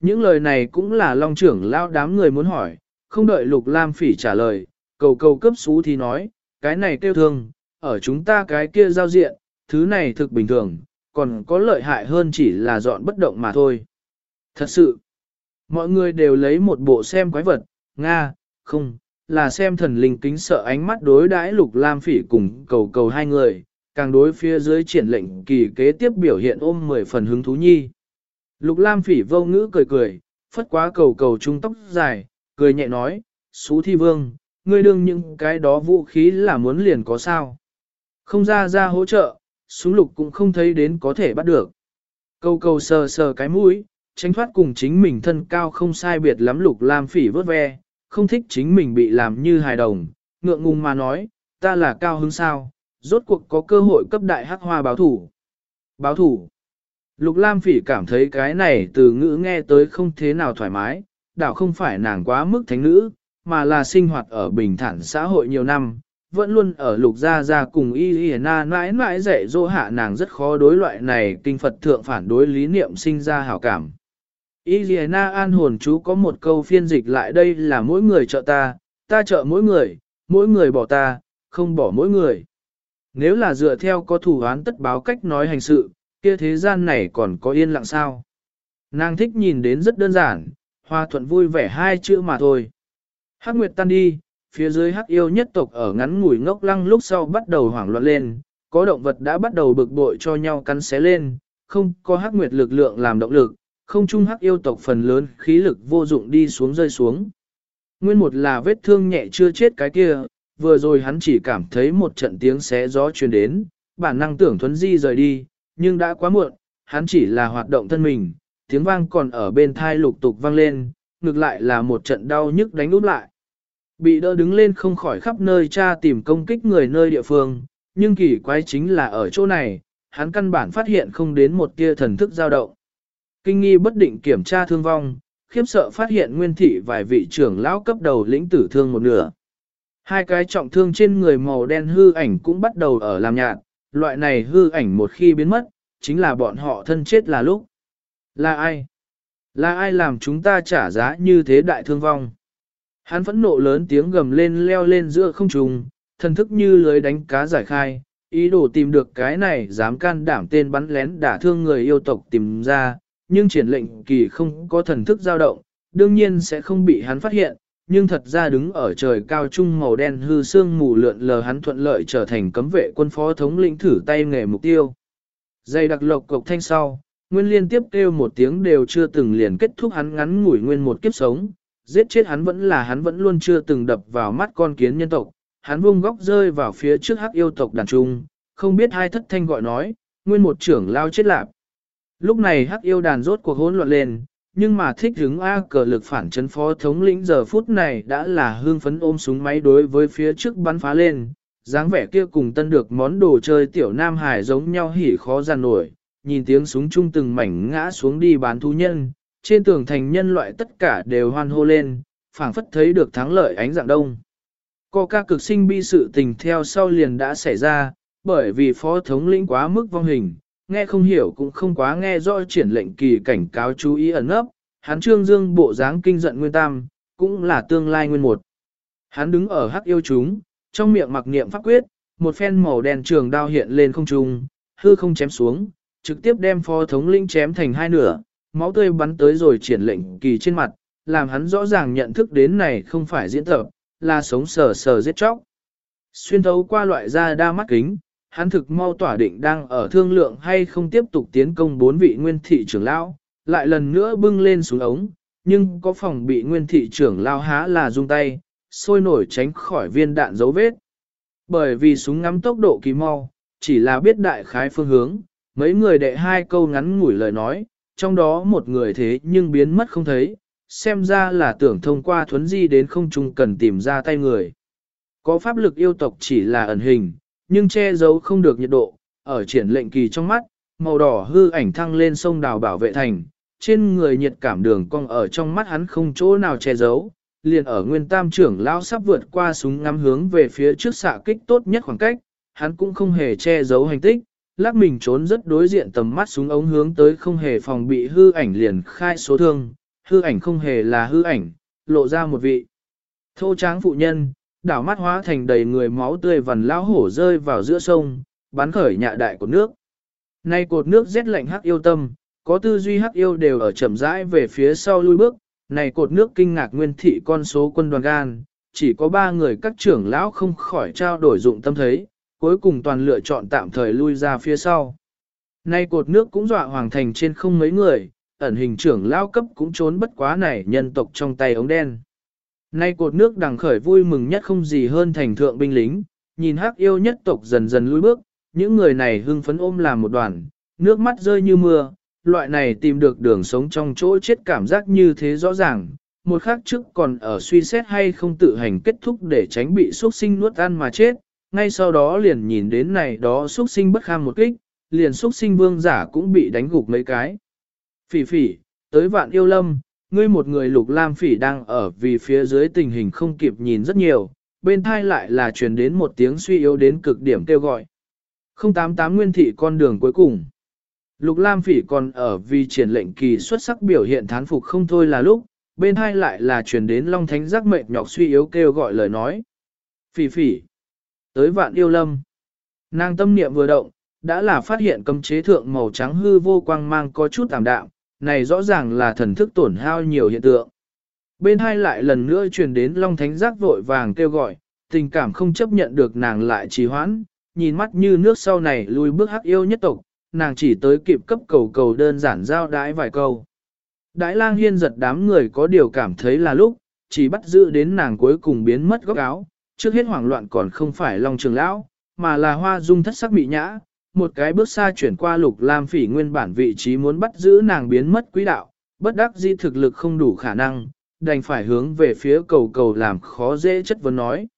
Những lời này cũng là long trưởng lao đám người muốn hỏi, không đợi lục lam phỉ trả lời, cầu cầu cấp xú thì nói, cái này tiêu thương, ở chúng ta cái kia giao diện, thứ này thực bình thường, còn có lợi hại hơn chỉ là dọn bất động mà thôi. Thật sự, mọi người đều lấy một bộ xem quái vật, Nga, không, là xem thần linh kính sợ ánh mắt đối đãi lục lam phỉ cùng cầu cầu hai người, càng đối phía dưới triển lệnh kỳ kế tiếp biểu hiện ôm mười phần hứng thú nhi. Lục lam phỉ vô ngữ cười cười, phất quá cầu cầu trung tóc dài, cười nhẹ nói, Sú thi vương, ngươi đương những cái đó vũ khí là muốn liền có sao. Không ra ra hỗ trợ, súng lục cũng không thấy đến có thể bắt được. Cầu cầu sờ sờ cái mũi, tránh thoát cùng chính mình thân cao không sai biệt lắm lục lam phỉ vớt ve, không thích chính mình bị làm như hài đồng, ngượng ngùng mà nói, ta là cao hứng sao, rốt cuộc có cơ hội cấp đại hắc hoa báo thủ. Báo thủ. Lục Lam Phỉ cảm thấy cái này từ ngữ nghe tới không thế nào thoải mái, đảo không phải nàng quá mức thánh nữ, mà là sinh hoạt ở bình thản xã hội nhiều năm, vẫn luôn ở lục gia gia cùng y y na mãi mãi dạy dỗ hạ nàng rất khó đối loại này kinh Phật thượng phản đối lý niệm sinh ra hảo cảm. Y na an hồn chú có một câu phiên dịch lại đây là mỗi người trợ ta, ta trợ mỗi người, mỗi người bỏ ta, không bỏ mỗi người. Nếu là dựa theo có thủ án tất báo cách nói hành sự, kia thế gian này còn có yên lặng sao. Nàng thích nhìn đến rất đơn giản, hoa thuận vui vẻ hai chữ mà thôi. Hắc Nguyệt tan đi, phía dưới hắc yêu nhất tộc ở ngắn ngủi ngốc lăng lúc sau bắt đầu hoảng loạn lên, có động vật đã bắt đầu bực bội cho nhau cắn xé lên, không có hắc nguyệt lực lượng làm động lực, không chung hắc yêu tộc phần lớn khí lực vô dụng đi xuống rơi xuống. Nguyên một là vết thương nhẹ chưa chết cái kia, vừa rồi hắn chỉ cảm thấy một trận tiếng xé gió truyền đến, bản năng tưởng thuấn di rời đi, nhưng đã quá muộn, hắn chỉ là hoạt động thân mình, tiếng vang còn ở bên thai lục tục vang lên, ngược lại là một trận đau nhức đánh úp lại. Bị đỡ đứng lên không khỏi khắp nơi tra tìm công kích người nơi địa phương, nhưng kỳ quái chính là ở chỗ này, hắn căn bản phát hiện không đến một tia thần thức dao động. Kinh nghi bất định kiểm tra thương vong, khiếp sợ phát hiện nguyên thị vài vị trưởng lão cấp đầu lĩnh tử thương một nửa. Hai cái trọng thương trên người màu đen hư ảnh cũng bắt đầu ở làm nhạt, loại này hư ảnh một khi biến mất, chính là bọn họ thân chết là lúc. Là ai? Là ai làm chúng ta trả giá như thế đại thương vong? Hắn phẫn nộ lớn tiếng gầm lên leo lên giữa không trung, thần thức như lưới đánh cá giải khai, ý đồ tìm được cái này dám can đảm tên bắn lén đả thương người yêu tộc tìm ra, nhưng triển lệnh kỳ không có thần thức dao động, đương nhiên sẽ không bị hắn phát hiện, nhưng thật ra đứng ở trời cao trung màu đen hư xương mù lượn lờ hắn thuận lợi trở thành cấm vệ quân phó thống lĩnh thử tay nghề mục tiêu. Dây đặc lộc cộc thanh sau, nguyên liên tiếp kêu một tiếng đều chưa từng liền kết thúc hắn ngắn ngủi nguyên một kiếp sống, giết chết hắn vẫn là hắn vẫn luôn chưa từng đập vào mắt con kiến nhân tộc, hắn vung góc rơi vào phía trước hắc yêu tộc đàn trung, không biết hai thất thanh gọi nói, nguyên một trưởng lao chết lạp. Lúc này hắc yêu đàn rốt cuộc hỗn loạn lên, nhưng mà thích hứng A cờ lực phản chấn phó thống lĩnh giờ phút này đã là hương phấn ôm súng máy đối với phía trước bắn phá lên, dáng vẻ kia cùng tân được món đồ chơi tiểu Nam Hải giống nhau hỉ khó giàn nổi, nhìn tiếng súng chung từng mảnh ngã xuống đi bán thú nhân, trên tường thành nhân loại tất cả đều hoan hô lên, phảng phất thấy được thắng lợi ánh dạng đông. có ca cực sinh bi sự tình theo sau liền đã xảy ra, bởi vì phó thống lĩnh quá mức vong hình, nghe không hiểu cũng không quá nghe rõ triển lệnh kỳ cảnh cáo chú ý ẩn ấp, hắn trương dương bộ dáng kinh giận nguyên tam, cũng là tương lai nguyên một. Hắn đứng ở hắc yêu chúng, trong miệng mặc niệm pháp quyết, một phen màu đen trường đao hiện lên không trung, hư không chém xuống, trực tiếp đem phó thống linh chém thành hai nửa, máu tươi bắn tới rồi triển lệnh kỳ trên mặt, làm hắn rõ ràng nhận thức đến này không phải diễn tập, là sống sờ sờ giết chóc. Xuyên thấu qua loại da đa mắt kính, hắn thực mau tỏa định đang ở thương lượng hay không tiếp tục tiến công bốn vị nguyên thị trưởng lão, lại lần nữa bưng lên xuống ống, nhưng có phòng bị nguyên thị trưởng lao há là dung tay, sôi nổi tránh khỏi viên đạn dấu vết. Bởi vì súng ngắm tốc độ kỳ mau, chỉ là biết đại khái phương hướng, mấy người đệ hai câu ngắn ngủi lời nói, trong đó một người thế nhưng biến mất không thấy, xem ra là tưởng thông qua thuấn di đến không trung cần tìm ra tay người. Có pháp lực yêu tộc chỉ là ẩn hình, nhưng che giấu không được nhiệt độ, ở triển lệnh kỳ trong mắt, màu đỏ hư ảnh thăng lên sông đào bảo vệ thành, trên người nhiệt cảm đường cong ở trong mắt hắn không chỗ nào che giấu, liền ở nguyên tam trưởng lao sắp vượt qua súng ngắm hướng về phía trước xạ kích tốt nhất khoảng cách, hắn cũng không hề che giấu hành tích, lắc mình trốn rất đối diện tầm mắt súng ống hướng tới không hề phòng bị hư ảnh liền khai số thương, hư ảnh không hề là hư ảnh, lộ ra một vị. Thô tráng phụ nhân, đảo mắt hóa thành đầy người máu tươi vằn lão hổ rơi vào giữa sông, bắn khởi nhạ đại của nước. Nay cột nước rét lạnh hắc yêu tâm, có tư duy hắc yêu đều ở chậm rãi về phía sau lui bước, này cột nước kinh ngạc nguyên thị con số quân đoàn gan, chỉ có ba người các trưởng lão không khỏi trao đổi dụng tâm thấy, cuối cùng toàn lựa chọn tạm thời lui ra phía sau. Nay cột nước cũng dọa hoàng thành trên không mấy người, ẩn hình trưởng lão cấp cũng trốn bất quá này nhân tộc trong tay ống đen. Nay cột nước đằng khởi vui mừng nhất không gì hơn thành thượng binh lính, nhìn hắc yêu nhất tộc dần dần lui bước, những người này hưng phấn ôm làm một đoàn, nước mắt rơi như mưa, loại này tìm được đường sống trong chỗ chết cảm giác như thế rõ ràng, một khắc trước còn ở suy xét hay không tự hành kết thúc để tránh bị xuất sinh nuốt ăn mà chết, ngay sau đó liền nhìn đến này đó xuất sinh bất kham một kích, liền xuất sinh vương giả cũng bị đánh gục mấy cái. Phỉ phỉ, tới vạn yêu lâm, ngươi một người lục lam phỉ đang ở vì phía dưới tình hình không kịp nhìn rất nhiều, bên thai lại là truyền đến một tiếng suy yếu đến cực điểm kêu gọi. 088 nguyên thị con đường cuối cùng. Lục Lam Phỉ còn ở vì triển lệnh kỳ xuất sắc biểu hiện thán phục không thôi là lúc, bên hai lại là truyền đến Long Thánh giác mệt nhọc suy yếu kêu gọi lời nói. Phỉ phỉ, tới vạn yêu lâm. Nàng tâm niệm vừa động, đã là phát hiện cấm chế thượng màu trắng hư vô quang mang có chút tạm đạm, này rõ ràng là thần thức tổn hao nhiều hiện tượng. Bên hai lại lần nữa truyền đến Long Thánh giác vội vàng kêu gọi, tình cảm không chấp nhận được nàng lại trì hoãn, nhìn mắt như nước sau này lùi bước hắc yêu nhất tộc, nàng chỉ tới kịp cấp cầu cầu đơn giản giao đái vài câu. Đại lang hiên giật đám người có điều cảm thấy là lúc, chỉ bắt giữ đến nàng cuối cùng biến mất góc áo, trước hết hoảng loạn còn không phải Long Trường Lão, mà là hoa dung thất sắc bị nhã, một cái bước xa chuyển qua lục lam phỉ nguyên bản vị trí muốn bắt giữ nàng biến mất quỹ đạo, bất đắc dĩ thực lực không đủ khả năng, đành phải hướng về phía cầu cầu làm khó dễ chất vấn nói.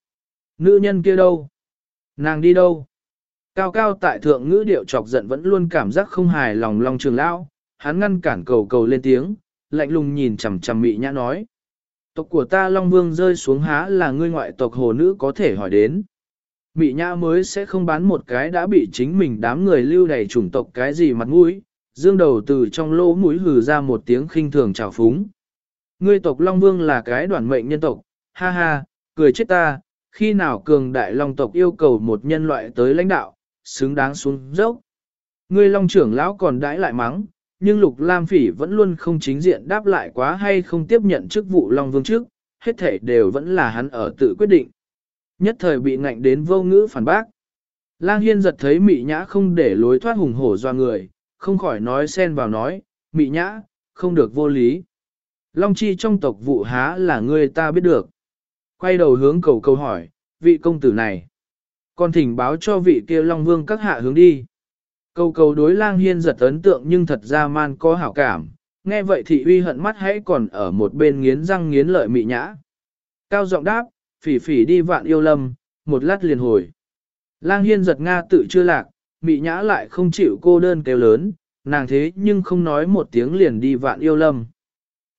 Nữ nhân kia đâu? Nàng đi đâu? Cao cao tại thượng ngữ điệu chọc giận vẫn luôn cảm giác không hài lòng Long Trường Lão, hắn ngăn cản cầu cầu lên tiếng, lạnh lùng nhìn chằm chằm mị nhã nói. Tộc của ta Long Vương rơi xuống há là ngươi ngoại tộc hồ nữ có thể hỏi đến. Mị nhã mới sẽ không bán một cái đã bị chính mình đám người lưu đầy chủng tộc cái gì mặt mũi, dương đầu từ trong lỗ mũi hừ ra một tiếng khinh thường trào phúng. Ngươi tộc Long Vương là cái đoàn mệnh nhân tộc, ha ha, cười chết ta, khi nào cường đại Long tộc yêu cầu một nhân loại tới lãnh đạo, xứng đáng xuống dốc. Ngươi Long trưởng lão còn đãi lại mắng, nhưng Lục Lam Phỉ vẫn luôn không chính diện đáp lại quá hay không tiếp nhận chức vụ Long Vương trước, hết thảy đều vẫn là hắn ở tự quyết định. Nhất thời bị ngạnh đến vô ngữ phản bác. Lang Hiên giật thấy Mị Nhã không để lối thoát hùng hổ doa người, không khỏi nói xen vào nói, Mị Nhã, không được vô lý. Long chi trong tộc vụ há là người ta biết được. Quay đầu hướng cầu câu hỏi, vị công tử này. Còn thỉnh báo cho vị kia Long Vương các hạ hướng đi. Cầu cầu đối lang hiên giật ấn tượng nhưng thật ra man có hảo cảm, nghe vậy thị uy hận mắt hãy còn ở một bên nghiến răng nghiến lợi mị nhã. Cao giọng đáp, phỉ phỉ đi vạn yêu lâm, một lát liền hồi. Lang hiên giật Nga tự chưa lạc, mị nhã lại không chịu cô đơn kêu lớn, nàng thế nhưng không nói một tiếng liền đi vạn yêu lâm.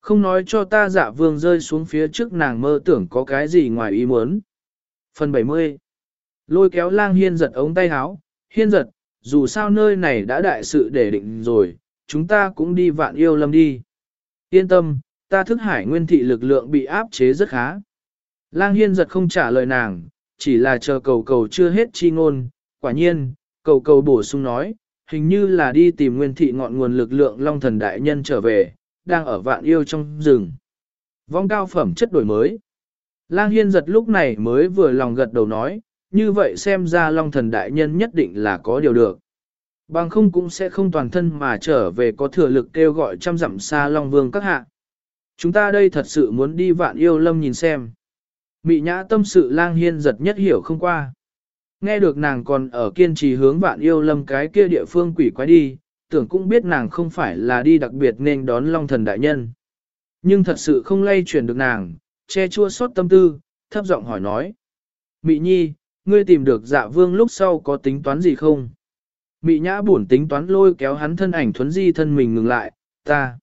Không nói cho ta dạ vương rơi xuống phía trước nàng mơ tưởng có cái gì ngoài ý muốn. Phần 70 Lôi kéo lang hiên giật ống tay áo, hiên giật, dù sao nơi này đã đại sự để định rồi, chúng ta cũng đi vạn yêu lâm đi. Yên tâm, ta thức hải nguyên thị lực lượng bị áp chế rất khá. Lang hiên giật không trả lời nàng, chỉ là chờ cầu cầu chưa hết chi ngôn, quả nhiên, cầu cầu bổ sung nói, hình như là đi tìm nguyên thị ngọn nguồn lực lượng long thần đại nhân trở về, đang ở vạn yêu trong rừng. Vong cao phẩm chất đổi mới. Lang hiên giật lúc này mới vừa lòng gật đầu nói, như vậy xem ra Long Thần Đại Nhân nhất định là có điều được. Bằng không cũng sẽ không toàn thân mà trở về có thừa lực kêu gọi trăm dặm xa Long Vương các hạ. Chúng ta đây thật sự muốn đi vạn yêu lâm nhìn xem. Mị nhã tâm sự lang hiên giật nhất hiểu không qua. Nghe được nàng còn ở kiên trì hướng vạn yêu lâm cái kia địa phương quỷ quái đi, tưởng cũng biết nàng không phải là đi đặc biệt nên đón Long Thần Đại Nhân. Nhưng thật sự không lay chuyển được nàng, che chua xót tâm tư, thấp giọng hỏi nói. Mị nhi, ngươi tìm được dạ vương lúc sau có tính toán gì không? Mị nhã buồn tính toán lôi kéo hắn thân ảnh thuấn di thân mình ngừng lại, ta.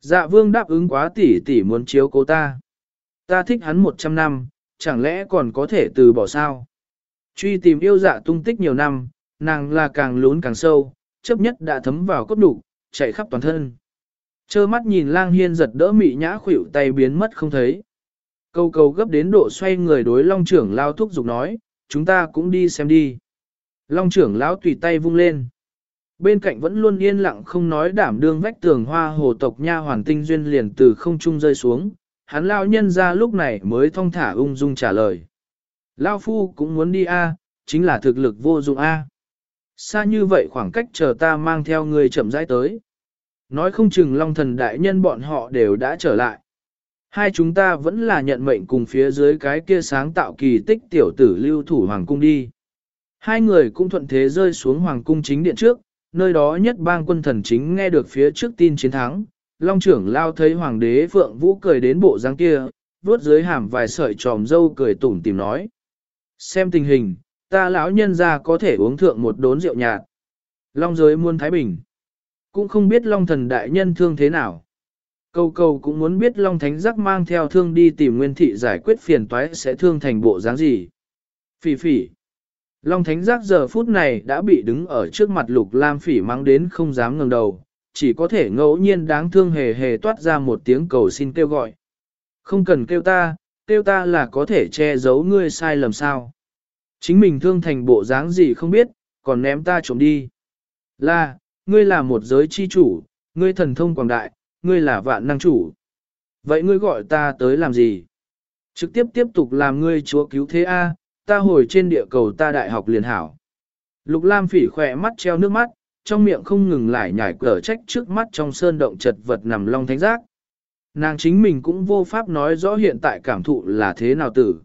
Dạ vương đáp ứng quá tỉ tỉ muốn chiếu cố ta. Ta thích hắn một trăm năm, chẳng lẽ còn có thể từ bỏ sao? Truy tìm yêu dạ tung tích nhiều năm, nàng là càng lún càng sâu, chấp nhất đã thấm vào cốt đủ, chạy khắp toàn thân. Chơ mắt nhìn lang hiên giật đỡ mị nhã khủy tay biến mất không thấy. Câu câu gấp đến độ xoay người đối long trưởng lao thúc giục nói, chúng ta cũng đi xem đi. Long trưởng lão tùy tay vung lên. Bên cạnh vẫn luôn yên lặng không nói đảm đương vách tường hoa hồ tộc nha hoàn tinh duyên liền từ không trung rơi xuống, hắn lao nhân ra lúc này mới thong thả ung dung trả lời. Lao phu cũng muốn đi a, chính là thực lực vô dụng a. Xa như vậy khoảng cách chờ ta mang theo người chậm rãi tới. Nói không chừng long thần đại nhân bọn họ đều đã trở lại. Hai chúng ta vẫn là nhận mệnh cùng phía dưới cái kia sáng tạo kỳ tích tiểu tử lưu thủ hoàng cung đi. Hai người cũng thuận thế rơi xuống hoàng cung chính điện trước, nơi đó nhất bang quân thần chính nghe được phía trước tin chiến thắng. Long trưởng lao thấy hoàng đế Phượng Vũ cười đến bộ dáng kia, vuốt dưới hàm vài sợi tròm dâu cười tủm tìm nói. Xem tình hình, ta lão nhân ra có thể uống thượng một đốn rượu nhạt. Long giới muôn Thái Bình. Cũng không biết Long thần đại nhân thương thế nào. Câu câu cũng muốn biết Long Thánh Giác mang theo thương đi tìm Nguyên Thị giải quyết phiền toái sẽ thương thành bộ dáng gì. Phỉ phỉ. Long Thánh Giác giờ phút này đã bị đứng ở trước mặt Lục Lam Phỉ mang đến không dám ngẩng đầu, chỉ có thể ngẫu nhiên đáng thương hề hề toát ra một tiếng cầu xin kêu gọi. Không cần kêu ta, kêu ta là có thể che giấu ngươi sai lầm sao. Chính mình thương thành bộ dáng gì không biết, còn ném ta trộm đi. Là, ngươi là một giới chi chủ, ngươi thần thông quảng đại, ngươi là vạn năng chủ. Vậy ngươi gọi ta tới làm gì? Trực tiếp tiếp tục làm ngươi chúa cứu thế A, ta hồi trên địa cầu ta đại học liền hảo. Lục Lam phỉ khỏe mắt treo nước mắt, trong miệng không ngừng lại nhảy cờ trách trước mắt trong sơn động chật vật nằm long thánh giác. Nàng chính mình cũng vô pháp nói rõ hiện tại cảm thụ là thế nào tử.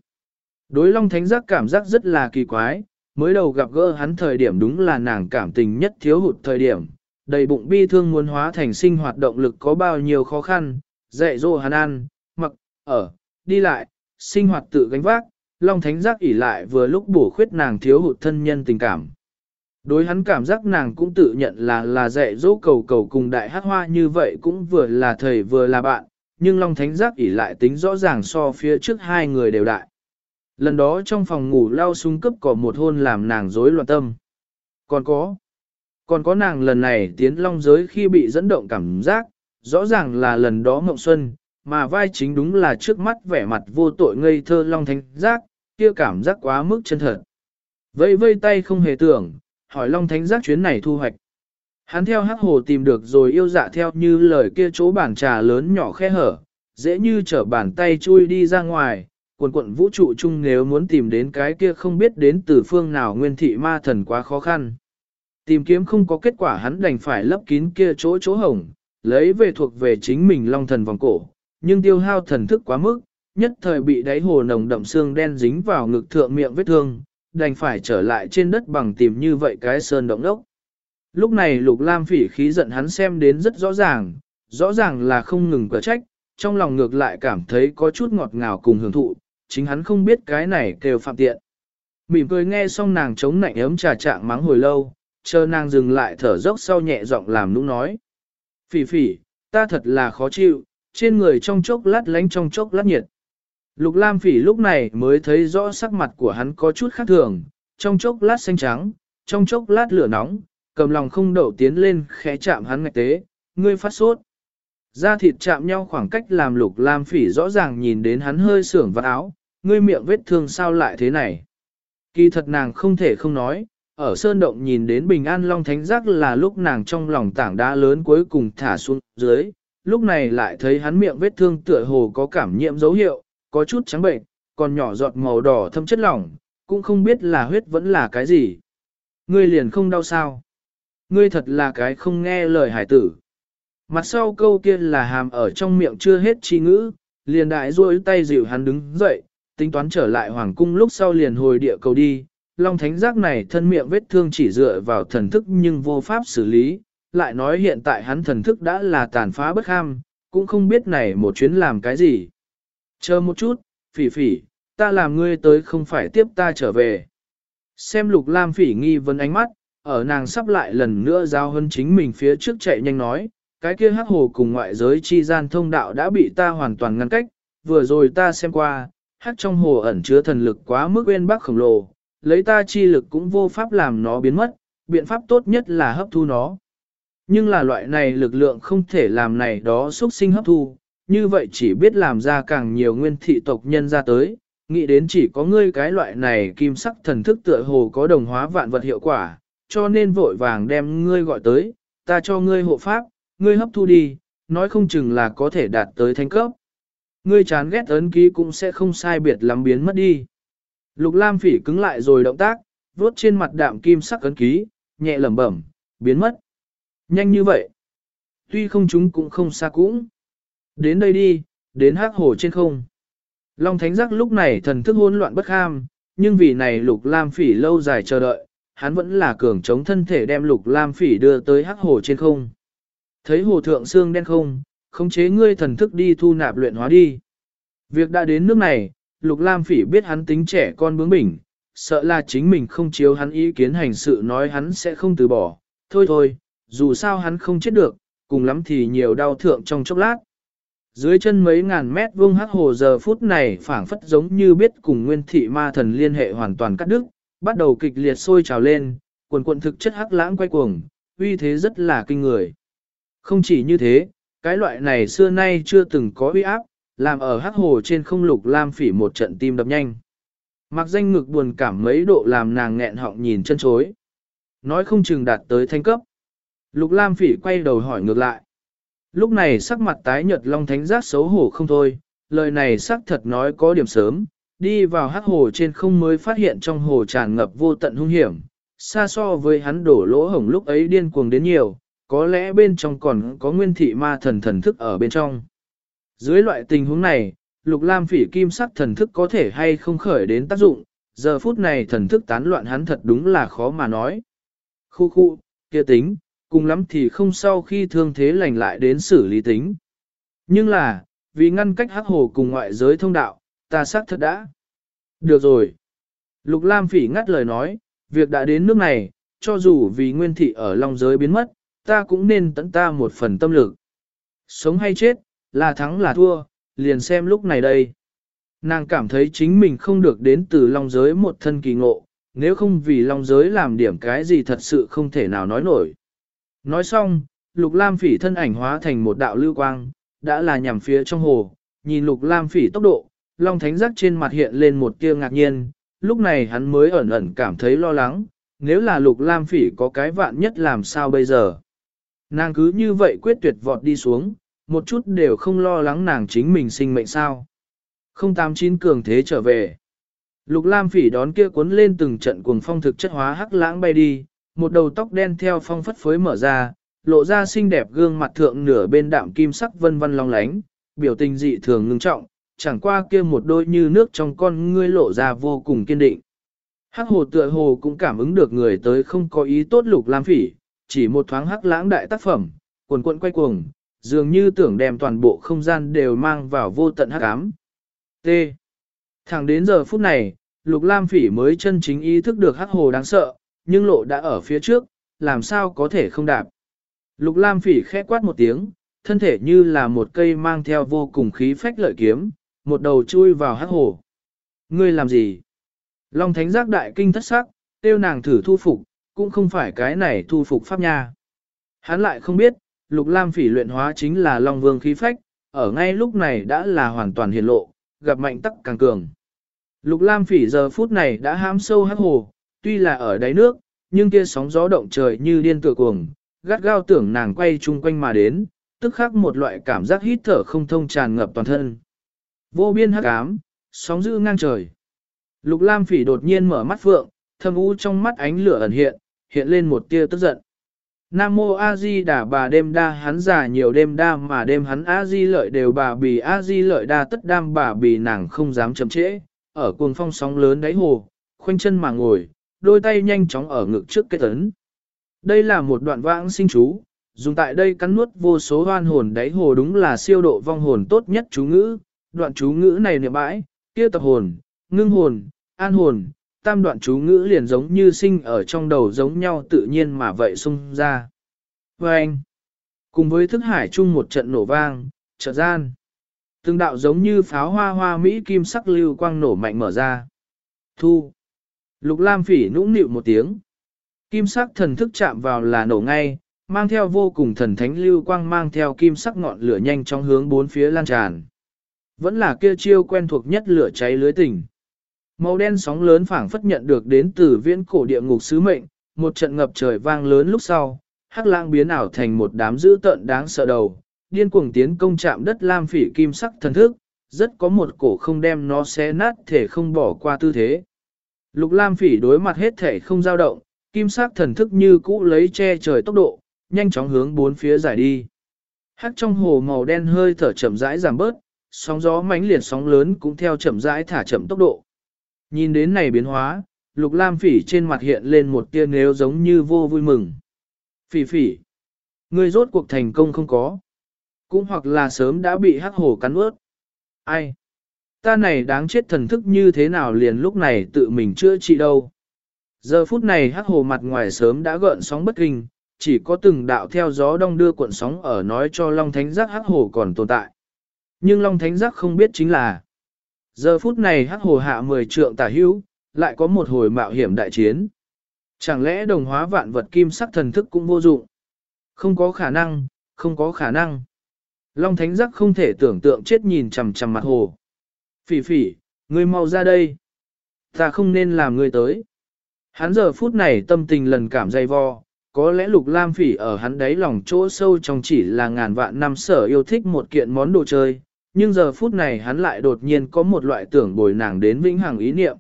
Đối long thánh giác cảm giác rất là kỳ quái, mới đầu gặp gỡ hắn thời điểm đúng là nàng cảm tình nhất thiếu hụt thời điểm, đầy bụng bi thương muốn hóa thành sinh hoạt động lực có bao nhiêu khó khăn, dạy dỗ hắn ăn, mặc, ở, đi lại, sinh hoạt tự gánh vác, Long Thánh giác ỉ lại vừa lúc bổ khuyết nàng thiếu hụt thân nhân tình cảm. Đối hắn cảm giác nàng cũng tự nhận là là dạy dỗ cầu cầu cùng đại hát hoa như vậy cũng vừa là thầy vừa là bạn, nhưng Long Thánh giác ỉ lại tính rõ ràng so phía trước hai người đều đại. Lần đó trong phòng ngủ lao súng cấp có một hôn làm nàng rối loạn tâm. Còn có, còn có nàng lần này tiến long giới khi bị dẫn động cảm giác, rõ ràng là lần đó mộng xuân, mà vai chính đúng là trước mắt vẻ mặt vô tội ngây thơ long thánh giác, kia cảm giác quá mức chân thật. Vây vây tay không hề tưởng, hỏi long thánh giác chuyến này thu hoạch. Hắn theo hắc hồ tìm được rồi yêu dạ theo như lời kia chỗ bản trà lớn nhỏ khe hở, dễ như trở bàn tay chui đi ra ngoài, quần quận vũ trụ chung nếu muốn tìm đến cái kia không biết đến từ phương nào nguyên thị ma thần quá khó khăn. Tìm kiếm không có kết quả hắn đành phải lấp kín kia chỗ chỗ hồng, lấy về thuộc về chính mình long thần vòng cổ, nhưng tiêu hao thần thức quá mức, nhất thời bị đáy hồ nồng đậm xương đen dính vào ngực thượng miệng vết thương, đành phải trở lại trên đất bằng tìm như vậy cái sơn động đốc. Lúc này lục lam phỉ khí giận hắn xem đến rất rõ ràng, rõ ràng là không ngừng quả trách, trong lòng ngược lại cảm thấy có chút ngọt ngào cùng hưởng thụ, chính hắn không biết cái này kêu phạm tiện. Mỉm cười nghe xong nàng chống nạnh ấm trà trạng mắng hồi lâu, chờ nàng dừng lại thở dốc sau nhẹ giọng làm nũng nói. Phỉ phỉ, ta thật là khó chịu, trên người trong chốc lát lánh trong chốc lát nhiệt. Lục Lam phỉ lúc này mới thấy rõ sắc mặt của hắn có chút khác thường, trong chốc lát xanh trắng, trong chốc lát lửa nóng, cầm lòng không đậu tiến lên khẽ chạm hắn ngạch tế, ngươi phát sốt. Da thịt chạm nhau khoảng cách làm lục lam phỉ rõ ràng nhìn đến hắn hơi sưởng vào áo, ngươi miệng vết thương sao lại thế này. Kỳ thật nàng không thể không nói, ở sơn động nhìn đến bình an long thánh giác là lúc nàng trong lòng tảng đá lớn cuối cùng thả xuống dưới, lúc này lại thấy hắn miệng vết thương tựa hồ có cảm nhiễm dấu hiệu, có chút trắng bệnh, còn nhỏ giọt màu đỏ thâm chất lỏng, cũng không biết là huyết vẫn là cái gì. Ngươi liền không đau sao? Ngươi thật là cái không nghe lời hải tử. Mặt sau câu kia là hàm ở trong miệng chưa hết chi ngữ, liền đại duỗi tay dịu hắn đứng dậy, tính toán trở lại hoàng cung lúc sau liền hồi địa cầu đi. Long thánh giác này thân miệng vết thương chỉ dựa vào thần thức nhưng vô pháp xử lý, lại nói hiện tại hắn thần thức đã là tàn phá bất ham, cũng không biết này một chuyến làm cái gì. Chờ một chút, phỉ phỉ, ta làm ngươi tới không phải tiếp ta trở về. Xem lục lam phỉ nghi vấn ánh mắt, ở nàng sắp lại lần nữa giao hơn chính mình phía trước chạy nhanh nói, cái kia hắc hồ cùng ngoại giới chi gian thông đạo đã bị ta hoàn toàn ngăn cách, vừa rồi ta xem qua, hắc trong hồ ẩn chứa thần lực quá mức quên bác khổng lồ, lấy ta chi lực cũng vô pháp làm nó biến mất, biện pháp tốt nhất là hấp thu nó. Nhưng là loại này lực lượng không thể làm này đó xuất sinh hấp thu, như vậy chỉ biết làm ra càng nhiều nguyên thị tộc nhân ra tới, nghĩ đến chỉ có ngươi cái loại này kim sắc thần thức tựa hồ có đồng hóa vạn vật hiệu quả, cho nên vội vàng đem ngươi gọi tới, ta cho ngươi hộ pháp, ngươi hấp thu đi, nói không chừng là có thể đạt tới thánh cấp. Ngươi chán ghét ấn ký cũng sẽ không sai biệt lắm biến mất đi. Lục Lam phỉ cứng lại rồi động tác, vuốt trên mặt đạm kim sắc ấn ký, nhẹ lẩm bẩm, biến mất. Nhanh như vậy. Tuy không chúng cũng không xa cũng. Đến đây đi, đến hắc hồ trên không. Long Thánh Giác lúc này thần thức hỗn loạn bất ham, nhưng vì này Lục Lam Phỉ lâu dài chờ đợi, hắn vẫn là cường chống thân thể đem Lục Lam Phỉ đưa tới hắc hồ trên không. Thấy hồ thượng xương đen không, khống chế ngươi thần thức đi thu nạp luyện hóa đi. Việc đã đến nước này, Lục Lam Phỉ biết hắn tính trẻ con bướng bỉnh, sợ là chính mình không chiếu hắn ý kiến hành sự nói hắn sẽ không từ bỏ. Thôi thôi, dù sao hắn không chết được, cùng lắm thì nhiều đau thượng trong chốc lát. Dưới chân mấy ngàn mét vuông hắc hồ giờ phút này phảng phất giống như biết cùng nguyên thị ma thần liên hệ hoàn toàn cắt đứt, bắt đầu kịch liệt sôi trào lên, quần quần thực chất hắc lãng quay cuồng, uy thế rất là kinh người. Không chỉ như thế, cái loại này xưa nay chưa từng có uy áp, làm ở hắc hồ trên không lục lam phỉ một trận tim đập nhanh. Mặc danh ngực buồn cảm mấy độ làm nàng nghẹn họng nhìn chân chối. Nói không chừng đạt tới thanh cấp. Lục lam phỉ quay đầu hỏi ngược lại. Lúc này sắc mặt tái nhợt long thánh giác xấu hổ không thôi, lời này xác thật nói có điểm sớm, đi vào hắc hồ trên không mới phát hiện trong hồ tràn ngập vô tận hung hiểm, xa so với hắn đổ lỗ hổng lúc ấy điên cuồng đến nhiều, có lẽ bên trong còn có nguyên thị ma thần thần thức ở bên trong. Dưới loại tình huống này, lục lam phỉ kim sắc thần thức có thể hay không khởi đến tác dụng, giờ phút này thần thức tán loạn hắn thật đúng là khó mà nói. Khu khu, kia tính, cùng lắm thì không sau khi thương thế lành lại đến xử lý tính. Nhưng là, vì ngăn cách hắc hồ cùng ngoại giới thông đạo, ta xác thật đã. Được rồi. Lục Lam Phỉ ngắt lời nói, việc đã đến nước này, cho dù vì nguyên thị ở long giới biến mất, ta cũng nên tận ta một phần tâm lực. Sống hay chết, là thắng là thua, liền xem lúc này đây. Nàng cảm thấy chính mình không được đến từ long giới một thân kỳ ngộ, nếu không vì long giới làm điểm cái gì thật sự không thể nào nói nổi. Nói xong, lục lam phỉ thân ảnh hóa thành một đạo lưu quang, đã là nhằm phía trong hồ, nhìn lục lam phỉ tốc độ, long thánh giác trên mặt hiện lên một tia ngạc nhiên, lúc này hắn mới ẩn ẩn cảm thấy lo lắng, nếu là lục lam phỉ có cái vạn nhất làm sao bây giờ. Nàng cứ như vậy quyết tuyệt vọt đi xuống, một chút đều không lo lắng nàng chính mình sinh mệnh sao. Không tám chín cường thế trở về. Lục Lam phỉ đón kia cuốn lên từng trận cuồng phong thực chất hóa hắc lãng bay đi, một đầu tóc đen theo phong phất phới mở ra, lộ ra xinh đẹp gương mặt thượng nửa bên đạm kim sắc vân vân long lánh, biểu tình dị thường ngưng trọng, chẳng qua kia một đôi như nước trong con ngươi lộ ra vô cùng kiên định. Hắc hồ tựa hồ cũng cảm ứng được người tới không có ý tốt lục lam phỉ, chỉ một thoáng hắc lãng đại tác phẩm, cuồn cuộn quay cuồng, dường như tưởng đem toàn bộ không gian đều mang vào vô tận hắc ám. T. Thẳng đến giờ phút này, lục lam phỉ mới chân chính ý thức được hắc hồ đáng sợ, nhưng lộ đã ở phía trước, làm sao có thể không đạp. Lục Lam phỉ khẽ quát một tiếng, thân thể như là một cây mang theo vô cùng khí phách lợi kiếm, một đầu chui vào hắc hồ. Ngươi làm gì? Long thánh giác đại kinh thất sắc, tiêu nàng thử thu phục, cũng không phải cái này thu phục pháp nha. Hắn lại không biết, lục lam phỉ luyện hóa chính là long vương khí phách, ở ngay lúc này đã là hoàn toàn hiển lộ, gặp mạnh tắc càng cường. Lục lam phỉ giờ phút này đã hám sâu hắc hồ, tuy là ở đáy nước, nhưng kia sóng gió động trời như điên tựa cuồng, gắt gao tưởng nàng quay chung quanh mà đến, tức khắc một loại cảm giác hít thở không thông tràn ngập toàn thân. Vô biên hắc ám, sóng dữ ngang trời. Lục Lam Phỉ đột nhiên mở mắt phượng, thâm u trong mắt ánh lửa ẩn hiện, hiện lên một tia tức giận. Nam mô A Di Đà bà đêm đa hắn già nhiều đêm đa mà đêm hắn A Di lợi đều bà bì A Di lợi đa tất đam bà bì nàng không dám chậm trễ, ở cuồng phong sóng lớn đáy hồ, khoanh chân mà ngồi, đôi tay nhanh chóng ở ngực trước kết ấn. Đây là một đoạn vãng sinh chú, dùng tại đây cắn nuốt vô số hoan hồn đáy hồ đúng là siêu độ vong hồn tốt nhất chú ngữ, đoạn chú ngữ này niệm bãi, kia tập hồn, ngưng hồn, an hồn, tam đoạn chú ngữ liền giống như sinh ở trong đầu giống nhau tự nhiên mà vậy xung ra. Và anh, cùng với thức hải chung một trận nổ vang, trợ gian, từng đạo giống như pháo hoa hoa Mỹ kim sắc lưu quang nổ mạnh mở ra. Thu. Lục Lam Phỉ nũng nịu một tiếng. Kim sắc thần thức chạm vào là nổ ngay, mang theo vô cùng thần thánh lưu quang mang theo kim sắc ngọn lửa nhanh trong hướng bốn phía lan tràn. Vẫn là kia chiêu quen thuộc nhất lửa cháy lưới tình. Màu đen sóng lớn phảng phất nhận được đến từ viễn cổ địa ngục sứ mệnh, một trận ngập trời vang lớn lúc sau, hắc lang biến ảo thành một đám dữ tợn đáng sợ đầu, điên cuồng tiến công chạm đất lam phỉ kim sắc thần thức, rất có một cổ không đem nó xé nát thể không bỏ qua tư thế. Lục lam phỉ đối mặt hết thể không dao động, kim sắc thần thức như cũ lấy che trời tốc độ, nhanh chóng hướng bốn phía giải đi. Hắc trong hồ màu đen hơi thở chậm rãi giảm bớt, sóng gió mãnh liệt sóng lớn cũng theo chậm rãi thả chậm tốc độ. Nhìn đến này biến hóa, lục lam phỉ trên mặt hiện lên một tia nếu giống như vô vui mừng. Phỉ phỉ, ngươi rốt cuộc thành công không có. Cũng hoặc là sớm đã bị hắc Hồ cắn nuốt. Ai? Ta này đáng chết thần thức như thế nào liền lúc này tự mình chữa trị đâu. Giờ phút này hắc hồ mặt ngoài sớm đã gợn sóng bất kinh, chỉ có từng đạo theo gió đông đưa cuộn sóng ở nói cho Long Thánh Giác hắc hồ còn tồn tại. Nhưng Long Thánh Giác không biết chính là Giờ phút này hắc hồ hạ 10 trượng tả hữu, lại có một hồi mạo hiểm đại chiến. Chẳng lẽ đồng hóa vạn vật kim sắc thần thức cũng vô dụng? Không có khả năng, không có khả năng. Long Thánh Giác không thể tưởng tượng chết nhìn chằm chằm mặt hồ. Phỉ phỉ, ngươi mau ra đây. Ta không nên làm ngươi tới. Hắn giờ phút này tâm tình lần cảm dày vo, có lẽ lục lam phỉ ở hắn đáy lòng chỗ sâu trong chỉ là ngàn vạn năm sở yêu thích một kiện món đồ chơi, nhưng giờ phút này hắn lại đột nhiên có một loại tưởng bồi nàng đến vĩnh hằng ý niệm.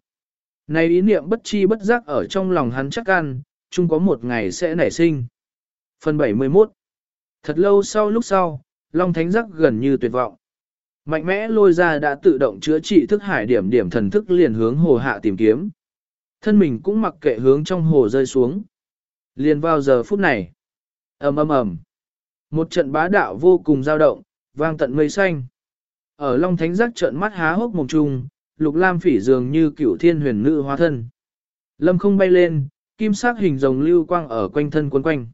Này ý niệm bất chi bất giác ở trong lòng hắn chắc ăn, chung có một ngày sẽ nảy sinh. Phần 71 Thật lâu sau lúc sau, Long Thánh Giác gần như tuyệt vọng. Mạnh mẽ lôi ra đã tự động chữa trị thức hải điểm điểm thần thức liền hướng hồ hạ tìm kiếm. Thân mình cũng mặc kệ hướng trong hồ rơi xuống. Liền vào giờ phút này. ầm ầm ầm Một trận bá đạo vô cùng dao động, vang tận mây xanh. Ở Long Thánh Giác trợn mắt há hốc mồm trung, Lục Lam Phỉ dường như cửu thiên huyền nữ hóa thân. Lâm không bay lên, kim sắc hình rồng lưu quang ở quanh thân quấn quanh.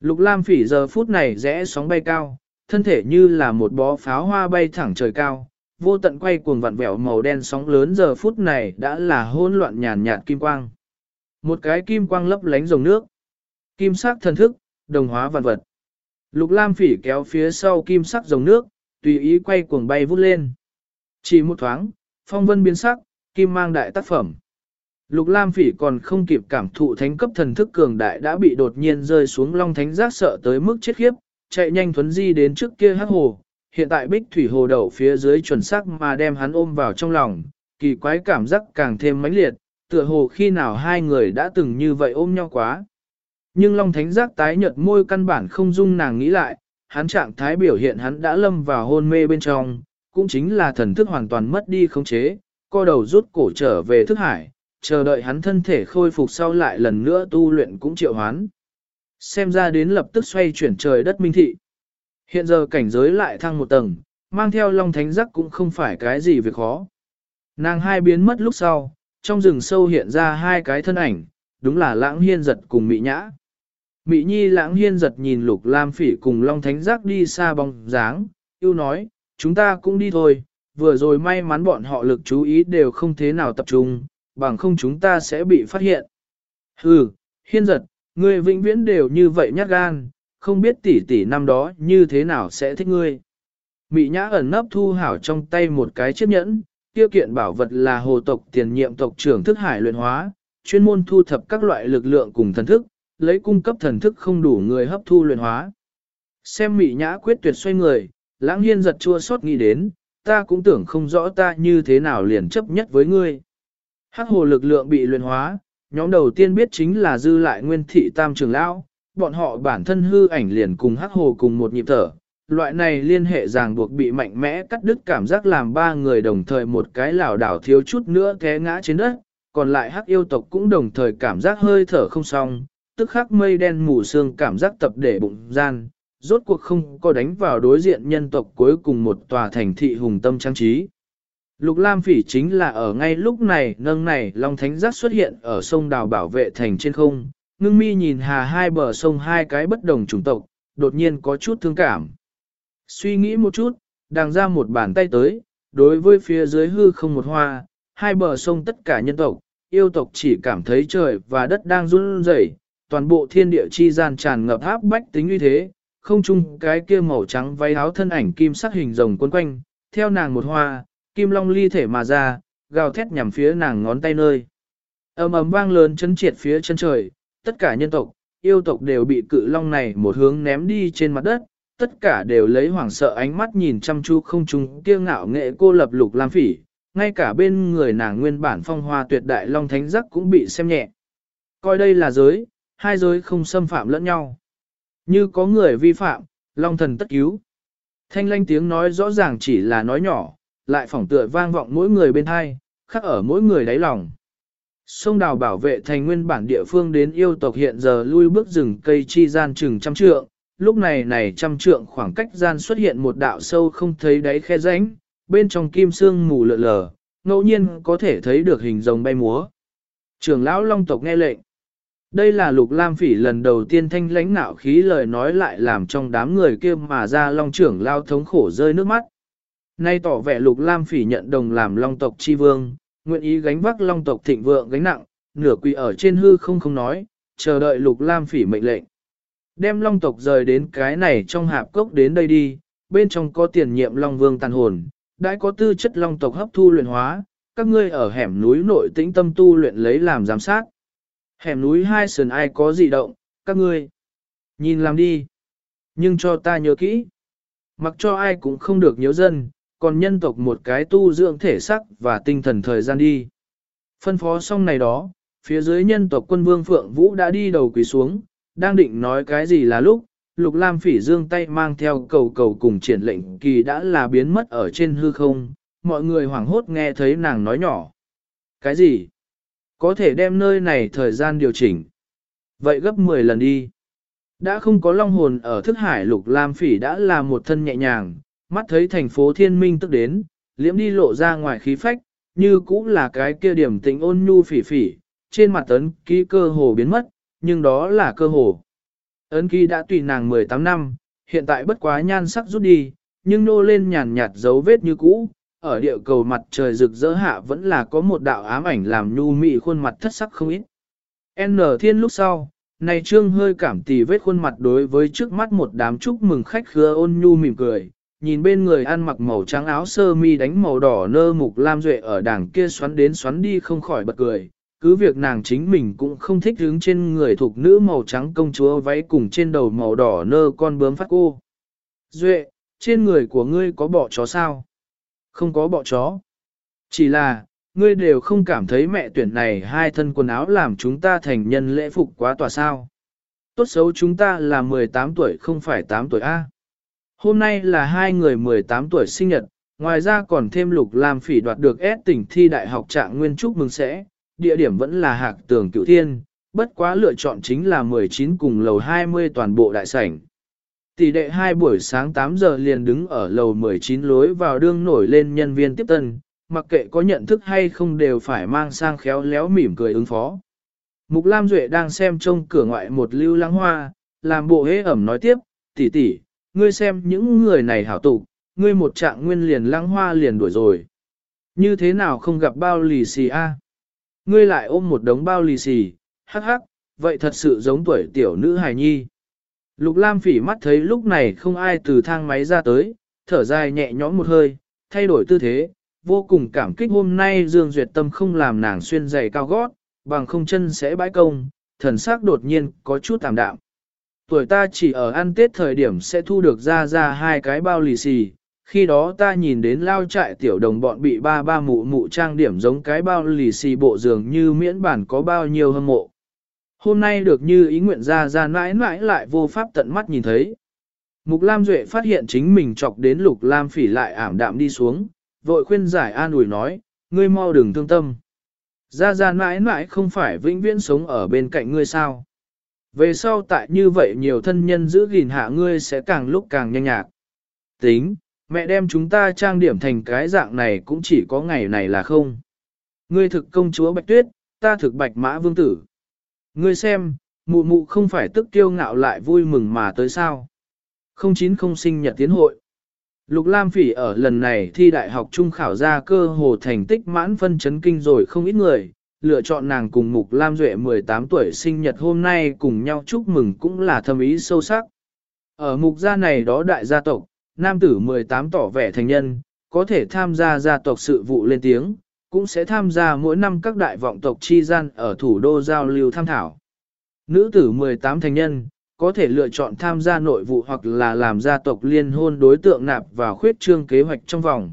Lục Lam Phỉ giờ phút này rẽ sóng bay cao, thân thể như là một bó pháo hoa bay thẳng trời cao, vô tận quay cuồng vặn vẹo màu đen sóng lớn giờ phút này đã là hỗn loạn nhàn nhạt kim quang. Một cái kim quang lấp lánh dòng nước. Kim sắc thần thức, đồng hóa vạn vật. Lục Lam Phỉ kéo phía sau kim sắc dòng nước, tùy ý quay cuồng bay vút lên. Chỉ một thoáng, phong vân biến sắc, kim mang đại tác phẩm. Lục Lam Phỉ còn không kịp cảm thụ thánh cấp thần thức cường đại đã bị đột nhiên rơi xuống long thánh giác sợ tới mức chết khiếp, chạy nhanh thuấn di đến trước kia hắc hồ, hiện tại bích thủy hồ đậu phía dưới chuẩn xác mà đem hắn ôm vào trong lòng, kỳ quái cảm giác càng thêm mãnh liệt, tựa hồ khi nào hai người đã từng như vậy ôm nhau quá. Nhưng Long Thánh Giác tái nhợt môi căn bản không dung nàng nghĩ lại, hắn trạng thái biểu hiện hắn đã lâm vào hôn mê bên trong, cũng chính là thần thức hoàn toàn mất đi khống chế, co đầu rút cổ trở về thức hải, chờ đợi hắn thân thể khôi phục sau lại lần nữa tu luyện cũng triệu hoán. Xem ra đến lập tức xoay chuyển trời đất minh thị. Hiện giờ cảnh giới lại thăng một tầng, mang theo long thánh giác cũng không phải cái gì việc khó. Nàng hai biến mất lúc sau, trong rừng sâu hiện ra hai cái thân ảnh, đúng là lãng hiên giật cùng mị nhã. Mị nhi lãng hiên giật nhìn lục lam phỉ cùng long thánh giác đi xa bóng dáng, yêu nói, chúng ta cũng đi thôi, vừa rồi may mắn bọn họ lực chú ý đều không thế nào tập trung, bằng không chúng ta sẽ bị phát hiện. Hừ, hiên giật, ngươi vĩnh viễn đều như vậy nhát gan, không biết tỷ tỷ năm đó như thế nào sẽ thích ngươi. Mị nhã ẩn nấp thu hảo trong tay một cái chiếc nhẫn, tiêu kiện bảo vật là hồ tộc tiền nhiệm tộc trưởng thức hải luyện hóa, chuyên môn thu thập các loại lực lượng cùng thần thức, lấy cung cấp thần thức không đủ người hấp thu luyện hóa. Xem mị nhã quyết tuyệt xoay người, lãng hiên giật chua xót nghĩ đến, ta cũng tưởng không rõ ta như thế nào liền chấp nhất với ngươi. Hắc hồ lực lượng bị luyện hóa, nhóm đầu tiên biết chính là dư lại nguyên thị tam trường lão, bọn họ bản thân hư ảnh liền cùng hắc hồ cùng một nhịp thở. Loại này liên hệ ràng buộc bị mạnh mẽ cắt đứt cảm giác làm ba người đồng thời một cái lảo đảo thiếu chút nữa té ngã trên đất, còn lại hắc yêu tộc cũng đồng thời cảm giác hơi thở không xong, tức khắc mây đen mù sương cảm giác tập để bụng gian, rốt cuộc không có đánh vào đối diện nhân tộc cuối cùng một tòa thành thị hùng tâm trang trí. Lục Lam Phỉ chính là ở ngay lúc này nâng này Long Thánh Giác xuất hiện ở sông đào bảo vệ thành trên không, ngưng mi nhìn hà hai bờ sông hai cái bất đồng chủng tộc, đột nhiên có chút thương cảm. Suy nghĩ một chút, đàng ra một bàn tay tới, đối với phía dưới hư không một hoa, hai bờ sông tất cả nhân tộc, yêu tộc chỉ cảm thấy trời và đất đang run rẩy, toàn bộ thiên địa chi gian tràn ngập áp bách tính uy thế, không chung cái kia màu trắng váy áo thân ảnh kim sắc hình rồng quấn quanh, theo nàng một hoa, kim long ly thể mà ra, gào thét nhằm phía nàng ngón tay nơi. ầm ầm vang lớn chấn triệt phía chân trời, tất cả nhân tộc, yêu tộc đều bị cự long này một hướng ném đi trên mặt đất, tất cả đều lấy hoảng sợ ánh mắt nhìn chăm chú không trung, kiêu ngạo nghệ cô lập lục lam phỉ, ngay cả bên người nàng nguyên bản phong hoa tuyệt đại long thánh giác cũng bị xem nhẹ. Coi đây là giới, hai giới không xâm phạm lẫn nhau. Như có người vi phạm, long thần tất cứu. Thanh lanh tiếng nói rõ ràng chỉ là nói nhỏ, lại phỏng tựa vang vọng mỗi người bên hai, khắc ở mỗi người đáy lòng. Sông đào bảo vệ thành nguyên bản địa phương đến yêu tộc hiện giờ lui bước rừng cây chi gian chừng trăm trượng, lúc này này trăm trượng khoảng cách gian xuất hiện một đạo sâu không thấy đáy khe rãnh, bên trong kim sương mù lượn lờ, ngẫu nhiên có thể thấy được hình rồng bay múa. Trưởng lão long tộc nghe lệnh. Đây là lục lam phỉ lần đầu tiên thanh lãnh nạo khí lời nói lại làm trong đám người kia mà ra long trưởng lao thống khổ rơi nước mắt. Nay tỏ vẻ lục lam phỉ nhận đồng làm long tộc chi vương, nguyện ý gánh vác long tộc thịnh vượng gánh nặng, nửa quỳ ở trên hư không không nói, chờ đợi lục lam phỉ mệnh lệnh. Đem long tộc rời đến cái này trong hạp cốc đến đây đi, bên trong có tiền nhiệm long vương tàn hồn, đã có tư chất long tộc hấp thu luyện hóa, các ngươi ở hẻm núi nội tĩnh tâm tu luyện lấy làm giám sát. Hẻm núi hai sườn ai có gì động, các ngươi nhìn làm đi. Nhưng cho ta nhớ kỹ, mặc cho ai cũng không được nhớ dân, còn nhân tộc một cái tu dưỡng thể sắc và tinh thần thời gian đi. Phân phó xong này đó, phía dưới nhân tộc quân vương Phượng Vũ đã đi đầu quỳ xuống, đang định nói cái gì là lúc, Lục Lam Phỉ dương tay mang theo cầu cầu cùng triển lệnh kỳ đã là biến mất ở trên hư không, mọi người hoảng hốt nghe thấy nàng nói nhỏ. Cái gì? Có thể đem nơi này thời gian điều chỉnh. Vậy gấp 10 lần đi. Đã không có long hồn ở thức hải Lục Lam Phỉ đã là một thân nhẹ nhàng, mắt thấy thành phố thiên minh tức đến, liễm đi lộ ra ngoài khí phách, như cũng là cái kia điểm tĩnh ôn nhu phỉ phỉ, trên mặt ấn ký cơ hồ biến mất, nhưng đó là cơ hồ. Ấn ký đã tùy nàng 18 năm, hiện tại bất quá nhan sắc rút đi, nhưng nô lên nhàn nhạt dấu vết như cũ, ở địa cầu mặt trời rực rỡ hạ vẫn là có một đạo ám ảnh làm nhu mị khuôn mặt thất sắc không ít. N thiên lúc sau, này trương hơi cảm tì vết khuôn mặt đối với trước mắt một đám chúc mừng khách khứa ôn nhu mỉm cười, nhìn bên người ăn mặc màu trắng áo sơ mi đánh màu đỏ nơ mục lam duệ ở đảng kia xoắn đến xoắn đi không khỏi bật cười, cứ việc nàng chính mình cũng không thích hướng trên người thuộc nữ màu trắng công chúa váy cùng trên đầu màu đỏ nơ con bướm phát cô. Duệ, trên người của ngươi có bọ chó sao? Không có bọ chó. Chỉ là, ngươi đều không cảm thấy mẹ tuyển này hai thân quần áo làm chúng ta thành nhân lễ phục quá tòa sao. Tốt xấu chúng ta là 18 tuổi không phải 8 tuổi A. Hôm nay là hai người 18 tuổi sinh nhật, ngoài ra còn thêm lục lam phỉ đoạt được S tỉnh thi đại học trạng nguyên chúc mừng sẽ, địa điểm vẫn là hạc tường cựu thiên, bất quá lựa chọn chính là 19 cùng lầu 20 toàn bộ đại sảnh. Tỷ đệ hai buổi sáng 8 giờ liền đứng ở lầu 19 lối vào đương nổi lên nhân viên tiếp tân, mặc kệ có nhận thức hay không đều phải mang sang khéo léo mỉm cười ứng phó. Mục Lam Duệ đang xem trông cửa ngoại một lưu lăng hoa, làm bộ hế ẩm nói tiếp, tỷ tỷ, ngươi xem những người này hảo tụ, ngươi một trạng nguyên liền lăng hoa liền đuổi rồi. Như thế nào không gặp bao lì xì a? Ngươi lại ôm một đống bao lì xì, hắc hắc, vậy thật sự giống tuổi tiểu nữ hài nhi. Lục Lam phỉ mắt thấy lúc này không ai từ thang máy ra tới, thở dài nhẹ nhõm một hơi, thay đổi tư thế, vô cùng cảm kích hôm nay Dương Duyệt Tâm không làm nàng xuyên giày cao gót, bằng không chân sẽ bãi công, thần sắc đột nhiên có chút tạm đạm. Tuổi ta chỉ ở ăn tết thời điểm sẽ thu được ra ra hai cái bao lì xì, khi đó ta nhìn đến lao trại tiểu đồng bọn bị ba ba mụ mụ trang điểm giống cái bao lì xì bộ dường như miễn bản có bao nhiêu hâm mộ. Hôm nay được như ý nguyện ra ra mãi mãi lại vô pháp tận mắt nhìn thấy. Mục Lam Duệ phát hiện chính mình chọc đến Lục Lam Phỉ lại ảm đạm đi xuống, vội khuyên giải an ủi nói, ngươi mau đừng thương tâm. Ra ra mãi mãi không phải vĩnh viễn sống ở bên cạnh ngươi sao. Về sau tại như vậy nhiều thân nhân giữ gìn hạ ngươi sẽ càng lúc càng nhanh nhạc. Tính, mẹ đem chúng ta trang điểm thành cái dạng này cũng chỉ có ngày này là không. Ngươi thực công chúa Bạch Tuyết, ta thực Bạch Mã Vương Tử. Ngươi xem, mụ mụ không phải tức kiêu ngạo lại vui mừng mà tới sao. Không chín không sinh nhật tiến hội. Lục Lam Phỉ ở lần này thi đại học trung khảo ra cơ hồ thành tích mãn phân chấn kinh rồi không ít người, lựa chọn nàng cùng Mục Lam Duệ 18 tuổi sinh nhật hôm nay cùng nhau chúc mừng cũng là thâm ý sâu sắc. Ở mục gia này đó đại gia tộc, nam tử 18 tỏ vẻ thành nhân, có thể tham gia gia tộc sự vụ lên tiếng, cũng sẽ tham gia mỗi năm các đại vọng tộc chi gian ở thủ đô giao lưu tham thảo. Nữ tử 18 thành nhân, có thể lựa chọn tham gia nội vụ hoặc là làm gia tộc liên hôn đối tượng nạp vào khuyết trương kế hoạch trong vòng.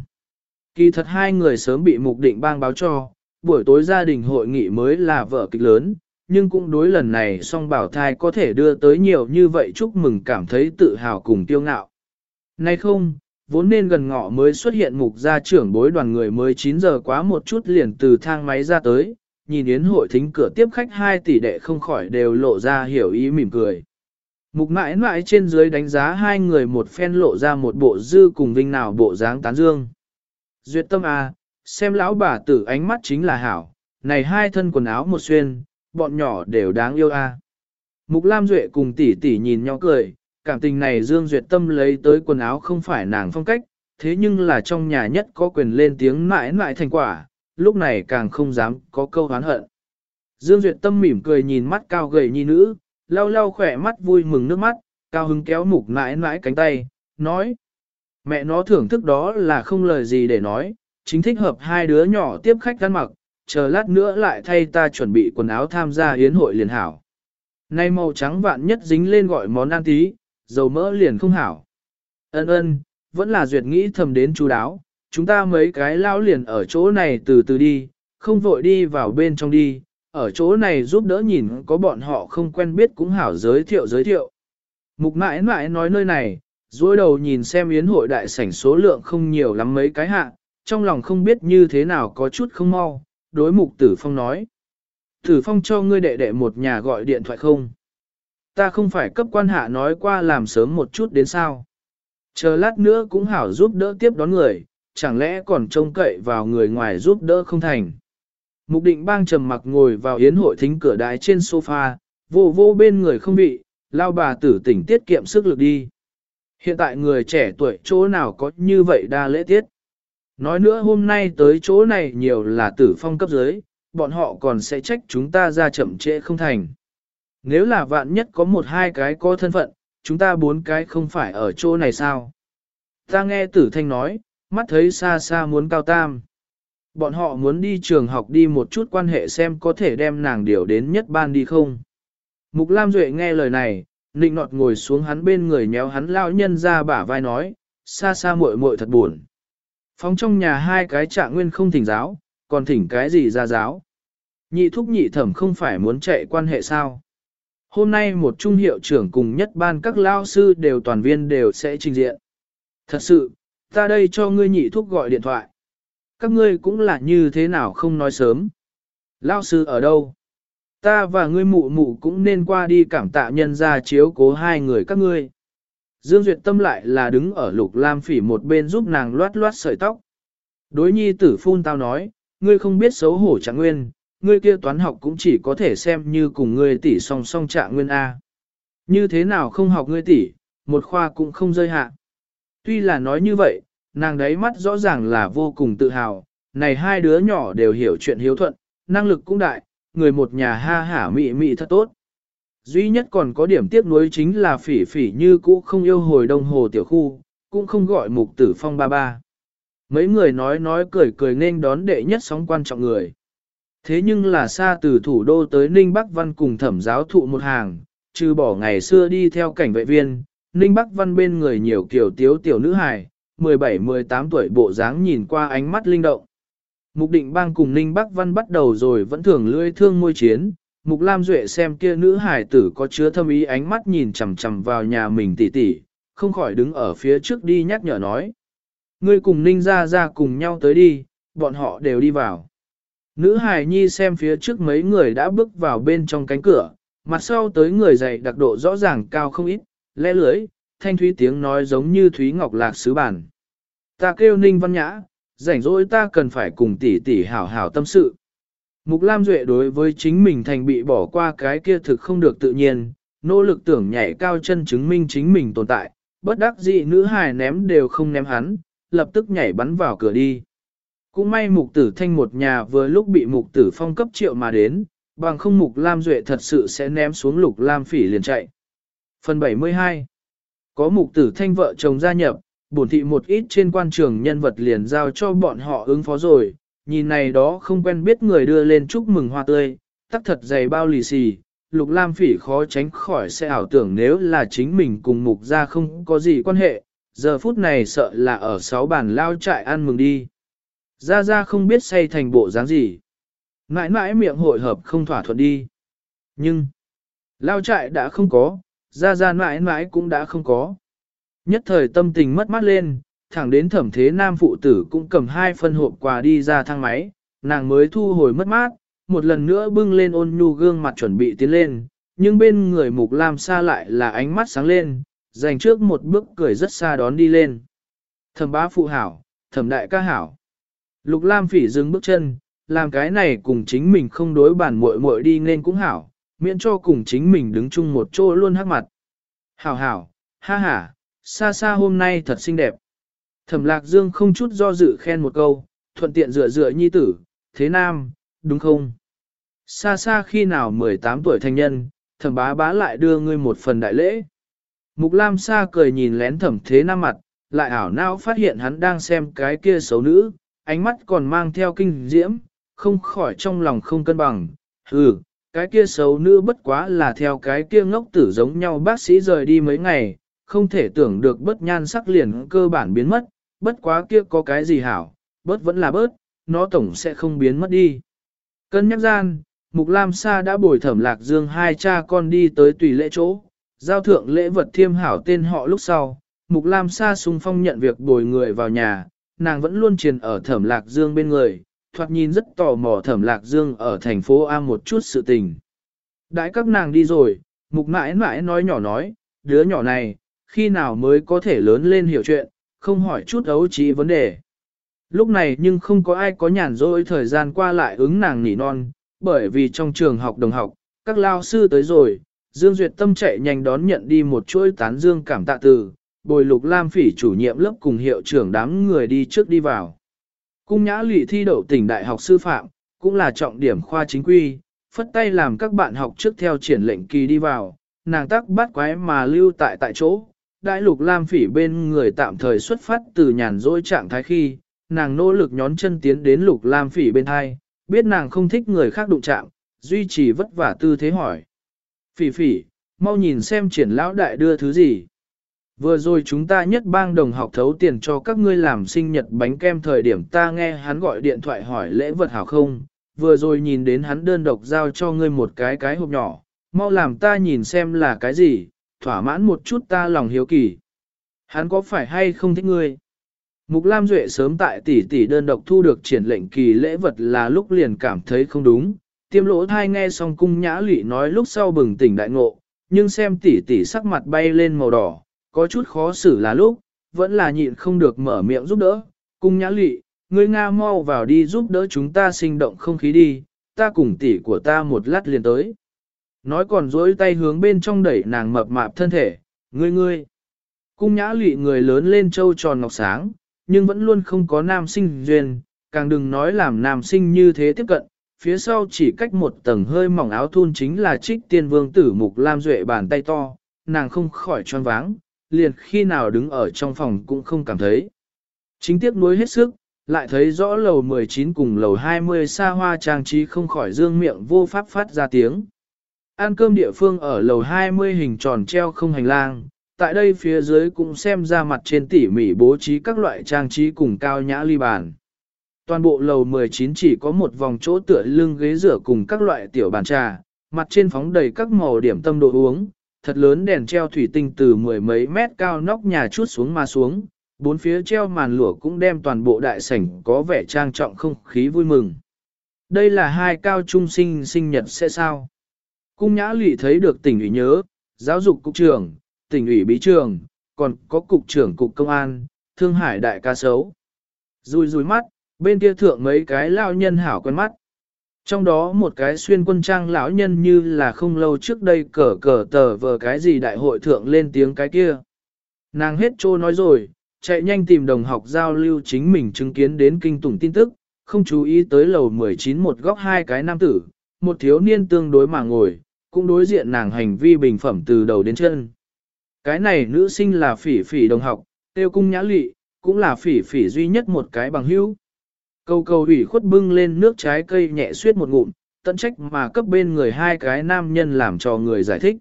Kỳ thật hai người sớm bị mục định bang báo cho, buổi tối gia đình hội nghị mới là vở kịch lớn, nhưng cũng đối lần này song bảo thai có thể đưa tới nhiều như vậy chúc mừng cảm thấy tự hào cùng tiêu ngạo. Nay không, vốn nên gần ngọ mới xuất hiện mục gia trưởng bối đoàn người mới 9 giờ quá một chút liền từ thang máy ra tới, nhìn yến hội thính cửa tiếp khách hai tỷ đệ không khỏi đều lộ ra hiểu ý mỉm cười. Mục mãi mãi trên dưới đánh giá hai người một phen lộ ra một bộ dư cùng vinh nào bộ dáng tán dương. Duyệt tâm à, xem lão bà tử ánh mắt chính là hảo, này hai thân quần áo một xuyên, bọn nhỏ đều đáng yêu a. À. Mục Lam Duệ cùng tỷ tỷ nhìn nhau cười, cảm tình này Dương Duyệt Tâm lấy tới quần áo không phải nàng phong cách, thế nhưng là trong nhà nhất có quyền lên tiếng mãi mãi thành quả, lúc này càng không dám có câu hán hận. Dương Duyệt Tâm mỉm cười nhìn mắt cao gầy nhi nữ, lau lau khỏe mắt vui mừng nước mắt, cao hứng kéo mục mãi mãi cánh tay, nói. Mẹ nó thưởng thức đó là không lời gì để nói, chính thích hợp hai đứa nhỏ tiếp khách ăn mặc, chờ lát nữa lại thay ta chuẩn bị quần áo tham gia hiến hội liền hảo. Nay màu trắng vạn nhất dính lên gọi món ăn tí, dầu mỡ liền không hảo. Ân ân, vẫn là duyệt nghĩ thầm đến chú đáo, chúng ta mấy cái lao liền ở chỗ này từ từ đi, không vội đi vào bên trong đi, ở chỗ này giúp đỡ nhìn có bọn họ không quen biết cũng hảo giới thiệu giới thiệu. Mục mãi mãi nói nơi này, dối đầu nhìn xem yến hội đại sảnh số lượng không nhiều lắm mấy cái hạ, trong lòng không biết như thế nào có chút không mau, đối mục tử phong nói. Tử phong cho ngươi đệ đệ một nhà gọi điện thoại không? Ta không phải cấp quan hạ nói qua làm sớm một chút đến sao? Chờ lát nữa cũng hảo giúp đỡ tiếp đón người, chẳng lẽ còn trông cậy vào người ngoài giúp đỡ không thành? Mục định bang trầm mặc ngồi vào yến hội thính cửa đái trên sofa, vô vô bên người không bị, lao bà tử tỉnh tiết kiệm sức lực đi. Hiện tại người trẻ tuổi chỗ nào có như vậy đa lễ tiết. Nói nữa hôm nay tới chỗ này nhiều là tử phong cấp dưới, bọn họ còn sẽ trách chúng ta ra chậm trễ không thành. Nếu là vạn nhất có một hai cái có thân phận, chúng ta bốn cái không phải ở chỗ này sao? Ta nghe tử thanh nói, mắt thấy xa xa muốn cao tam. Bọn họ muốn đi trường học đi một chút quan hệ xem có thể đem nàng điều đến nhất ban đi không. Mục Lam Duệ nghe lời này, nịnh nọt ngồi xuống hắn bên người nhéo hắn lao nhân ra bả vai nói, xa xa muội muội thật buồn. Phóng trong nhà hai cái trạng nguyên không thỉnh giáo, còn thỉnh cái gì ra giáo. Nhị thúc nhị thẩm không phải muốn chạy quan hệ sao. Hôm nay một trung hiệu trưởng cùng nhất ban các lao sư đều toàn viên đều sẽ trình diện. Thật sự, ta đây cho ngươi nhị thúc gọi điện thoại. Các ngươi cũng là như thế nào không nói sớm. Lao sư ở đâu? Ta và ngươi mụ mụ cũng nên qua đi cảm tạ nhân ra chiếu cố hai người các ngươi. Dương Duyệt Tâm lại là đứng ở lục lam phỉ một bên giúp nàng loát loát sợi tóc. Đối nhi tử phun tao nói, ngươi không biết xấu hổ trạng nguyên, ngươi kia toán học cũng chỉ có thể xem như cùng ngươi tỷ song song trạng nguyên A. Như thế nào không học ngươi tỷ, một khoa cũng không rơi hạ. Tuy là nói như vậy, nàng đấy mắt rõ ràng là vô cùng tự hào, này hai đứa nhỏ đều hiểu chuyện hiếu thuận, năng lực cũng đại, người một nhà ha hả mị mị thật tốt. Duy nhất còn có điểm tiếc nuối chính là phỉ phỉ như cũ không yêu hồi đồng hồ tiểu khu, cũng không gọi mục tử phong ba ba. Mấy người nói nói cười cười nên đón đệ nhất sóng quan trọng người. Thế nhưng là xa từ thủ đô tới Ninh Bắc Văn cùng thẩm giáo thụ một hàng, trừ bỏ ngày xưa đi theo cảnh vệ viên, Ninh Bắc Văn bên người nhiều kiểu tiếu tiểu nữ hài, 17-18 tuổi bộ dáng nhìn qua ánh mắt linh động. Mục định bang cùng Ninh Bắc Văn bắt đầu rồi vẫn thường lưỡi thương môi chiến, Mục Lam Duệ xem kia nữ hải tử có chứa thâm ý ánh mắt nhìn chằm chằm vào nhà mình tỉ tỉ, không khỏi đứng ở phía trước đi nhắc nhở nói. Ngươi cùng Ninh ra ra cùng nhau tới đi, bọn họ đều đi vào. Nữ hải nhi xem phía trước mấy người đã bước vào bên trong cánh cửa, mặt sau tới người dày đặc độ rõ ràng cao không ít, lẽ lưới, thanh thúy tiếng nói giống như thúy ngọc lạc sứ bản. Ta kêu Ninh Văn Nhã, rảnh rỗi ta cần phải cùng tỷ tỷ hảo hảo tâm sự. Mục Lam Duệ đối với chính mình thành bị bỏ qua cái kia thực không được tự nhiên, nỗ lực tưởng nhảy cao chân chứng minh chính mình tồn tại, bất đắc dĩ nữ hài ném đều không ném hắn, lập tức nhảy bắn vào cửa đi. Cũng may mục tử thanh một nhà vừa lúc bị mục tử phong cấp triệu mà đến, bằng không mục lam duệ thật sự sẽ ném xuống lục lam phỉ liền chạy. Phần 72 Có mục tử thanh vợ chồng gia nhập, bổn thị một ít trên quan trường nhân vật liền giao cho bọn họ ứng phó rồi, nhìn này đó không quen biết người đưa lên chúc mừng hoa tươi, tắc thật dày bao lì xì, lục lam phỉ khó tránh khỏi sẽ ảo tưởng nếu là chính mình cùng mục gia không có gì quan hệ, giờ phút này sợ là ở sáu bàn lao trại ăn mừng đi. gia gia không biết say thành bộ dáng gì. Mãi mãi miệng hội hợp không thỏa thuận đi. Nhưng, lao trại đã không có, gia gia mãi mãi cũng đã không có. Nhất thời tâm tình mất mát lên, thẳng đến thẩm thế nam phụ tử cũng cầm hai phân hộp quà đi ra thang máy, nàng mới thu hồi mất mát, một lần nữa bưng lên ôn nhu gương mặt chuẩn bị tiến lên, nhưng bên người mục lam xa lại là ánh mắt sáng lên, dành trước một bước cười rất xa đón đi lên. Thẩm bá phụ hảo, thẩm đại ca hảo. Lục lam phỉ dừng bước chân, làm cái này cùng chính mình không đối bản muội muội đi nên cũng hảo, miễn cho cùng chính mình đứng chung một chỗ luôn hắc mặt. Hảo hảo, ha ha, xa xa hôm nay thật xinh đẹp. Thẩm lạc dương không chút do dự khen một câu, thuận tiện rửa rửa nhi tử, thế nam, đúng không? Xa xa khi nào 18 tuổi thành nhân, thẩm bá bá lại đưa ngươi một phần đại lễ. Mục Lam Sa cười nhìn lén thẩm thế nam mặt, lại ảo não phát hiện hắn đang xem cái kia xấu nữ, ánh mắt còn mang theo kinh diễm, không khỏi trong lòng không cân bằng. Ừ, cái kia xấu nữ bất quá là theo cái kia ngốc tử giống nhau bác sĩ rời đi mấy ngày, không thể tưởng được bất nhan sắc liền cơ bản biến mất, bất quá kia có cái gì hảo, bớt vẫn là bớt, nó tổng sẽ không biến mất đi. Cân nhắc gian, Mục Lam Sa đã bồi thẩm lạc dương hai cha con đi tới tùy lễ chỗ, giao thượng lễ vật thiêm hảo tên họ lúc sau. Mục Lam Sa sung phong nhận việc bồi người vào nhà, nàng vẫn luôn truyền ở thẩm lạc dương bên người, thoạt nhìn rất tò mò thẩm lạc dương ở thành phố A một chút sự tình. Đãi các nàng đi rồi, mục mãi mãi nói nhỏ nói, đứa nhỏ này, khi nào mới có thể lớn lên hiểu chuyện, không hỏi chút ấu trí vấn đề. Lúc này nhưng không có ai có nhàn rỗi thời gian qua lại ứng nàng nỉ non, bởi vì trong trường học đồng học, các lao sư tới rồi, Dương Duyệt Tâm chạy nhanh đón nhận đi một chuỗi tán dương cảm tạ từ, bồi lục lam phỉ chủ nhiệm lớp cùng hiệu trưởng đám người đi trước đi vào. Cung nhã lụy thi đậu tỉnh đại học sư phạm, cũng là trọng điểm khoa chính quy, phất tay làm các bạn học trước theo triển lệnh kỳ đi vào, nàng tắc bắt quái mà lưu tại tại chỗ. Đại lục lam phỉ bên người tạm thời xuất phát từ nhàn rỗi trạng thái khi, nàng nỗ lực nhón chân tiến đến lục lam phỉ bên hai, biết nàng không thích người khác đụng chạm, duy trì vất vả tư thế hỏi. Phỉ phỉ, mau nhìn xem triển lão đại đưa thứ gì. Vừa rồi chúng ta nhất bang đồng học thấu tiền cho các ngươi làm sinh nhật bánh kem thời điểm ta nghe hắn gọi điện thoại hỏi lễ vật hảo không, vừa rồi nhìn đến hắn đơn độc giao cho ngươi một cái cái hộp nhỏ, mau làm ta nhìn xem là cái gì, thỏa mãn một chút ta lòng hiếu kỳ. Hắn có phải hay không thích ngươi? Mục Lam Duệ sớm tại tỷ tỷ đơn độc thu được triển lệnh kỳ lễ vật là lúc liền cảm thấy không đúng, tiêm lỗ thai nghe xong cung nhã lụy nói lúc sau bừng tỉnh đại ngộ, nhưng xem tỷ tỷ sắc mặt bay lên màu đỏ, có chút khó xử là lúc, vẫn là nhịn không được mở miệng giúp đỡ, cung nhã lụy, ngươi Nga mau vào đi giúp đỡ chúng ta sinh động không khí đi, ta cùng tỷ của ta một lát liền tới. Nói còn dỗi tay hướng bên trong đẩy nàng mập mạp thân thể, ngươi ngươi. Cung nhã lụy người lớn lên trâu tròn ngọc sáng, nhưng vẫn luôn không có nam sinh duyên, càng đừng nói làm nam sinh như thế tiếp cận, phía sau chỉ cách một tầng hơi mỏng áo thun chính là trích tiên vương tử mục lam duệ bàn tay to, nàng không khỏi choáng váng, liền khi nào đứng ở trong phòng cũng không cảm thấy. Chính tiếc nuối hết sức, lại thấy rõ lầu 19 cùng lầu 20 xa hoa trang trí không khỏi dương miệng vô pháp phát ra tiếng. Ăn cơm địa phương ở lầu 20 hình tròn treo không hành lang, tại đây phía dưới cũng xem ra mặt trên tỉ mỉ bố trí các loại trang trí cùng cao nhã ly bàn. Toàn bộ lầu 19 chỉ có một vòng chỗ tựa lưng ghế rửa cùng các loại tiểu bàn trà, mặt trên phóng đầy các màu điểm tâm đồ uống, thật lớn đèn treo thủy tinh từ mười mấy mét cao nóc nhà chút xuống mà xuống, bốn phía treo màn lụa cũng đem toàn bộ đại sảnh có vẻ trang trọng không khí vui mừng. Đây là hai cao trung sinh sinh nhật sẽ sao? Cung nhã lụy thấy được tỉnh ủy nhớ, giáo dục cục trưởng, tỉnh ủy bí trường, còn có cục trưởng cục công an, thương hải đại ca sấu. Rùi rùi mắt, bên kia thượng mấy cái lao nhân hảo quen mắt. Trong đó một cái xuyên quân trang lão nhân như là không lâu trước đây cờ cờ tờ vờ cái gì đại hội thượng lên tiếng cái kia. Nàng hết trô nói rồi, chạy nhanh tìm đồng học giao lưu chính mình chứng kiến đến kinh tủng tin tức, không chú ý tới lầu 19 một góc hai cái nam tử, một thiếu niên tương đối mà ngồi, cũng đối diện nàng hành vi bình phẩm từ đầu đến chân. Cái này nữ sinh là phỉ phỉ đồng học, tiêu cung nhã lị, cũng là phỉ phỉ duy nhất một cái bằng hữu. Cầu cầu ủy khuất bưng lên nước trái cây nhẹ suyết một ngụm, tận trách mà cấp bên người hai cái nam nhân làm cho người giải thích.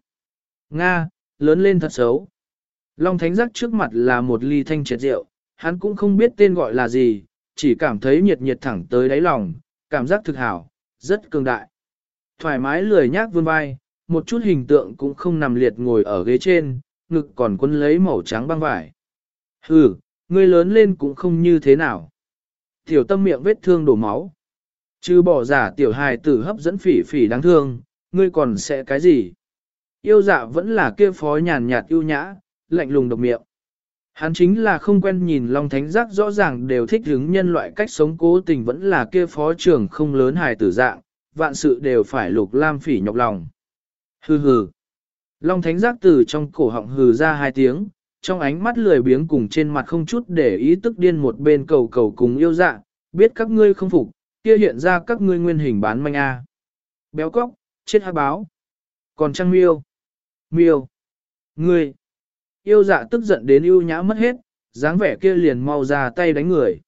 Nga, lớn lên thật xấu. Long Thánh Giác trước mặt là một ly thanh triệt rượu, hắn cũng không biết tên gọi là gì, chỉ cảm thấy nhiệt nhiệt thẳng tới đáy lòng, cảm giác thực hảo, rất cường đại. Thoải mái lười nhác vươn vai, một chút hình tượng cũng không nằm liệt ngồi ở ghế trên, ngực còn quấn lấy màu trắng băng vải. Hừ, ngươi lớn lên cũng không như thế nào. Tiểu tâm miệng vết thương đổ máu. Chứ bỏ giả tiểu hài tử hấp dẫn phỉ phỉ đáng thương, ngươi còn sẽ cái gì? Yêu dạ vẫn là kia phó nhàn nhạt yêu nhã, lạnh lùng độc miệng. Hắn chính là không quen nhìn Long Thánh Giác rõ ràng đều thích hứng nhân loại cách sống cố tình vẫn là kia phó trưởng không lớn hài tử dạng, vạn sự đều phải lục lam phỉ nhọc lòng. Hừ hừ. Long Thánh Giác từ trong cổ họng hừ ra hai tiếng, trong ánh mắt lười biếng cùng trên mặt không chút để ý tức điên một bên cầu cầu cùng yêu dạ, biết các ngươi không phục, kia hiện ra các ngươi nguyên hình bán manh a. Béo cóc, chết hai báo. Còn trăng miêu. Miêu. Ngươi. Yêu dạ tức giận đến yêu nhã mất hết, dáng vẻ kia liền mau ra tay đánh người.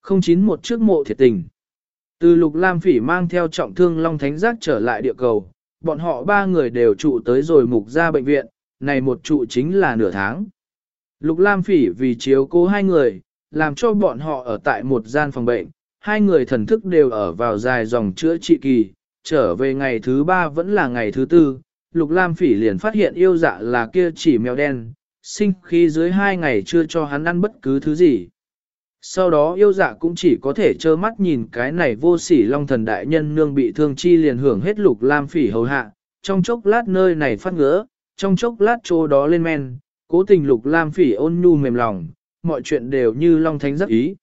Không chín một trước mộ thiệt tình. Từ lục lam phỉ mang theo trọng thương Long Thánh Giác trở lại địa cầu, bọn họ ba người đều trụ tới rồi mục ra bệnh viện, này một trụ chính là nửa tháng. Lục lam phỉ vì chiếu cố hai người, làm cho bọn họ ở tại một gian phòng bệnh, hai người thần thức đều ở vào dài dòng chữa trị kỳ, trở về ngày thứ ba vẫn là ngày thứ tư, Lục Lam Phỉ liền phát hiện yêu dạ là kia chỉ mèo đen, sinh khi dưới hai ngày chưa cho hắn ăn bất cứ thứ gì. Sau đó yêu dạ cũng chỉ có thể trơ mắt nhìn cái này vô sỉ long thần đại nhân nương bị thương chi liền hưởng hết lục lam phỉ hầu hạ, trong chốc lát nơi này phát ngỡ, trong chốc lát chỗ đó lên men, cố tình lục lam phỉ ôn nhu mềm lòng, mọi chuyện đều như long thánh rất ý.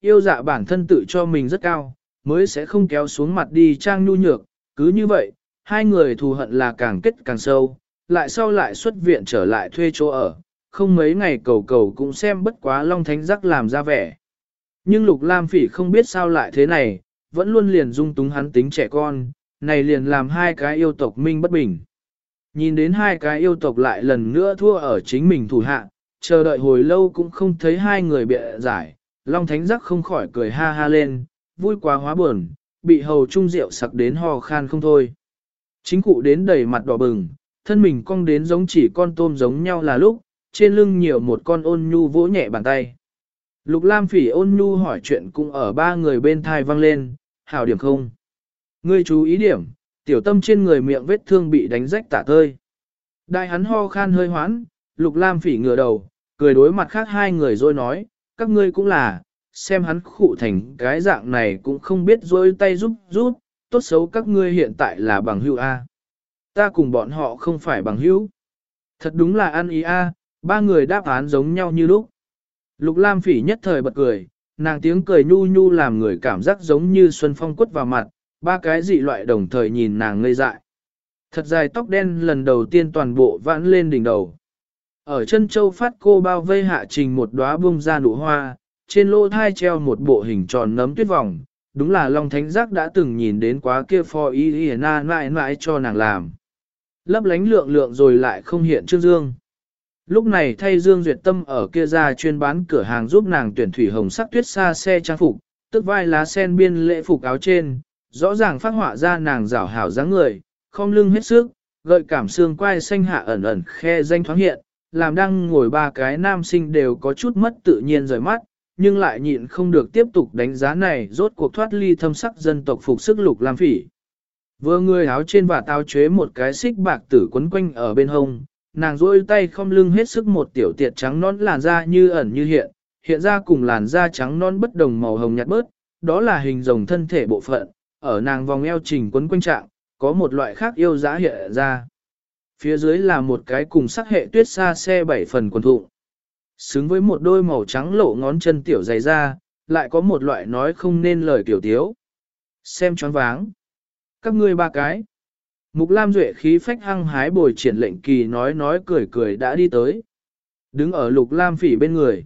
Yêu dạ bản thân tự cho mình rất cao, mới sẽ không kéo xuống mặt đi trang nhu nhược, cứ như vậy, hai người thù hận là càng kết càng sâu, lại sau lại xuất viện trở lại thuê chỗ ở, không mấy ngày cầu cầu cũng xem bất quá Long Thánh Giác làm ra vẻ. Nhưng Lục Lam Phỉ không biết sao lại thế này, vẫn luôn liền dung túng hắn tính trẻ con, này liền làm hai cái yêu tộc minh bất bình. Nhìn đến hai cái yêu tộc lại lần nữa thua ở chính mình thủ hạ, chờ đợi hồi lâu cũng không thấy hai người bịa giải, Long Thánh Giác không khỏi cười ha ha lên, vui quá hóa buồn, bị hầu trung rượu sặc đến ho khan không thôi. Chính cụ đến đầy mặt đỏ bừng, thân mình cong đến giống chỉ con tôm giống nhau là lúc, trên lưng nhiều một con ôn nhu vỗ nhẹ bàn tay. Lục Lam Phỉ ôn nhu hỏi chuyện cũng ở ba người bên thai vang lên, hảo điểm không? Ngươi chú ý điểm, tiểu tâm trên người miệng vết thương bị đánh rách tả tơi. Đại hắn ho khan hơi hoãn, Lục Lam Phỉ ngửa đầu, cười đối mặt khác hai người rồi nói, các ngươi cũng là, xem hắn khụ thành cái dạng này cũng không biết rôi tay giúp giúp, tốt xấu các ngươi hiện tại là bằng hữu A. Ta cùng bọn họ không phải bằng hữu. Thật đúng là ăn ý A, ba người đáp án giống nhau như lúc. Lục Lam Phỉ nhất thời bật cười, nàng tiếng cười nhu nhu làm người cảm giác giống như xuân phong quất vào mặt, ba cái dị loại đồng thời nhìn nàng ngây dại. Thật dài tóc đen lần đầu tiên toàn bộ vãn lên đỉnh đầu. Ở chân châu phát cô bao vây hạ trình một đóa bung ra nụ hoa, trên lỗ thai treo một bộ hình tròn nấm tuyết vòng, đúng là Long Thánh Giác đã từng nhìn đến quá kia phò y y na mãi mãi cho nàng làm. Lấp lánh lượng lượng rồi lại không hiện Trương Dương. Lúc này thay Dương Duyệt Tâm ở kia ra chuyên bán cửa hàng giúp nàng tuyển thủy hồng sắc tuyết xa xe trang phục, tức vai lá sen biên lễ phục áo trên, rõ ràng phát họa ra nàng rảo hảo dáng người, không lưng hết sức, gợi cảm xương quai xanh hạ ẩn ẩn khe danh thoáng hiện, làm đang ngồi ba cái nam sinh đều có chút mất tự nhiên rời mắt, nhưng lại nhịn không được tiếp tục đánh giá này rốt cuộc thoát ly thâm sắc dân tộc phục sức lục lam phỉ. Vừa người áo trên và tao chế một cái xích bạc tử quấn quanh ở bên hông, nàng rôi tay không lưng hết sức một tiểu tiệt trắng non làn da như ẩn như hiện, hiện ra cùng làn da trắng non bất đồng màu hồng nhạt bớt, đó là hình rồng thân thể bộ phận, ở nàng vòng eo trình quấn quanh trạng, có một loại khác yêu giá hiện ra. Phía dưới là một cái cùng sắc hệ tuyết xa xe bảy phần quần thụ. Xứng với một đôi màu trắng lộ ngón chân tiểu dày ra, lại có một loại nói không nên lời tiểu tiếu. Xem choáng váng. Các ngươi ba cái. Mục Lam Duệ khí phách hăng hái bồi triển lệnh kỳ nói nói cười cười đã đi tới. Đứng ở Lục Lam Phỉ bên người.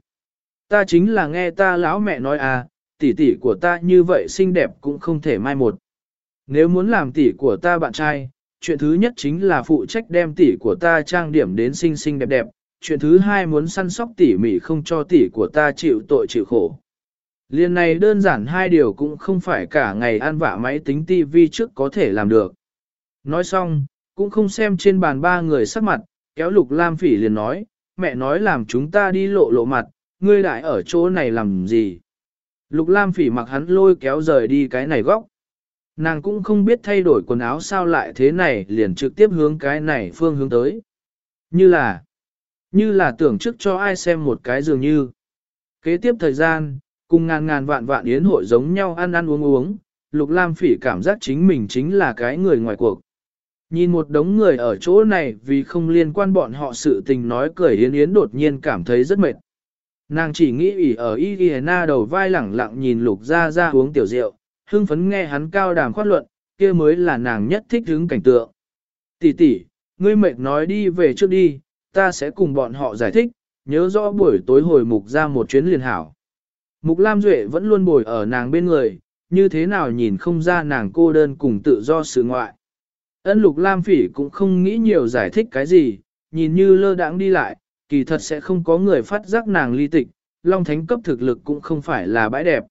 Ta chính là nghe ta lão mẹ nói à, tỷ tỷ của ta như vậy xinh đẹp cũng không thể mai một. Nếu muốn làm tỷ của ta bạn trai, chuyện thứ nhất chính là phụ trách đem tỷ của ta trang điểm đến xinh xinh đẹp đẹp, chuyện thứ hai muốn săn sóc tỉ mỉ không cho tỷ của ta chịu tội chịu khổ. Liên này đơn giản hai điều cũng không phải cả ngày ăn vạ máy tính tivi trước có thể làm được. Nói xong, cũng không xem trên bàn ba người sắc mặt, kéo lục lam phỉ liền nói, mẹ nói làm chúng ta đi lộ lộ mặt, ngươi lại ở chỗ này làm gì. Lục lam phỉ mặc hắn lôi kéo rời đi cái này góc. Nàng cũng không biết thay đổi quần áo sao lại thế này liền trực tiếp hướng cái này phương hướng tới. Như là, như là tưởng trước cho ai xem một cái dường như. Kế tiếp thời gian, cùng ngàn ngàn vạn vạn yến hội giống nhau ăn ăn uống uống, Lục Lam Phỉ cảm giác chính mình chính là cái người ngoài cuộc. Nhìn một đống người ở chỗ này vì không liên quan bọn họ sự tình nói cười yến yến đột nhiên cảm thấy rất mệt. Nàng chỉ nghĩ ỉ ở y y na đầu vai lẳng lặng nhìn Lục ra ra uống tiểu rượu, hưng phấn nghe hắn cao đàm khoát luận, kia mới là nàng nhất thích hứng cảnh tượng. Tỷ tỷ, ngươi mệt nói đi về trước đi, ta sẽ cùng bọn họ giải thích, nhớ rõ buổi tối hồi mục ra một chuyến liền hảo. Mục Lam Duệ vẫn luôn bồi ở nàng bên người, như thế nào nhìn không ra nàng cô đơn cùng tự do sự ngoại. Ân Lục Lam Phỉ cũng không nghĩ nhiều giải thích cái gì, nhìn như lơ đãng đi lại, kỳ thật sẽ không có người phát giác nàng ly tịch, Long Thánh cấp thực lực cũng không phải là bãi đẹp.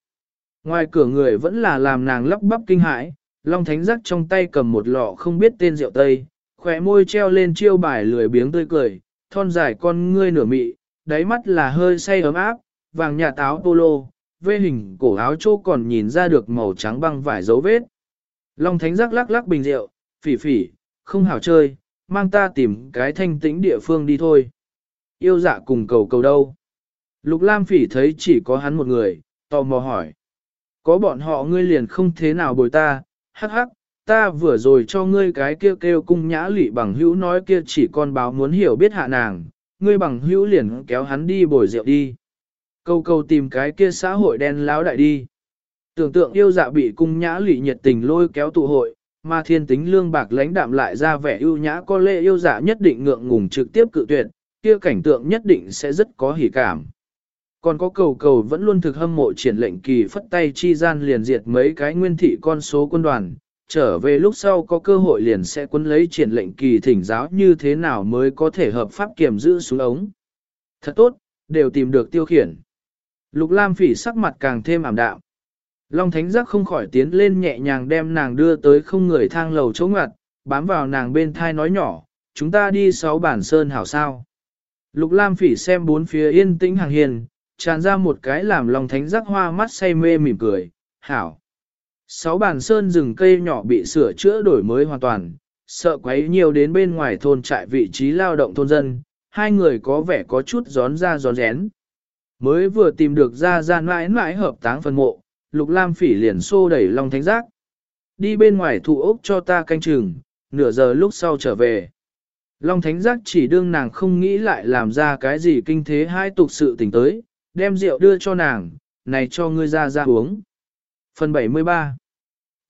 Ngoài cửa người vẫn là làm nàng lắp bắp kinh hãi, Long Thánh giác trong tay cầm một lọ không biết tên rượu tây, khỏe môi treo lên chiêu bài lười biếng tươi cười, thon dài con ngươi nửa mị, đáy mắt là hơi say ấm áp, vàng nhà táo polo, vê hình cổ áo chỗ còn nhìn ra được màu trắng băng vải dấu vết. Long Thánh giác lắc lắc bình rượu, phỉ phỉ, không hảo chơi, mang ta tìm cái thanh tĩnh địa phương đi thôi. Yêu dạ cùng cầu cầu đâu? Lục Lam phỉ thấy chỉ có hắn một người, tò mò hỏi. Có bọn họ ngươi liền không thế nào bồi ta, hắc hắc, ta vừa rồi cho ngươi cái kêu kêu cung nhã lụy bằng hữu nói kia chỉ con báo muốn hiểu biết hạ nàng, ngươi bằng hữu liền kéo hắn đi bồi rượu đi. Câu câu tìm cái kia xã hội đen láo đại đi. Tưởng tượng yêu dạ bị cung nhã lụy nhiệt tình lôi kéo tụ hội, mà thiên tính lương bạc lãnh đạm lại ra vẻ ưu nhã có lệ yêu giả nhất định ngượng ngùng trực tiếp cự tuyệt, kia cảnh tượng nhất định sẽ rất có hỉ cảm. Còn có cầu cầu vẫn luôn thực hâm mộ triển lệnh kỳ phất tay chi gian liền diệt mấy cái nguyên thị con số quân đoàn, trở về lúc sau có cơ hội liền sẽ quân lấy triển lệnh kỳ thỉnh giáo như thế nào mới có thể hợp pháp kiểm giữ xuống ống. Thật tốt, đều tìm được tiêu khiển. Lục Lam phỉ sắc mặt càng thêm ảm đạm. Long Thánh Giác không khỏi tiến lên nhẹ nhàng đem nàng đưa tới không người thang lầu chỗ ngặt, bám vào nàng bên thai nói nhỏ, chúng ta đi sáu bản sơn hảo sao. Lục Lam phỉ xem bốn phía yên tĩnh hàng hiền, tràn ra một cái làm Long Thánh Giác hoa mắt say mê mỉm cười, hảo. Sáu bản sơn rừng cây nhỏ bị sửa chữa đổi mới hoàn toàn, sợ quấy nhiều đến bên ngoài thôn trại vị trí lao động thôn dân, hai người có vẻ có chút gión ra gión rén. Mới vừa tìm được ra ra mãi mãi hợp táng phân mộ, Lục Lam Phỉ liền xô đẩy Long Thánh Giác. Đi bên ngoài thủ ốc cho ta canh chừng, nửa giờ lúc sau trở về. Long Thánh Giác chỉ đương nàng không nghĩ lại làm ra cái gì kinh thế hai tục sự tình tới, đem rượu đưa cho nàng, này cho ngươi ra ra uống. Phần 73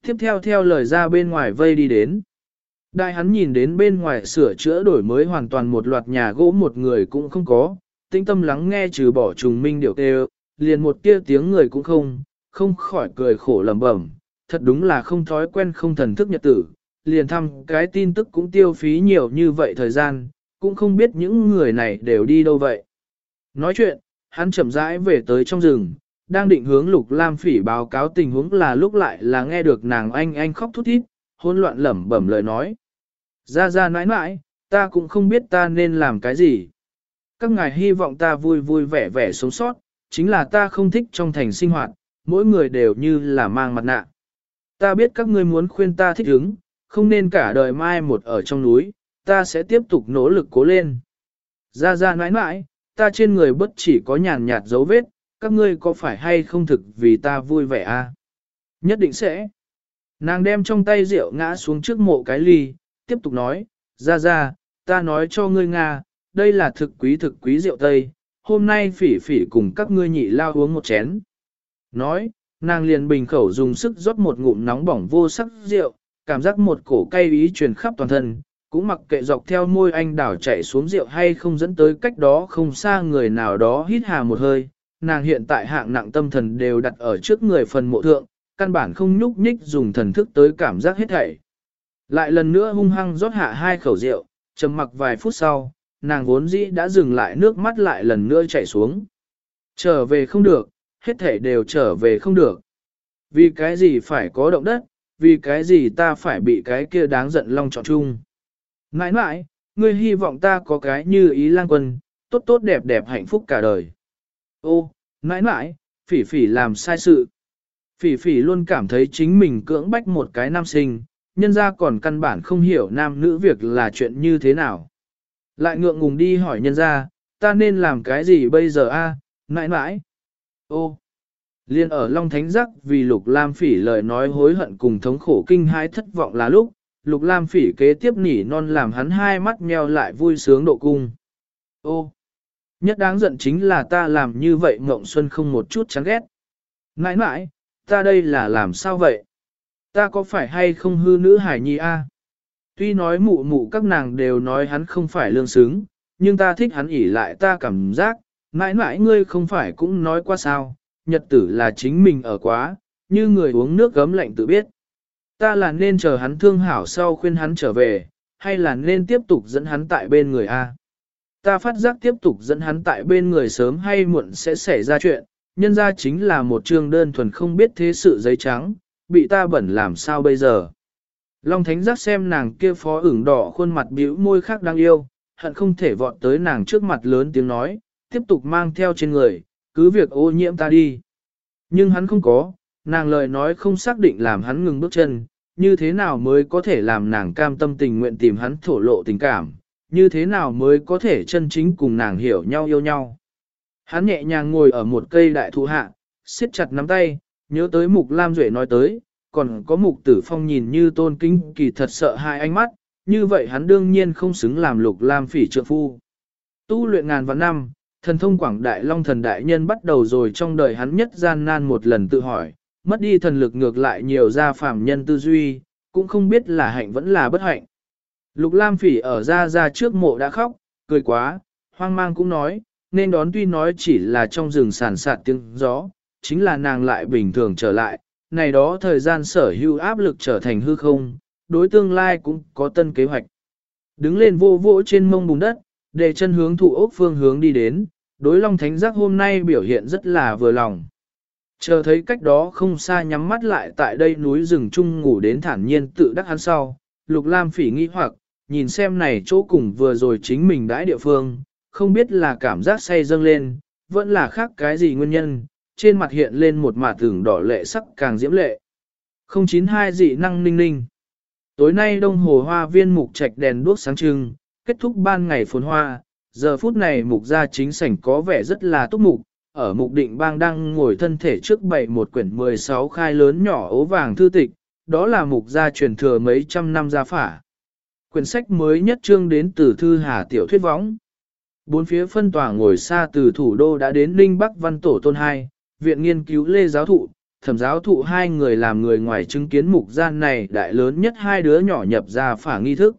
Tiếp theo theo lời ra bên ngoài vây đi đến. Đại hắn nhìn đến bên ngoài sửa chữa đổi mới hoàn toàn một loạt nhà gỗ một người cũng không có, tinh tâm lắng nghe trừ bỏ trùng minh điều kêu, liền một tia tiếng người cũng không, không khỏi cười khổ lẩm bẩm, thật đúng là không thói quen không thần thức nhật tử, liền thăm cái tin tức cũng tiêu phí nhiều như vậy thời gian, cũng không biết những người này đều đi đâu vậy. Nói chuyện, hắn chậm rãi về tới trong rừng, đang định hướng Lục Lam Phỉ báo cáo tình huống là lúc lại là nghe được nàng anh anh khóc thút thít, hỗn loạn lẩm bẩm lời nói. Ra ra nãi nãi, ta cũng không biết ta nên làm cái gì. Các ngài hy vọng ta vui vui vẻ vẻ sống sót, chính là ta không thích trong thành sinh hoạt, mỗi người đều như là mang mặt nạ. Ta biết các ngươi muốn khuyên ta thích ứng, không nên cả đời mai một ở trong núi, ta sẽ tiếp tục nỗ lực cố lên. Ra ra nãi nãi, ta trên người bất chỉ có nhàn nhạt dấu vết, các ngươi có phải hay không thực vì ta vui vẻ à? Nhất định sẽ. Nàng đem trong tay rượu ngã xuống trước mộ cái ly, tiếp tục nói, ra ra, ta nói cho ngươi Nga, đây là thực quý thực quý rượu Tây, hôm nay phỉ phỉ cùng các ngươi nhị lao uống một chén. Nói, nàng liền bình khẩu dùng sức rót một ngụm nóng bỏng vô sắc rượu, cảm giác một cổ cay ý truyền khắp toàn thân, cũng mặc kệ dọc theo môi anh đảo chạy xuống rượu hay không dẫn tới cách đó không xa người nào đó hít hà một hơi, nàng hiện tại hạng nặng tâm thần đều đặt ở trước người phần mộ thượng, căn bản không nhúc nhích dùng thần thức tới cảm giác hết thảy. Lại lần nữa hung hăng rót hạ hai khẩu rượu, trầm mặc vài phút sau, nàng vốn dĩ đã dừng lại nước mắt lại lần nữa chảy xuống. Trở về không được, hết thể đều trở về không được. Vì cái gì phải có động đất, vì cái gì ta phải bị cái kia đáng giận long trọn chung. Nãi nãi, ngươi hy vọng ta có cái như ý lang quân, tốt tốt đẹp đẹp hạnh phúc cả đời. Ô, nãi nãi, phỉ phỉ làm sai sự. Phỉ phỉ luôn cảm thấy chính mình cưỡng bách một cái nam sinh, nhân ra còn căn bản không hiểu nam nữ việc là chuyện như thế nào. Lại ngượng ngùng đi hỏi nhân ra, ta nên làm cái gì bây giờ a? À? nãi nãi. Ô, liên ở Long Thánh Giác vì Lục Lam Phỉ lời nói hối hận cùng thống khổ kinh hai thất vọng là lúc, Lục Lam Phỉ kế tiếp nỉ non làm hắn hai mắt nheo lại vui sướng độ cung. Ô, nhất đáng giận chính là ta làm như vậy Ngộng Xuân không một chút chán ghét. Nãi nãi, ta đây là làm sao vậy? Ta có phải hay không hư nữ hải nhi a? Tuy nói mụ mụ các nàng đều nói hắn không phải lương xứng, nhưng ta thích hắn ỉ lại ta cảm giác, mãi mãi ngươi không phải cũng nói qua sao, nhật tử là chính mình ở quá, như người uống nước gấm lạnh tự biết. Ta là nên chờ hắn thương hảo sau khuyên hắn trở về, hay là nên tiếp tục dẫn hắn tại bên người A. Ta phát giác tiếp tục dẫn hắn tại bên người sớm hay muộn sẽ xảy ra chuyện, nhân ra chính là một trường đơn thuần không biết thế sự giấy trắng, bị ta bẩn làm sao bây giờ. Long Thánh giác xem nàng kia phó ửng đỏ khuôn mặt bĩu môi khác đang yêu, hận không thể vọt tới nàng trước mặt lớn tiếng nói, tiếp tục mang theo trên người, cứ việc ô nhiễm ta đi. Nhưng hắn không có, nàng lời nói không xác định làm hắn ngừng bước chân, như thế nào mới có thể làm nàng cam tâm tình nguyện tìm hắn thổ lộ tình cảm, như thế nào mới có thể chân chính cùng nàng hiểu nhau yêu nhau. Hắn nhẹ nhàng ngồi ở một cây đại thụ hạ, siết chặt nắm tay, nhớ tới mục Lam Duệ nói tới, còn có mục tử phong nhìn như tôn kính kỳ thật sợ hai ánh mắt, như vậy hắn đương nhiên không xứng làm lục Lam phỉ trượng phu. Tu luyện ngàn vạn năm, thần thông quảng đại long thần đại nhân bắt đầu rồi trong đời hắn nhất gian nan một lần tự hỏi, mất đi thần lực ngược lại nhiều ra phàm nhân tư duy, cũng không biết là hạnh vẫn là bất hạnh. Lục Lam phỉ ở ra ra trước mộ đã khóc, cười quá, hoang mang cũng nói, nên đón tuy nói chỉ là trong rừng sản sạt tiếng gió, chính là nàng lại bình thường trở lại, này đó thời gian sở hữu áp lực trở thành hư không, đối tương lai cũng có tân kế hoạch. Đứng lên vô vỗ trên mông bùn đất, để chân hướng thụ ốc phương hướng đi đến, đối long thánh giác hôm nay biểu hiện rất là vừa lòng. Chờ thấy cách đó không xa nhắm mắt lại tại đây núi rừng chung ngủ đến thản nhiên tự đắc hắn sau, lục lam phỉ nghi hoặc, nhìn xem này chỗ cùng vừa rồi chính mình đãi địa phương, không biết là cảm giác say dâng lên, vẫn là khác cái gì nguyên nhân, trên mặt hiện lên một mả tưởng đỏ lệ sắc càng diễm lệ. 092 dị năng ninh ninh. Tối nay đông hồ hoa viên mục trạch đèn đuốc sáng trưng, kết thúc ban ngày phồn hoa, giờ phút này mục gia chính sảnh có vẻ rất là túc mục, ở mục định bang đang ngồi thân thể trước bày một quyển 16 khai lớn nhỏ ố vàng thư tịch, đó là mục gia truyền thừa mấy trăm năm gia phả. Quyển sách mới nhất trương đến từ thư hà tiểu thuyết võng. Bốn phía phân tòa ngồi xa từ thủ đô đã đến Ninh Bắc Văn Tổ Tôn hai viện nghiên cứu lê giáo thụ, thẩm giáo thụ hai người làm người ngoài chứng kiến mục gian này đại lớn nhất hai đứa nhỏ nhập ra phả nghi thức.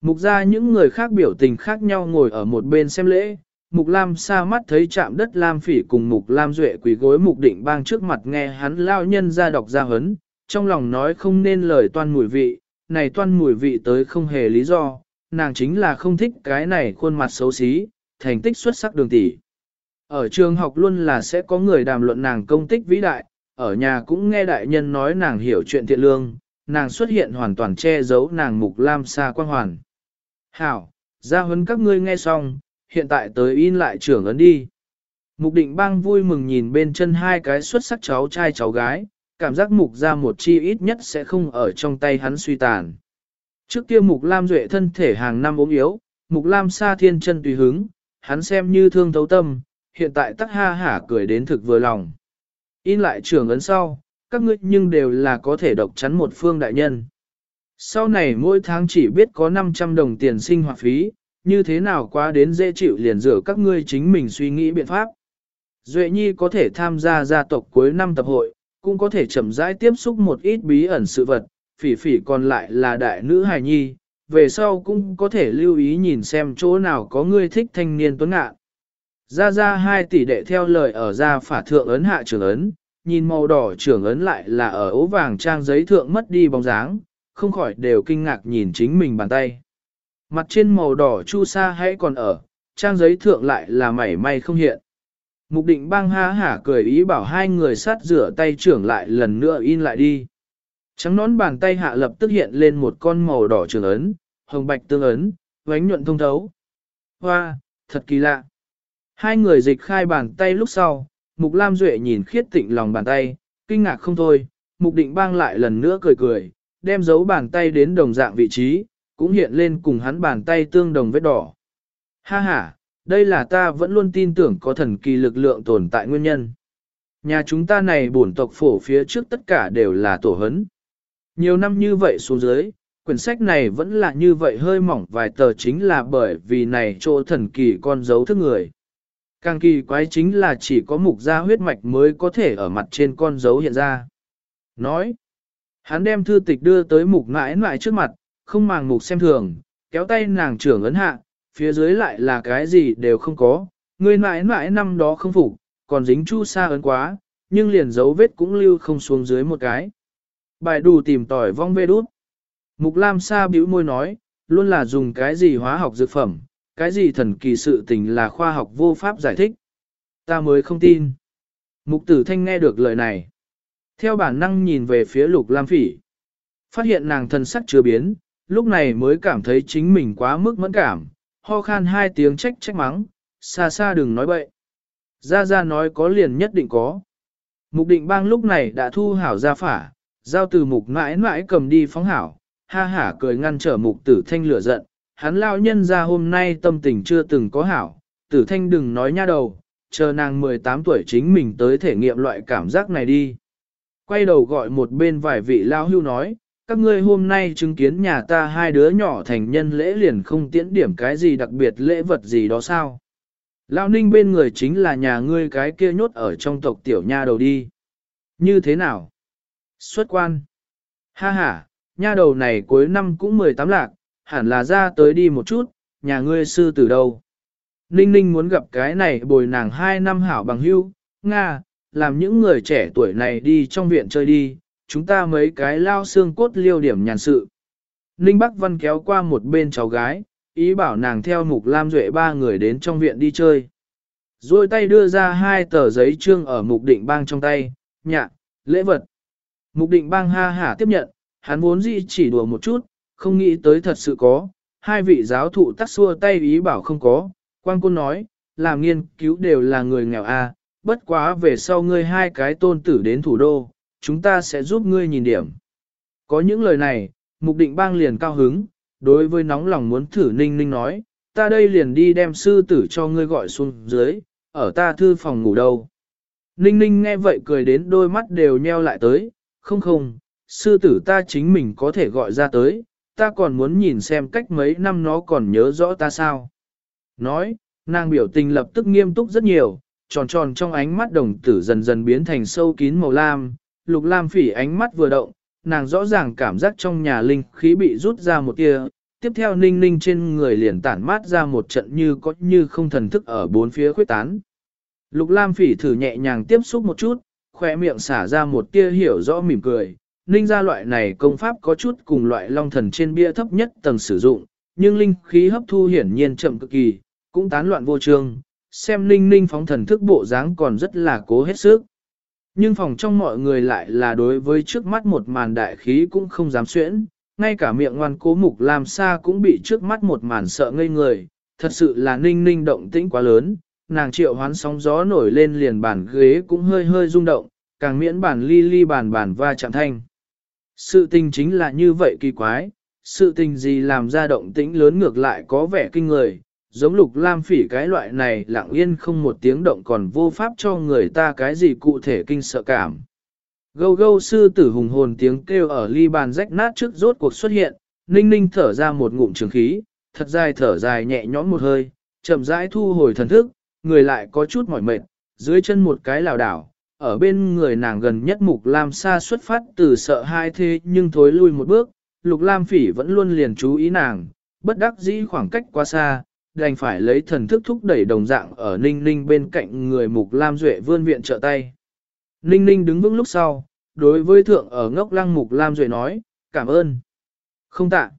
Mục ra những người khác biểu tình khác nhau ngồi ở một bên xem lễ, Mục Lam xa mắt thấy chạm đất Lam phỉ cùng Mục Lam Duệ quỳ gối Mục Định bang trước mặt nghe hắn lao nhân ra đọc ra hấn, trong lòng nói không nên lời toan mùi vị, này toan mùi vị tới không hề lý do, nàng chính là không thích cái này khuôn mặt xấu xí, thành tích xuất sắc đường tỷ. Ở trường học luôn là sẽ có người đàm luận nàng công tích vĩ đại, ở nhà cũng nghe đại nhân nói nàng hiểu chuyện thiện lương, nàng xuất hiện hoàn toàn che giấu nàng Mục Lam xa quan hoàn. Hảo, ra huấn các ngươi nghe xong, hiện tại tới in lại trưởng ấn đi. Mục định bang vui mừng nhìn bên chân hai cái xuất sắc cháu trai cháu gái, cảm giác mục ra một chi ít nhất sẽ không ở trong tay hắn suy tàn. Trước kia mục lam duệ thân thể hàng năm ốm yếu, mục lam sa thiên chân tùy hứng, hắn xem như thương thấu tâm, hiện tại tắc ha hả cười đến thực vừa lòng. In lại trưởng ấn sau, các ngươi nhưng đều là có thể độc chắn một phương đại nhân. Sau này mỗi tháng chỉ biết có 500 đồng tiền sinh hoạt phí, như thế nào quá đến dễ chịu liền rửa các ngươi chính mình suy nghĩ biện pháp. Duệ Nhi có thể tham gia gia tộc cuối năm tập hội, cũng có thể chậm rãi tiếp xúc một ít bí ẩn sự vật, phỉ phỉ còn lại là đại nữ hài nhi, về sau cũng có thể lưu ý nhìn xem chỗ nào có ngươi thích thanh niên tuấn ngạ. Ra ra hai tỷ đệ theo lời ở ra phả thượng ấn hạ trưởng ấn, nhìn màu đỏ trưởng ấn lại là ở ố vàng trang giấy thượng mất đi bóng dáng, không khỏi đều kinh ngạc nhìn chính mình bàn tay. Mặt trên màu đỏ chu sa hãy còn ở, trang giấy thượng lại là mảy may không hiện. Mục định băng ha hả cười ý bảo hai người sát rửa tay trưởng lại lần nữa in lại đi. Trắng nón bàn tay hạ lập tức hiện lên một con màu đỏ trường ấn, hồng bạch tương ấn, vánh nhuận thông thấu. Hoa, thật kỳ lạ. Hai người dịch khai bàn tay lúc sau, Mục Lam Duệ nhìn khiết tịnh lòng bàn tay, kinh ngạc không thôi, Mục Định bang lại lần nữa cười cười, đem dấu bàn tay đến đồng dạng vị trí, cũng hiện lên cùng hắn bàn tay tương đồng vết đỏ. Ha ha, đây là ta vẫn luôn tin tưởng có thần kỳ lực lượng tồn tại nguyên nhân. Nhà chúng ta này bổn tộc phổ phía trước tất cả đều là tổ hấn. Nhiều năm như vậy xuống dưới, quyển sách này vẫn là như vậy hơi mỏng vài tờ chính là bởi vì này chỗ thần kỳ con dấu thức người. Càng kỳ quái chính là chỉ có mục gia huyết mạch mới có thể ở mặt trên con dấu hiện ra. Nói, hắn đem thư tịch đưa tới mục mãi mãi trước mặt, không màng mục xem thường, kéo tay nàng trưởng ấn hạ, phía dưới lại là cái gì đều không có, người mãi mãi năm đó không phục, còn dính chu sa ấn quá, nhưng liền dấu vết cũng lưu không xuống dưới một cái. Bài đủ tìm tỏi vong vê đút. Mục Lam Sa bĩu môi nói, luôn là dùng cái gì hóa học dược phẩm, cái gì thần kỳ sự tình là khoa học vô pháp giải thích. Ta mới không tin. Mục tử thanh nghe được lời này. Theo bản năng nhìn về phía lục lam phỉ. Phát hiện nàng thân sắc chưa biến, lúc này mới cảm thấy chính mình quá mức mẫn cảm, ho khan hai tiếng trách trách mắng, xa xa đừng nói bậy. gia gia nói có liền nhất định có. Mục định bang lúc này đã thu hảo ra phả, giao từ mục mãi mãi cầm đi phóng hảo, ha hả cười ngăn trở mục tử thanh lửa giận, hắn lao nhân ra hôm nay tâm tình chưa từng có hảo, tử thanh đừng nói nha đầu, chờ nàng 18 tuổi chính mình tới thể nghiệm loại cảm giác này đi. Quay đầu gọi một bên vài vị lao hưu nói, các ngươi hôm nay chứng kiến nhà ta hai đứa nhỏ thành nhân lễ liền không tiễn điểm cái gì đặc biệt lễ vật gì đó sao. Lao ninh bên người chính là nhà ngươi cái kia nhốt ở trong tộc tiểu nha đầu đi. Như thế nào? Xuất quan. Ha ha, nha đầu này cuối năm cũng 18 lạc, hẳn là ra tới đi một chút, nhà ngươi sư từ đâu. Ninh ninh muốn gặp cái này bồi nàng hai năm hảo bằng hưu, Nga, làm những người trẻ tuổi này đi trong viện chơi đi, chúng ta mấy cái lao xương cốt liêu điểm nhàn sự. Ninh Bắc Văn kéo qua một bên cháu gái, ý bảo nàng theo Mục Lam Duệ ba người đến trong viện đi chơi. Rồi tay đưa ra hai tờ giấy trương ở Mục Định Bang trong tay, nhạ, lễ vật. Mục Định Bang ha hả tiếp nhận, hắn vốn dĩ chỉ đùa một chút, không nghĩ tới thật sự có. Hai vị giáo thụ tắt xua tay ý bảo không có, quan côn nói, làm nghiên cứu đều là người nghèo a, à, bất quá về sau ngươi hai cái tôn tử đến thủ đô, chúng ta sẽ giúp ngươi nhìn điểm. Có những lời này, mục định bang liền cao hứng, đối với nóng lòng muốn thử ninh ninh nói, ta đây liền đi đem sư tử cho ngươi gọi xuống dưới, ở ta thư phòng ngủ đâu. Ninh ninh nghe vậy cười đến đôi mắt đều nheo lại tới, không không, sư tử ta chính mình có thể gọi ra tới, ta còn muốn nhìn xem cách mấy năm nó còn nhớ rõ ta sao. Nói, nàng biểu tình lập tức nghiêm túc rất nhiều, tròn tròn trong ánh mắt đồng tử dần dần biến thành sâu kín màu lam, lục lam phỉ ánh mắt vừa động, nàng rõ ràng cảm giác trong nhà linh khí bị rút ra một tia, tiếp theo ninh ninh trên người liền tản mát ra một trận như có như không thần thức ở bốn phía khuyết tán. Lục lam phỉ thử nhẹ nhàng tiếp xúc một chút, khỏe miệng xả ra một tia hiểu rõ mỉm cười, ninh ra loại này công pháp có chút cùng loại long thần trên bia thấp nhất tầng sử dụng, nhưng linh khí hấp thu hiển nhiên chậm cực kỳ, cũng tán loạn vô trương, xem ninh ninh phóng thần thức bộ dáng còn rất là cố hết sức. Nhưng phòng trong mọi người lại là đối với trước mắt một màn đại khí cũng không dám xuyễn, ngay cả miệng ngoan cố mục làm xa cũng bị trước mắt một màn sợ ngây người, thật sự là ninh ninh động tĩnh quá lớn, nàng triệu hoán sóng gió nổi lên liền bàn ghế cũng hơi hơi rung động, càng miễn bàn ly ly bàn bàn va chạm thanh. Sự tình chính là như vậy kỳ quái, sự tình gì làm ra động tĩnh lớn ngược lại có vẻ kinh người, giống lục lam phỉ cái loại này lặng yên không một tiếng động còn vô pháp cho người ta cái gì cụ thể kinh sợ cảm. Gâu gâu sư tử hùng hồn tiếng kêu ở ly bàn rách nát trước rốt cuộc xuất hiện, ninh ninh thở ra một ngụm trường khí, thật dài thở dài nhẹ nhõm một hơi, chậm rãi thu hồi thần thức, người lại có chút mỏi mệt, dưới chân một cái lảo đảo, ở bên người nàng gần nhất mục lam xa xuất phát từ sợ hai thế nhưng thối lui một bước, lục lam phỉ vẫn luôn liền chú ý nàng, bất đắc dĩ khoảng cách quá xa, đành phải lấy thần thức thúc đẩy đồng dạng ở Ninh Ninh bên cạnh người Mục Lam Duệ vươn viện trợ tay. Ninh Ninh đứng vững lúc sau, đối với thượng ở ngốc lăng Mục Lam Duệ nói, cảm ơn. Không tạ.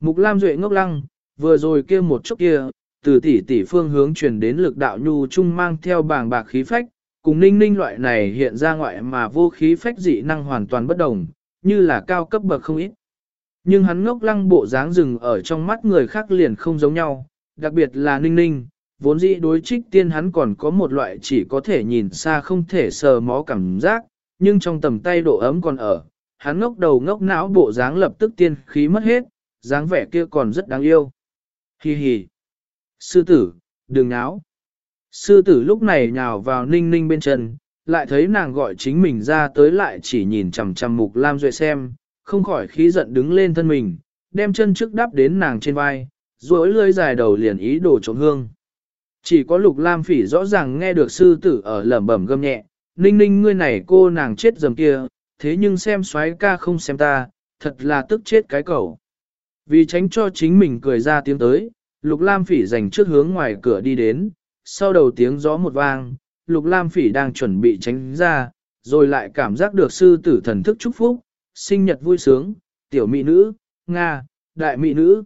Mục Lam Duệ ngốc lăng, vừa rồi kia một chút kia, từ tỷ tỷ phương hướng truyền đến lực đạo nhu trung mang theo bảng bạc khí phách, cùng ninh ninh loại này hiện ra ngoại mà vô khí phách dị năng hoàn toàn bất đồng, như là cao cấp bậc không ít. Nhưng hắn ngốc lăng bộ dáng rừng ở trong mắt người khác liền không giống nhau, đặc biệt là ninh ninh, vốn dĩ đối trích tiên hắn còn có một loại chỉ có thể nhìn xa không thể sờ mó cảm giác, nhưng trong tầm tay độ ấm còn ở, hắn ngốc đầu ngốc não bộ dáng lập tức tiên khí mất hết, dáng vẻ kia còn rất đáng yêu. Hi hi. Sư tử, đừng náo. Sư tử lúc này nhào vào ninh ninh bên chân, lại thấy nàng gọi chính mình ra tới lại chỉ nhìn chằm chằm mục lam duệ xem, không khỏi khí giận đứng lên thân mình, đem chân trước đắp đến nàng trên vai, rồi lưỡi dài đầu liền ý đồ trộm hương. Chỉ có lục lam phỉ rõ ràng nghe được sư tử ở lẩm bẩm gâm nhẹ, ninh ninh ngươi này cô nàng chết dầm kia, thế nhưng xem xoáy ca không xem ta, thật là tức chết cái cầu. Vì tránh cho chính mình cười ra tiếng tới, lục lam phỉ dành trước hướng ngoài cửa đi đến, sau đầu tiếng gió một vang, lục lam phỉ đang chuẩn bị tránh ra, rồi lại cảm giác được sư tử thần thức chúc phúc, sinh nhật vui sướng, tiểu mỹ nữ, Nga, đại mỹ nữ.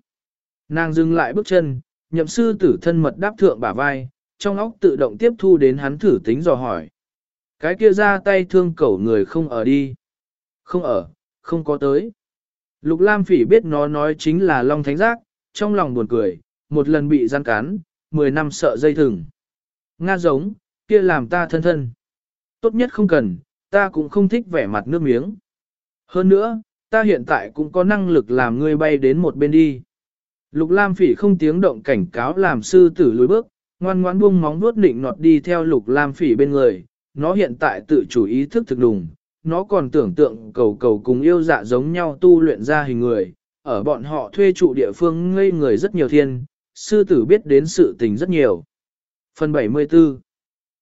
Nàng dừng lại bước chân, nhậm sư tử thân mật đáp thượng bả vai, trong óc tự động tiếp thu đến hắn thử tính dò hỏi. Cái kia ra tay thương cẩu người không ở đi. Không ở, không có tới. Lục Lam Phỉ biết nó nói chính là Long Thánh Giác, trong lòng buồn cười, một lần bị gian cán, 10 năm sợ dây thừng. Nga giống, kia làm ta thân thân. Tốt nhất không cần, ta cũng không thích vẻ mặt nước miếng. Hơn nữa, ta hiện tại cũng có năng lực làm ngươi bay đến một bên đi. Lục Lam Phỉ không tiếng động cảnh cáo làm sư tử lùi bước, ngoan ngoãn buông móng vuốt định nọt đi theo Lục Lam Phỉ bên người, nó hiện tại tự chủ ý thức thực đùng, nó còn tưởng tượng cầu cầu cùng yêu dạ giống nhau tu luyện ra hình người, ở bọn họ thuê trụ địa phương ngây người rất nhiều thiên, sư tử biết đến sự tình rất nhiều. Phần 74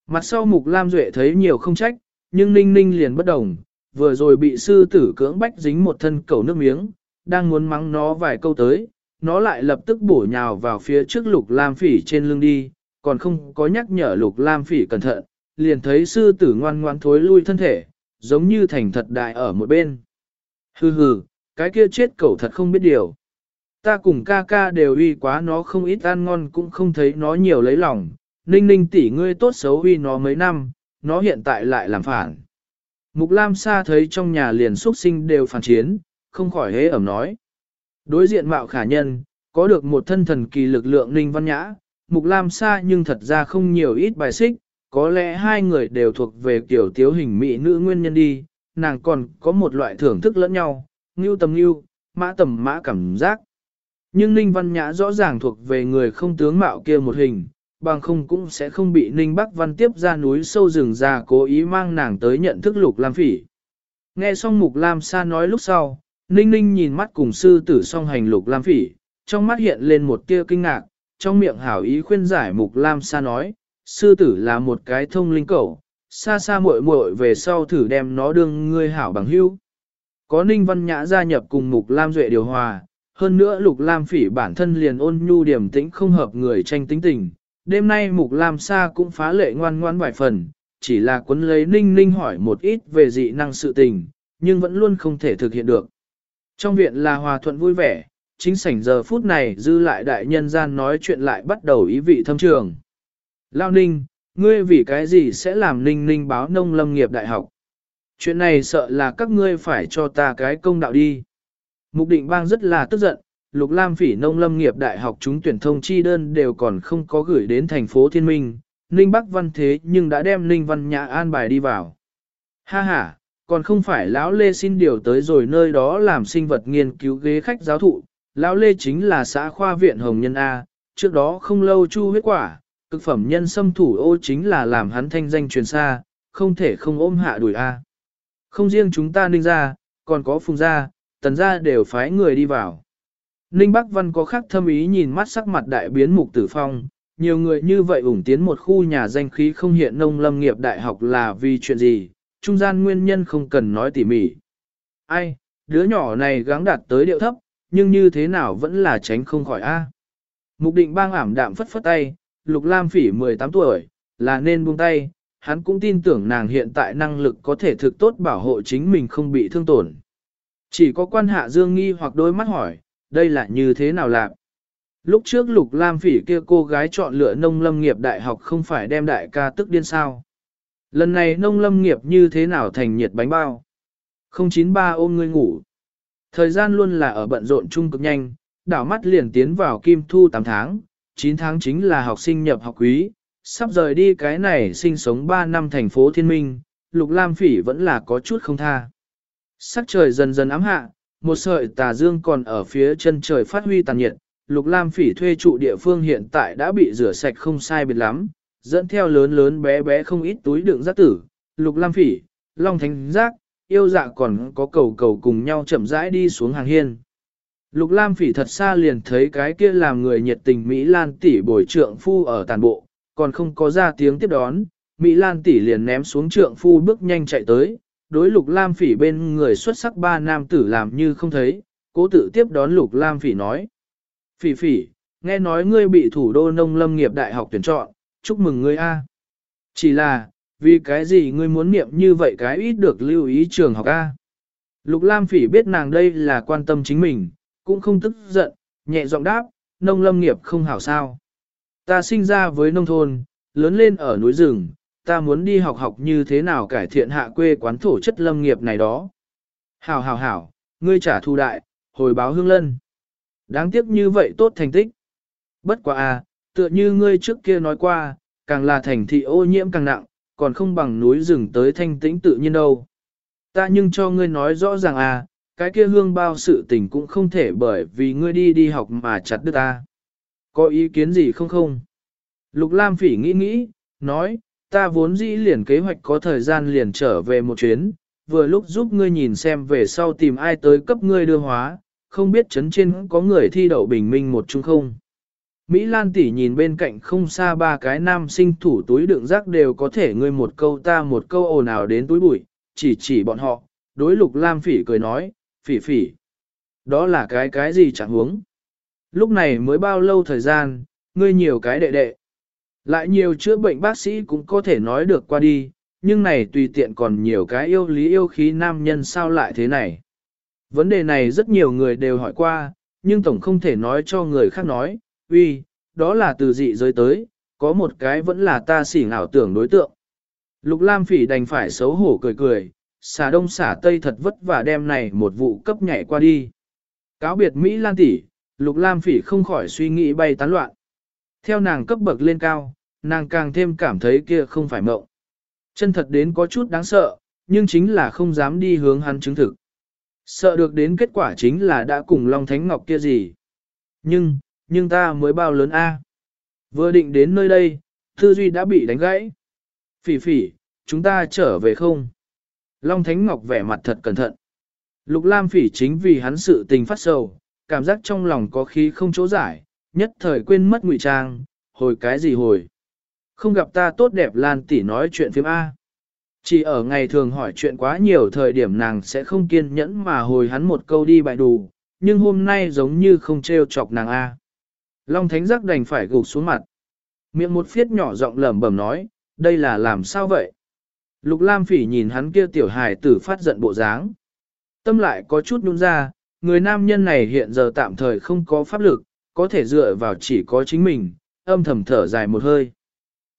Mặt sau Mục Lam Duệ thấy nhiều không trách, nhưng Ninh Ninh liền bất đồng, vừa rồi bị sư tử cưỡng bách dính một thân cầu nước miếng, đang muốn mắng nó vài câu tới, nó lại lập tức bổ nhào vào phía trước Lục Lam Phỉ trên lưng đi, còn không có nhắc nhở Lục Lam Phỉ cẩn thận, liền thấy sư tử ngoan ngoãn thối lui thân thể, giống như thành thật đại ở một bên. Hừ hừ, cái kia chết cẩu thật không biết điều. Ta cùng ca ca đều uy quá nó không ít ăn ngon cũng không thấy nó nhiều lấy lòng, ninh ninh tỷ ngươi tốt xấu uy nó mấy năm, nó hiện tại lại làm phản. Mục Lam Sa thấy trong nhà liền xuất sinh đều phản chiến, không khỏi hế ẩm nói. Đối diện mạo khả nhân, có được một thân thần kỳ lực lượng ninh văn nhã, Mục Lam Sa nhưng thật ra không nhiều ít bài xích, có lẽ hai người đều thuộc về kiểu tiếu hình mỹ nữ nguyên nhân đi, nàng còn có một loại thưởng thức lẫn nhau, ngưu tầm ngưu, mã tầm mã cảm giác. Nhưng Ninh Văn Nhã rõ ràng thuộc về người không tướng mạo kia một hình, bằng không cũng sẽ không bị Ninh Bắc Văn tiếp ra núi sâu rừng già cố ý mang nàng tới nhận thức Lục Lam Phỉ. Nghe xong Mục Lam Sa nói lúc sau, Ninh Ninh nhìn mắt cùng sư tử song hành Lục Lam Phỉ, trong mắt hiện lên một tia kinh ngạc, trong miệng hảo ý khuyên giải Mục Lam Sa nói, sư tử là một cái thông linh cẩu, xa xa muội muội về sau thử đem nó đương ngươi hảo bằng hữu. Có Ninh Văn Nhã gia nhập cùng Mục Lam Duệ điều hòa, hơn nữa Lục Lam Phỉ bản thân liền ôn nhu điểm tĩnh không hợp người tranh tính tình. Đêm nay Mục Lam Sa cũng phá lệ ngoan ngoãn vài phần, chỉ là cuốn lấy Ninh Ninh hỏi một ít về dị năng sự tình, nhưng vẫn luôn không thể thực hiện được. Trong viện là hòa thuận vui vẻ, chính sảnh giờ phút này dư lại đại nhân gian nói chuyện lại bắt đầu ý vị thâm trường. Lao Ninh, ngươi vì cái gì sẽ làm Ninh Ninh báo nông lâm nghiệp đại học? Chuyện này sợ là các ngươi phải cho ta cái công đạo đi. Mục định bang rất là tức giận, Lục Lam Phỉ nông lâm nghiệp đại học chúng tuyển thông chi đơn đều còn không có gửi đến thành phố Thiên Minh, Ninh Bắc Văn thế nhưng đã đem Ninh Văn Nhã an bài đi vào. Ha ha, còn không phải lão Lê xin điều tới rồi nơi đó làm sinh vật nghiên cứu ghế khách giáo thụ, lão Lê chính là xã khoa viện Hồng Nhân A, trước đó không lâu chu huyết quả, cực phẩm nhân xâm thủ ô chính là làm hắn thanh danh truyền xa, không thể không ôm hạ đuổi A. Không riêng chúng ta ninh ra, còn có phùng gia, tần gia đều phái người đi vào. Ninh Bắc Văn có khác thâm ý nhìn mắt sắc mặt đại biến mục tử phong, nhiều người như vậy ủng tiến một khu nhà danh khí không hiện nông lâm nghiệp đại học là vì chuyện gì, trung gian nguyên nhân không cần nói tỉ mỉ. Ai, đứa nhỏ này gắng đạt tới điệu thấp, nhưng như thế nào vẫn là tránh không khỏi a. Mục định bang ảm đạm phất phất tay, Lục Lam Phỉ 18 tuổi, là nên buông tay, hắn cũng tin tưởng nàng hiện tại năng lực có thể thực tốt bảo hộ chính mình không bị thương tổn. Chỉ có quan hạ dương nghi hoặc đôi mắt hỏi, đây là như thế nào lạc? Lúc trước Lục Lam Phỉ kia cô gái chọn lựa nông lâm nghiệp đại học không phải đem đại ca tức điên sao? Lần này nông lâm nghiệp như thế nào thành nhiệt bánh bao? 093 ôm ngươi ngủ. Thời gian luôn là ở bận rộn chung cực nhanh, đảo mắt liền tiến vào kim thu 8 tháng, 9 tháng chính là học sinh nhập học quý, sắp rời đi cái này sinh sống 3 năm thành phố thiên minh, Lục Lam Phỉ vẫn là có chút không tha. Sắc trời dần dần ám hạ, một sợi tà dương còn ở phía chân trời phát huy tàn nhiệt, Lục Lam Phỉ thuê trụ địa phương hiện tại đã bị rửa sạch không sai biệt lắm, dẫn theo lớn lớn bé bé không ít túi đựng rác tử, Lục Lam Phỉ, Long Thánh Giác, yêu dạ còn có cầu cầu cùng nhau chậm rãi đi xuống hàng hiên. Lục Lam Phỉ thật xa liền thấy cái kia làm người nhiệt tình Mỹ Lan tỷ bồi trượng phu ở tàn bộ, còn không có ra tiếng tiếp đón, Mỹ Lan tỷ liền ném xuống trượng phu bước nhanh chạy tới, đối Lục Lam Phỉ bên người xuất sắc ba nam tử làm như không thấy, cố tự tiếp đón Lục Lam Phỉ nói: "Phỉ Phỉ, nghe nói ngươi bị thủ đô nông lâm nghiệp đại học tuyển chọn, chúc mừng ngươi a." Chỉ là, vì cái gì ngươi muốn niệm như vậy cái ít được lưu ý trường học a? Lục Lam Phỉ biết nàng đây là quan tâm chính mình, cũng không tức giận, nhẹ giọng đáp, nông lâm nghiệp không hảo sao. Ta sinh ra với nông thôn, lớn lên ở núi rừng, ta muốn đi học học như thế nào cải thiện hạ quê quán thổ chất lâm nghiệp này đó. Hảo hảo hảo, ngươi trả thù đại, hồi báo hương lân. Đáng tiếc như vậy tốt thành tích. Bất quá à, tựa như ngươi trước kia nói qua, càng là thành thị ô nhiễm càng nặng, còn không bằng núi rừng tới thanh tĩnh tự nhiên đâu. Ta nhưng cho ngươi nói rõ ràng à, cái kia hương bao sự tình cũng không thể bởi vì ngươi đi đi học mà chặt đứt ta. Có ý kiến gì không không? Lục Lam Phỉ nghĩ nghĩ, nói, ta vốn dĩ liền kế hoạch có thời gian liền trở về một chuyến, vừa lúc giúp ngươi nhìn xem về sau tìm ai tới cấp ngươi đưa hóa, không biết chấn trên có người thi đậu bình minh một chung không. Mỹ Lan tỷ nhìn bên cạnh không xa ba cái nam sinh thủ túi đựng rác đều có thể ngươi một câu ta một câu ồn ào đến túi bụi, chỉ chỉ bọn họ, đối lục Lam phỉ cười nói, phỉ phỉ. Đó là cái cái gì chẳng huống. Lúc này mới bao lâu thời gian, ngươi nhiều cái đệ đệ. Lại nhiều chữa bệnh bác sĩ cũng có thể nói được qua đi, nhưng này tùy tiện còn nhiều cái yêu lý yêu khí nam nhân sao lại thế này. Vấn đề này rất nhiều người đều hỏi qua, nhưng tổng không thể nói cho người khác nói, uy, đó là từ dị giới tới, có một cái vẫn là ta xỉ ngảo tưởng đối tượng. Lục Lam Phỉ đành phải xấu hổ cười cười, xả đông xả tây thật vất vả đem này một vụ cấp nhảy qua đi. Cáo biệt Mỹ Lan tỷ, Lục Lam Phỉ không khỏi suy nghĩ bay tán loạn. Theo nàng cấp bậc lên cao, nàng càng thêm cảm thấy kia không phải mộng. Chân thật đến có chút đáng sợ, nhưng chính là không dám đi hướng hắn chứng thực. Sợ được đến kết quả chính là đã cùng Long Thánh Ngọc kia gì. Nhưng, nhưng ta mới bao lớn A. Vừa định đến nơi đây, tư duy đã bị đánh gãy. Phỉ phỉ, chúng ta trở về không? Long Thánh Ngọc vẻ mặt thật cẩn thận. Lục Lam phỉ chính vì hắn sự tình phát sầu, cảm giác trong lòng có khí không chỗ giải, nhất thời quên mất ngụy trang, hồi cái gì hồi. Không gặp ta tốt đẹp Lan tỷ nói chuyện phim A. Chỉ ở ngày thường hỏi chuyện quá nhiều thời điểm nàng sẽ không kiên nhẫn mà hồi hắn một câu đi bại đủ, nhưng hôm nay giống như không trêu chọc nàng A. Long Thánh Giác đành phải gục xuống mặt. Miệng một phiết nhỏ giọng lẩm bẩm nói, đây là làm sao vậy? Lục Lam Phỉ nhìn hắn kia tiểu hài tử phát giận bộ dáng. Tâm lại có chút nhún ra, người nam nhân này hiện giờ tạm thời không có pháp lực, có thể dựa vào chỉ có chính mình, âm thầm thở dài một hơi.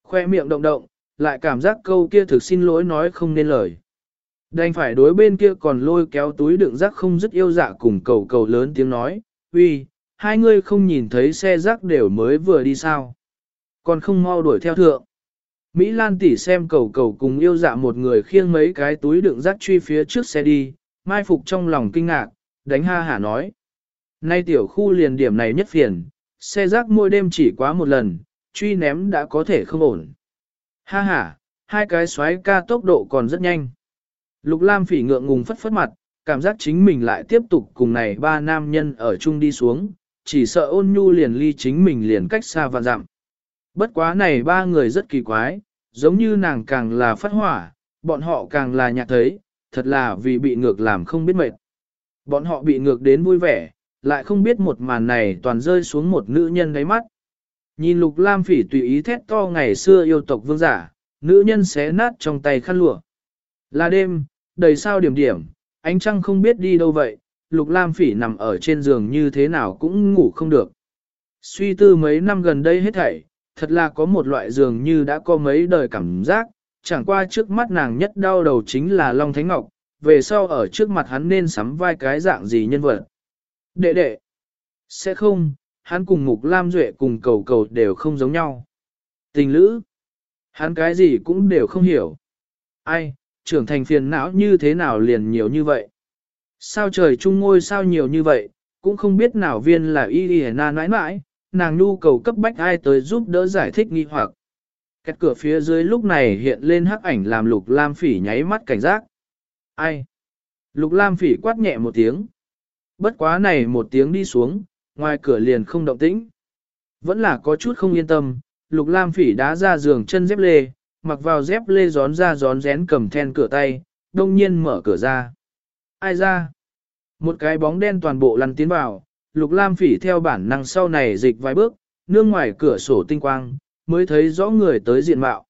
Khoe miệng động động, lại cảm giác câu kia thực xin lỗi nói không nên lời. Đành phải đối bên kia còn lôi kéo túi đựng rác không dứt yêu dạ cùng cầu cầu lớn tiếng nói, uy, hai ngươi không nhìn thấy xe rác đều mới vừa đi sao. Còn không mau đuổi theo thượng. Mỹ Lan tỷ xem cầu cầu cùng yêu dạ một người khiêng mấy cái túi đựng rác truy phía trước xe đi, mai phục trong lòng kinh ngạc, đánh ha hả nói. Nay tiểu khu liền điểm này nhất phiền, xe rác mỗi đêm chỉ quá một lần, truy ném đã có thể không ổn. Ha ha, hai cái xoáy ca tốc độ còn rất nhanh. Lục Lam phỉ ngượng ngùng phất phất mặt, cảm giác chính mình lại tiếp tục cùng này ba nam nhân ở chung đi xuống, chỉ sợ ôn nhu liền ly chính mình liền cách xa và dặm. Bất quá này ba người rất kỳ quái, giống như nàng càng là phát hỏa, bọn họ càng là nhạc thấy, thật là vì bị ngược làm không biết mệt. Bọn họ bị ngược đến vui vẻ, lại không biết một màn này toàn rơi xuống một nữ nhân đáy mắt. Nhìn lục lam phỉ tùy ý thét to ngày xưa yêu tộc vương giả, nữ nhân xé nát trong tay khăn lụa. Là đêm, đầy sao điểm điểm, ánh trăng không biết đi đâu vậy, lục lam phỉ nằm ở trên giường như thế nào cũng ngủ không được. Suy tư mấy năm gần đây hết thảy, thật là có một loại giường như đã có mấy đời cảm giác, chẳng qua trước mắt nàng nhất đau đầu chính là Long Thánh Ngọc, về sau ở trước mặt hắn nên sắm vai cái dạng gì nhân vật. Đệ đệ, sẽ không, hắn cùng Mục Lam Duệ cùng cầu cầu đều không giống nhau. Tình lữ, hắn cái gì cũng đều không hiểu. Ai, trưởng thành phiền não như thế nào liền nhiều như vậy. Sao trời chung ngôi sao nhiều như vậy, cũng không biết nào viên là y y na nãi nãi, nàng nhu cầu cấp bách ai tới giúp đỡ giải thích nghi hoặc. Cách cửa phía dưới lúc này hiện lên hắc ảnh làm lục lam phỉ nháy mắt cảnh giác. Ai? Lục lam phỉ quát nhẹ một tiếng. Bất quá này một tiếng đi xuống, ngoài cửa liền không động tĩnh. Vẫn là có chút không yên tâm, lục lam phỉ đá ra giường chân dép lê, mặc vào dép lê gión ra gión rén cầm then cửa tay, đông nhiên mở cửa ra. Ai ra? Một cái bóng đen toàn bộ lăn tiến vào, lục lam phỉ theo bản năng sau này dịch vài bước, nương ngoài cửa sổ tinh quang, mới thấy rõ người tới diện mạo.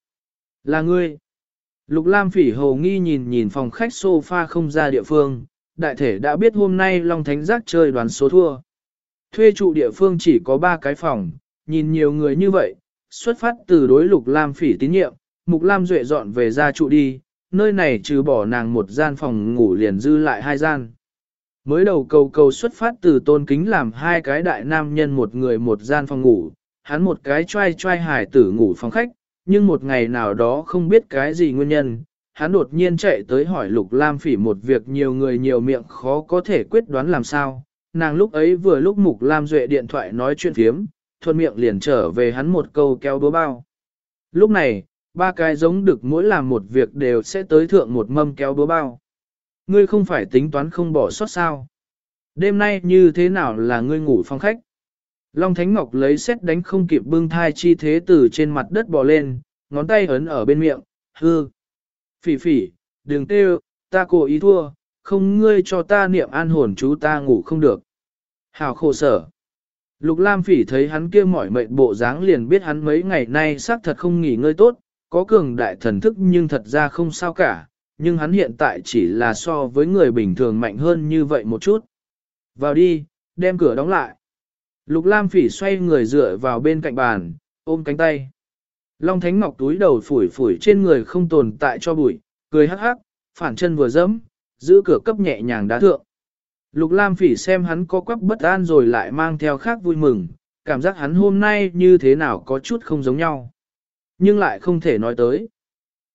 Là ngươi. Lục lam phỉ hồ nghi nhìn nhìn phòng khách sofa không ra địa phương, đại thể đã biết hôm nay Long Thánh Giác chơi đoàn số thua. Thuê trụ địa phương chỉ có 3 cái phòng, nhìn nhiều người như vậy, xuất phát từ đối lục lam phỉ tín nhiệm, mục lam duệ dọn về ra trụ đi, nơi này trừ bỏ nàng một gian phòng ngủ liền dư lại hai gian. Mới đầu cầu cầu xuất phát từ tôn kính làm hai cái đại nam nhân một người một gian phòng ngủ, hắn một cái trai trai hải tử ngủ phòng khách, nhưng một ngày nào đó không biết cái gì nguyên nhân, hắn đột nhiên chạy tới hỏi Lục Lam Phỉ một việc nhiều người nhiều miệng khó có thể quyết đoán làm sao. Nàng lúc ấy vừa lúc Mục Lam Duệ điện thoại nói chuyện phiếm, thuận miệng liền trở về hắn một câu kéo búa bao. Lúc này, ba cái giống được mỗi làm một việc đều sẽ tới thượng một mâm kéo búa bao. Ngươi không phải tính toán không bỏ sót sao. Đêm nay như thế nào là ngươi ngủ phòng khách? Long Thánh Ngọc lấy xét đánh không kịp bưng thai chi thế từ trên mặt đất bò lên, ngón tay ấn ở bên miệng, hư. Phỉ phỉ, đừng tê ta cố ý thua, không ngươi cho ta niệm an hồn chú ta ngủ không được. Hào khổ sở. Lục Lam phỉ thấy hắn kia mỏi mệt bộ dáng liền biết hắn mấy ngày nay xác thật không nghỉ ngơi tốt, có cường đại thần thức nhưng thật ra không sao cả, nhưng hắn hiện tại chỉ là so với người bình thường mạnh hơn như vậy một chút. Vào đi, đem cửa đóng lại. Lục Lam phỉ xoay người dựa vào bên cạnh bàn, ôm cánh tay. Long Thánh Ngọc túi đầu phủi phủi trên người không tồn tại cho bụi, cười hắc hắc, phản chân vừa dẫm, giữ cửa cấp nhẹ nhàng đá thượng. Lục Lam phỉ xem hắn có quắc bất an rồi lại mang theo khác vui mừng, cảm giác hắn hôm nay như thế nào có chút không giống nhau. Nhưng lại không thể nói tới.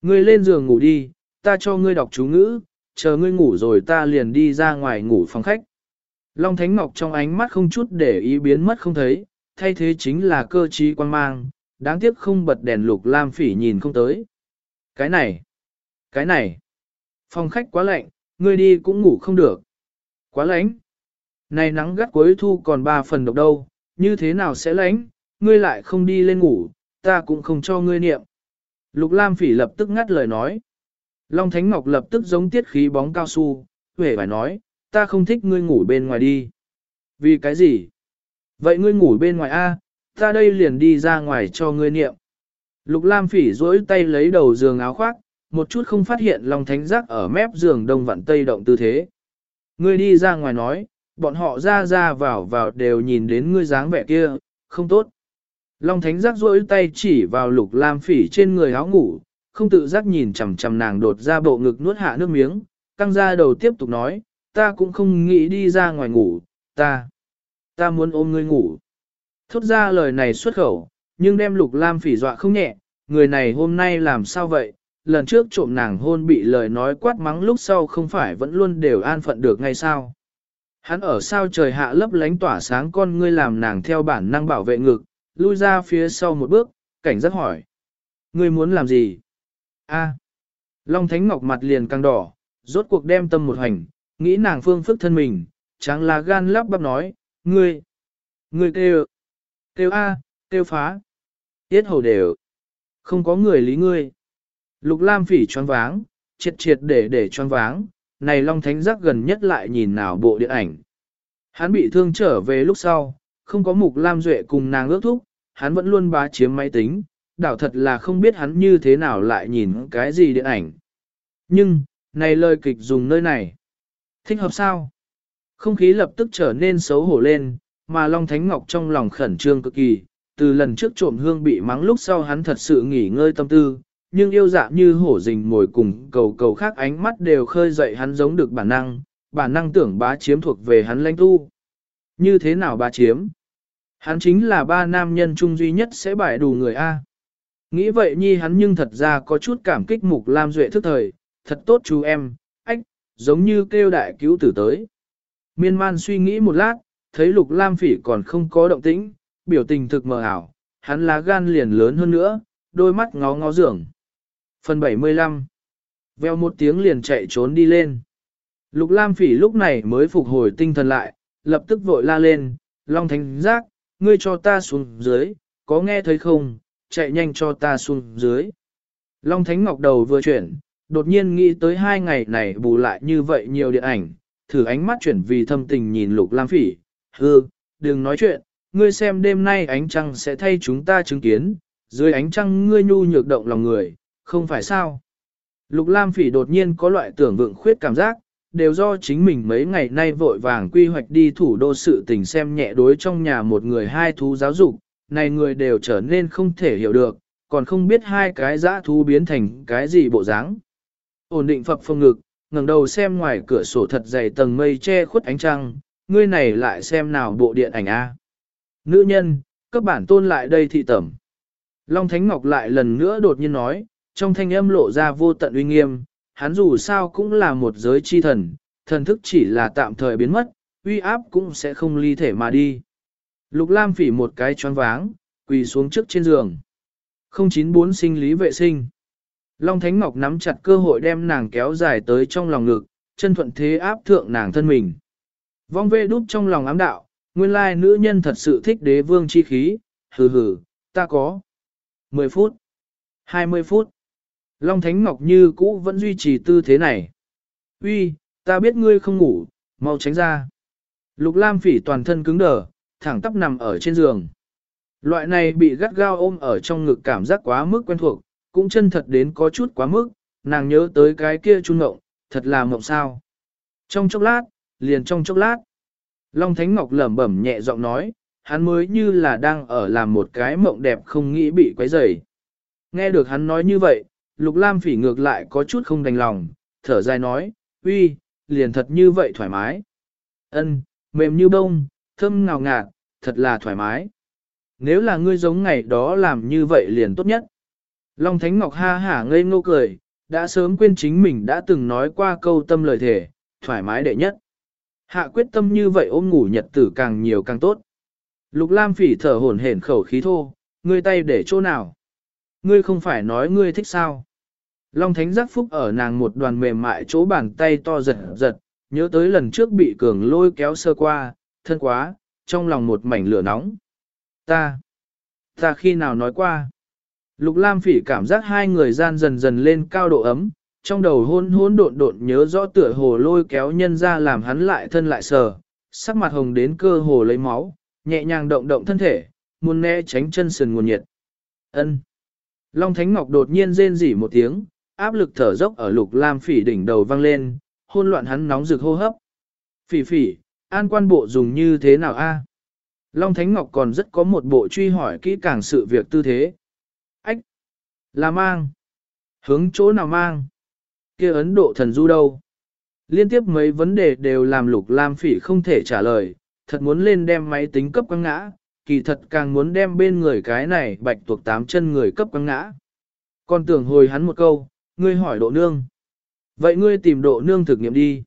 Ngươi lên giường ngủ đi, ta cho ngươi đọc chú ngữ, chờ ngươi ngủ rồi ta liền đi ra ngoài ngủ phòng khách. Long Thánh Ngọc trong ánh mắt không chút để ý biến mất không thấy, thay thế chính là cơ trí quan mang, đáng tiếc không bật đèn lục lam phỉ nhìn không tới. Cái này, cái này, phòng khách quá lạnh, ngươi đi cũng ngủ không được. Quá lạnh. Này nắng gắt cuối thu còn ba phần độc đâu, như thế nào sẽ lạnh, ngươi lại không đi lên ngủ, ta cũng không cho ngươi niệm. Lục Lam Phỉ lập tức ngắt lời nói. Long Thánh Ngọc lập tức giống tiết khí bóng cao su, huệ phải nói, ta không thích ngươi ngủ bên ngoài đi. Vì cái gì? Vậy ngươi ngủ bên ngoài a, ta đây liền đi ra ngoài cho ngươi niệm. Lục Lam Phỉ duỗi tay lấy đầu giường áo khoác, một chút không phát hiện Long Thánh giác ở mép giường đông vặn tây động tư thế. Ngươi đi ra ngoài nói, bọn họ ra ra vào vào đều nhìn đến ngươi dáng vẻ kia, không tốt. Long Thánh giác duỗi tay chỉ vào Lục Lam Phỉ trên người áo ngủ, không tự giác nhìn chằm chằm nàng đột ra bộ ngực nuốt hạ nước miếng, căng ra đầu tiếp tục nói, ta cũng không nghĩ đi ra ngoài ngủ, ta, ta muốn ôm ngươi ngủ. Thốt ra lời này xuất khẩu, nhưng đem lục lam phỉ dọa không nhẹ, người này hôm nay làm sao vậy, lần trước trộm nàng hôn bị lời nói quát mắng lúc sau không phải vẫn luôn đều an phận được ngay sao. Hắn ở sao trời hạ lấp lánh tỏa sáng con ngươi làm nàng theo bản năng bảo vệ ngực, lui ra phía sau một bước, cảnh giác hỏi. Ngươi muốn làm gì? A. Long Thánh Ngọc mặt liền căng đỏ, rốt cuộc đem tâm một hành, nghĩ nàng phương phức thân mình, trắng là gan lắp bắp nói, ngươi, ngươi kêu, kêu A, kêu phá, tiết hầu đều, không có người lý ngươi. Lục Lam phỉ choáng váng, triệt triệt để để choáng váng, này Long Thánh giác gần nhất lại nhìn nào bộ điện ảnh. Hắn bị thương trở về lúc sau, không có mục lam duệ cùng nàng ước thúc, hắn vẫn luôn bá chiếm máy tính, đảo thật là không biết hắn như thế nào lại nhìn cái gì điện ảnh. Nhưng, này lời kịch dùng nơi này. Thích hợp sao? Không khí lập tức trở nên xấu hổ lên, mà Long Thánh Ngọc trong lòng khẩn trương cực kỳ, từ lần trước trộm hương bị mắng lúc sau hắn thật sự nghỉ ngơi tâm tư, nhưng yêu dạ như hổ rình mồi cùng cầu cầu khác ánh mắt đều khơi dậy hắn giống được bản năng, bản năng tưởng bá chiếm thuộc về hắn lãnh tu. Như thế nào bà chiếm? Hắn chính là ba nam nhân chung duy nhất sẽ bại đủ người A. Nghĩ vậy nhi hắn nhưng thật ra có chút cảm kích mục Lam Duệ thức thời, thật tốt chú em, ách, giống như kêu đại cứu tử tới. Miên man suy nghĩ một lát, thấy lục lam phỉ còn không có động tĩnh, biểu tình thực mờ ảo, hắn lá gan liền lớn hơn nữa, đôi mắt ngó ngó dưỡng. Phần 75 Veo một tiếng liền chạy trốn đi lên. Lục lam phỉ lúc này mới phục hồi tinh thần lại, lập tức vội la lên, Long Thánh Giác, ngươi cho ta xuống dưới, có nghe thấy không, chạy nhanh cho ta xuống dưới. Long Thánh Ngọc đầu vừa chuyển, đột nhiên nghĩ tới hai ngày này bù lại như vậy nhiều điện ảnh, thử ánh mắt chuyển vì thâm tình nhìn Lục Lam Phỉ, hư, đừng nói chuyện, ngươi xem đêm nay ánh trăng sẽ thay chúng ta chứng kiến, dưới ánh trăng ngươi nhu nhược động lòng người, không phải sao. Lục Lam Phỉ đột nhiên có loại tưởng vượng khuyết cảm giác, đều do chính mình mấy ngày nay vội vàng quy hoạch đi thủ đô sự tình xem nhẹ đối trong nhà một người hai thú giáo dục, này người đều trở nên không thể hiểu được, còn không biết hai cái dã thú biến thành cái gì bộ dáng. Ổn định phập phong ngực, ngẩng đầu xem ngoài cửa sổ thật dày tầng mây che khuất ánh trăng, ngươi này lại xem nào bộ điện ảnh A. Nữ nhân, các bản tôn lại đây thị tẩm. Long Thánh Ngọc lại lần nữa đột nhiên nói, trong thanh âm lộ ra vô tận uy nghiêm, hắn dù sao cũng là một giới chi thần, thần thức chỉ là tạm thời biến mất, uy áp cũng sẽ không ly thể mà đi. Lục Lam phỉ một cái choáng váng, quỳ xuống trước trên giường. 094 sinh lý vệ sinh. Long Thánh Ngọc nắm chặt cơ hội đem nàng kéo dài tới trong lòng ngực, chân thuận thế áp thượng nàng thân mình. Vong vê đút trong lòng ám đạo, nguyên lai nữ nhân thật sự thích đế vương chi khí, hừ hừ, ta có. 10 phút, 20 phút. Long Thánh Ngọc như cũ vẫn duy trì tư thế này. Uy, ta biết ngươi không ngủ, mau tránh ra. Lục Lam phỉ toàn thân cứng đờ, thẳng tắp nằm ở trên giường. Loại này bị gắt gao ôm ở trong ngực cảm giác quá mức quen thuộc, cũng chân thật đến có chút quá mức, nàng nhớ tới cái kia trung ngộng, thật là mộng sao. Trong chốc lát, liền trong chốc lát, Long Thánh Ngọc lẩm bẩm nhẹ giọng nói, hắn mới như là đang ở làm một cái mộng đẹp không nghĩ bị quấy rầy. Nghe được hắn nói như vậy, Lục Lam phỉ ngược lại có chút không đành lòng, thở dài nói, uy, liền thật như vậy thoải mái. Ân, mềm như bông, thơm ngào ngạt, thật là thoải mái. Nếu là ngươi giống ngày đó làm như vậy liền tốt nhất. Long Thánh Ngọc ha hả ngây ngô cười, đã sớm quên chính mình đã từng nói qua câu tâm lời thể, thoải mái đệ nhất. Hạ quyết tâm như vậy ôm ngủ nhật tử càng nhiều càng tốt. Lục Lam phỉ thở hổn hển khẩu khí thô, ngươi tay để chỗ nào? Ngươi không phải nói ngươi thích sao? Long Thánh giác phúc ở nàng một đoàn mềm mại chỗ bàn tay to giật giật, nhớ tới lần trước bị cường lôi kéo sơ qua, thân quá, trong lòng một mảnh lửa nóng. Ta, ta khi nào nói qua? Lục Lam Phỉ cảm giác hai người gian dần dần lên cao độ ấm, trong đầu hôn hôn độn độn nhớ rõ tựa hồ lôi kéo nhân ra làm hắn lại thân lại sờ, sắc mặt hồng đến cơ hồ lấy máu, nhẹ nhàng động động thân thể, muốn né tránh chân sườn nguồn nhiệt. Ân. Long Thánh Ngọc đột nhiên rên rỉ một tiếng, áp lực thở dốc ở Lục Lam Phỉ đỉnh đầu vang lên, hôn loạn hắn nóng rực hô hấp. Phỉ Phỉ, an quan bộ dùng như thế nào a? Long Thánh Ngọc còn rất có một bộ truy hỏi kỹ càng sự việc tư thế. Ách! Là mang! Hướng chỗ nào mang? kia Ấn Độ thần du đâu? Liên tiếp mấy vấn đề đều làm Lục Lam Phỉ không thể trả lời, thật muốn lên đem máy tính cấp quăng ngã, kỳ thật càng muốn đem bên người cái này bạch tuộc tám chân người cấp quăng ngã. Còn tưởng hồi hắn một câu, ngươi hỏi độ nương. Vậy ngươi tìm độ nương thực nghiệm đi.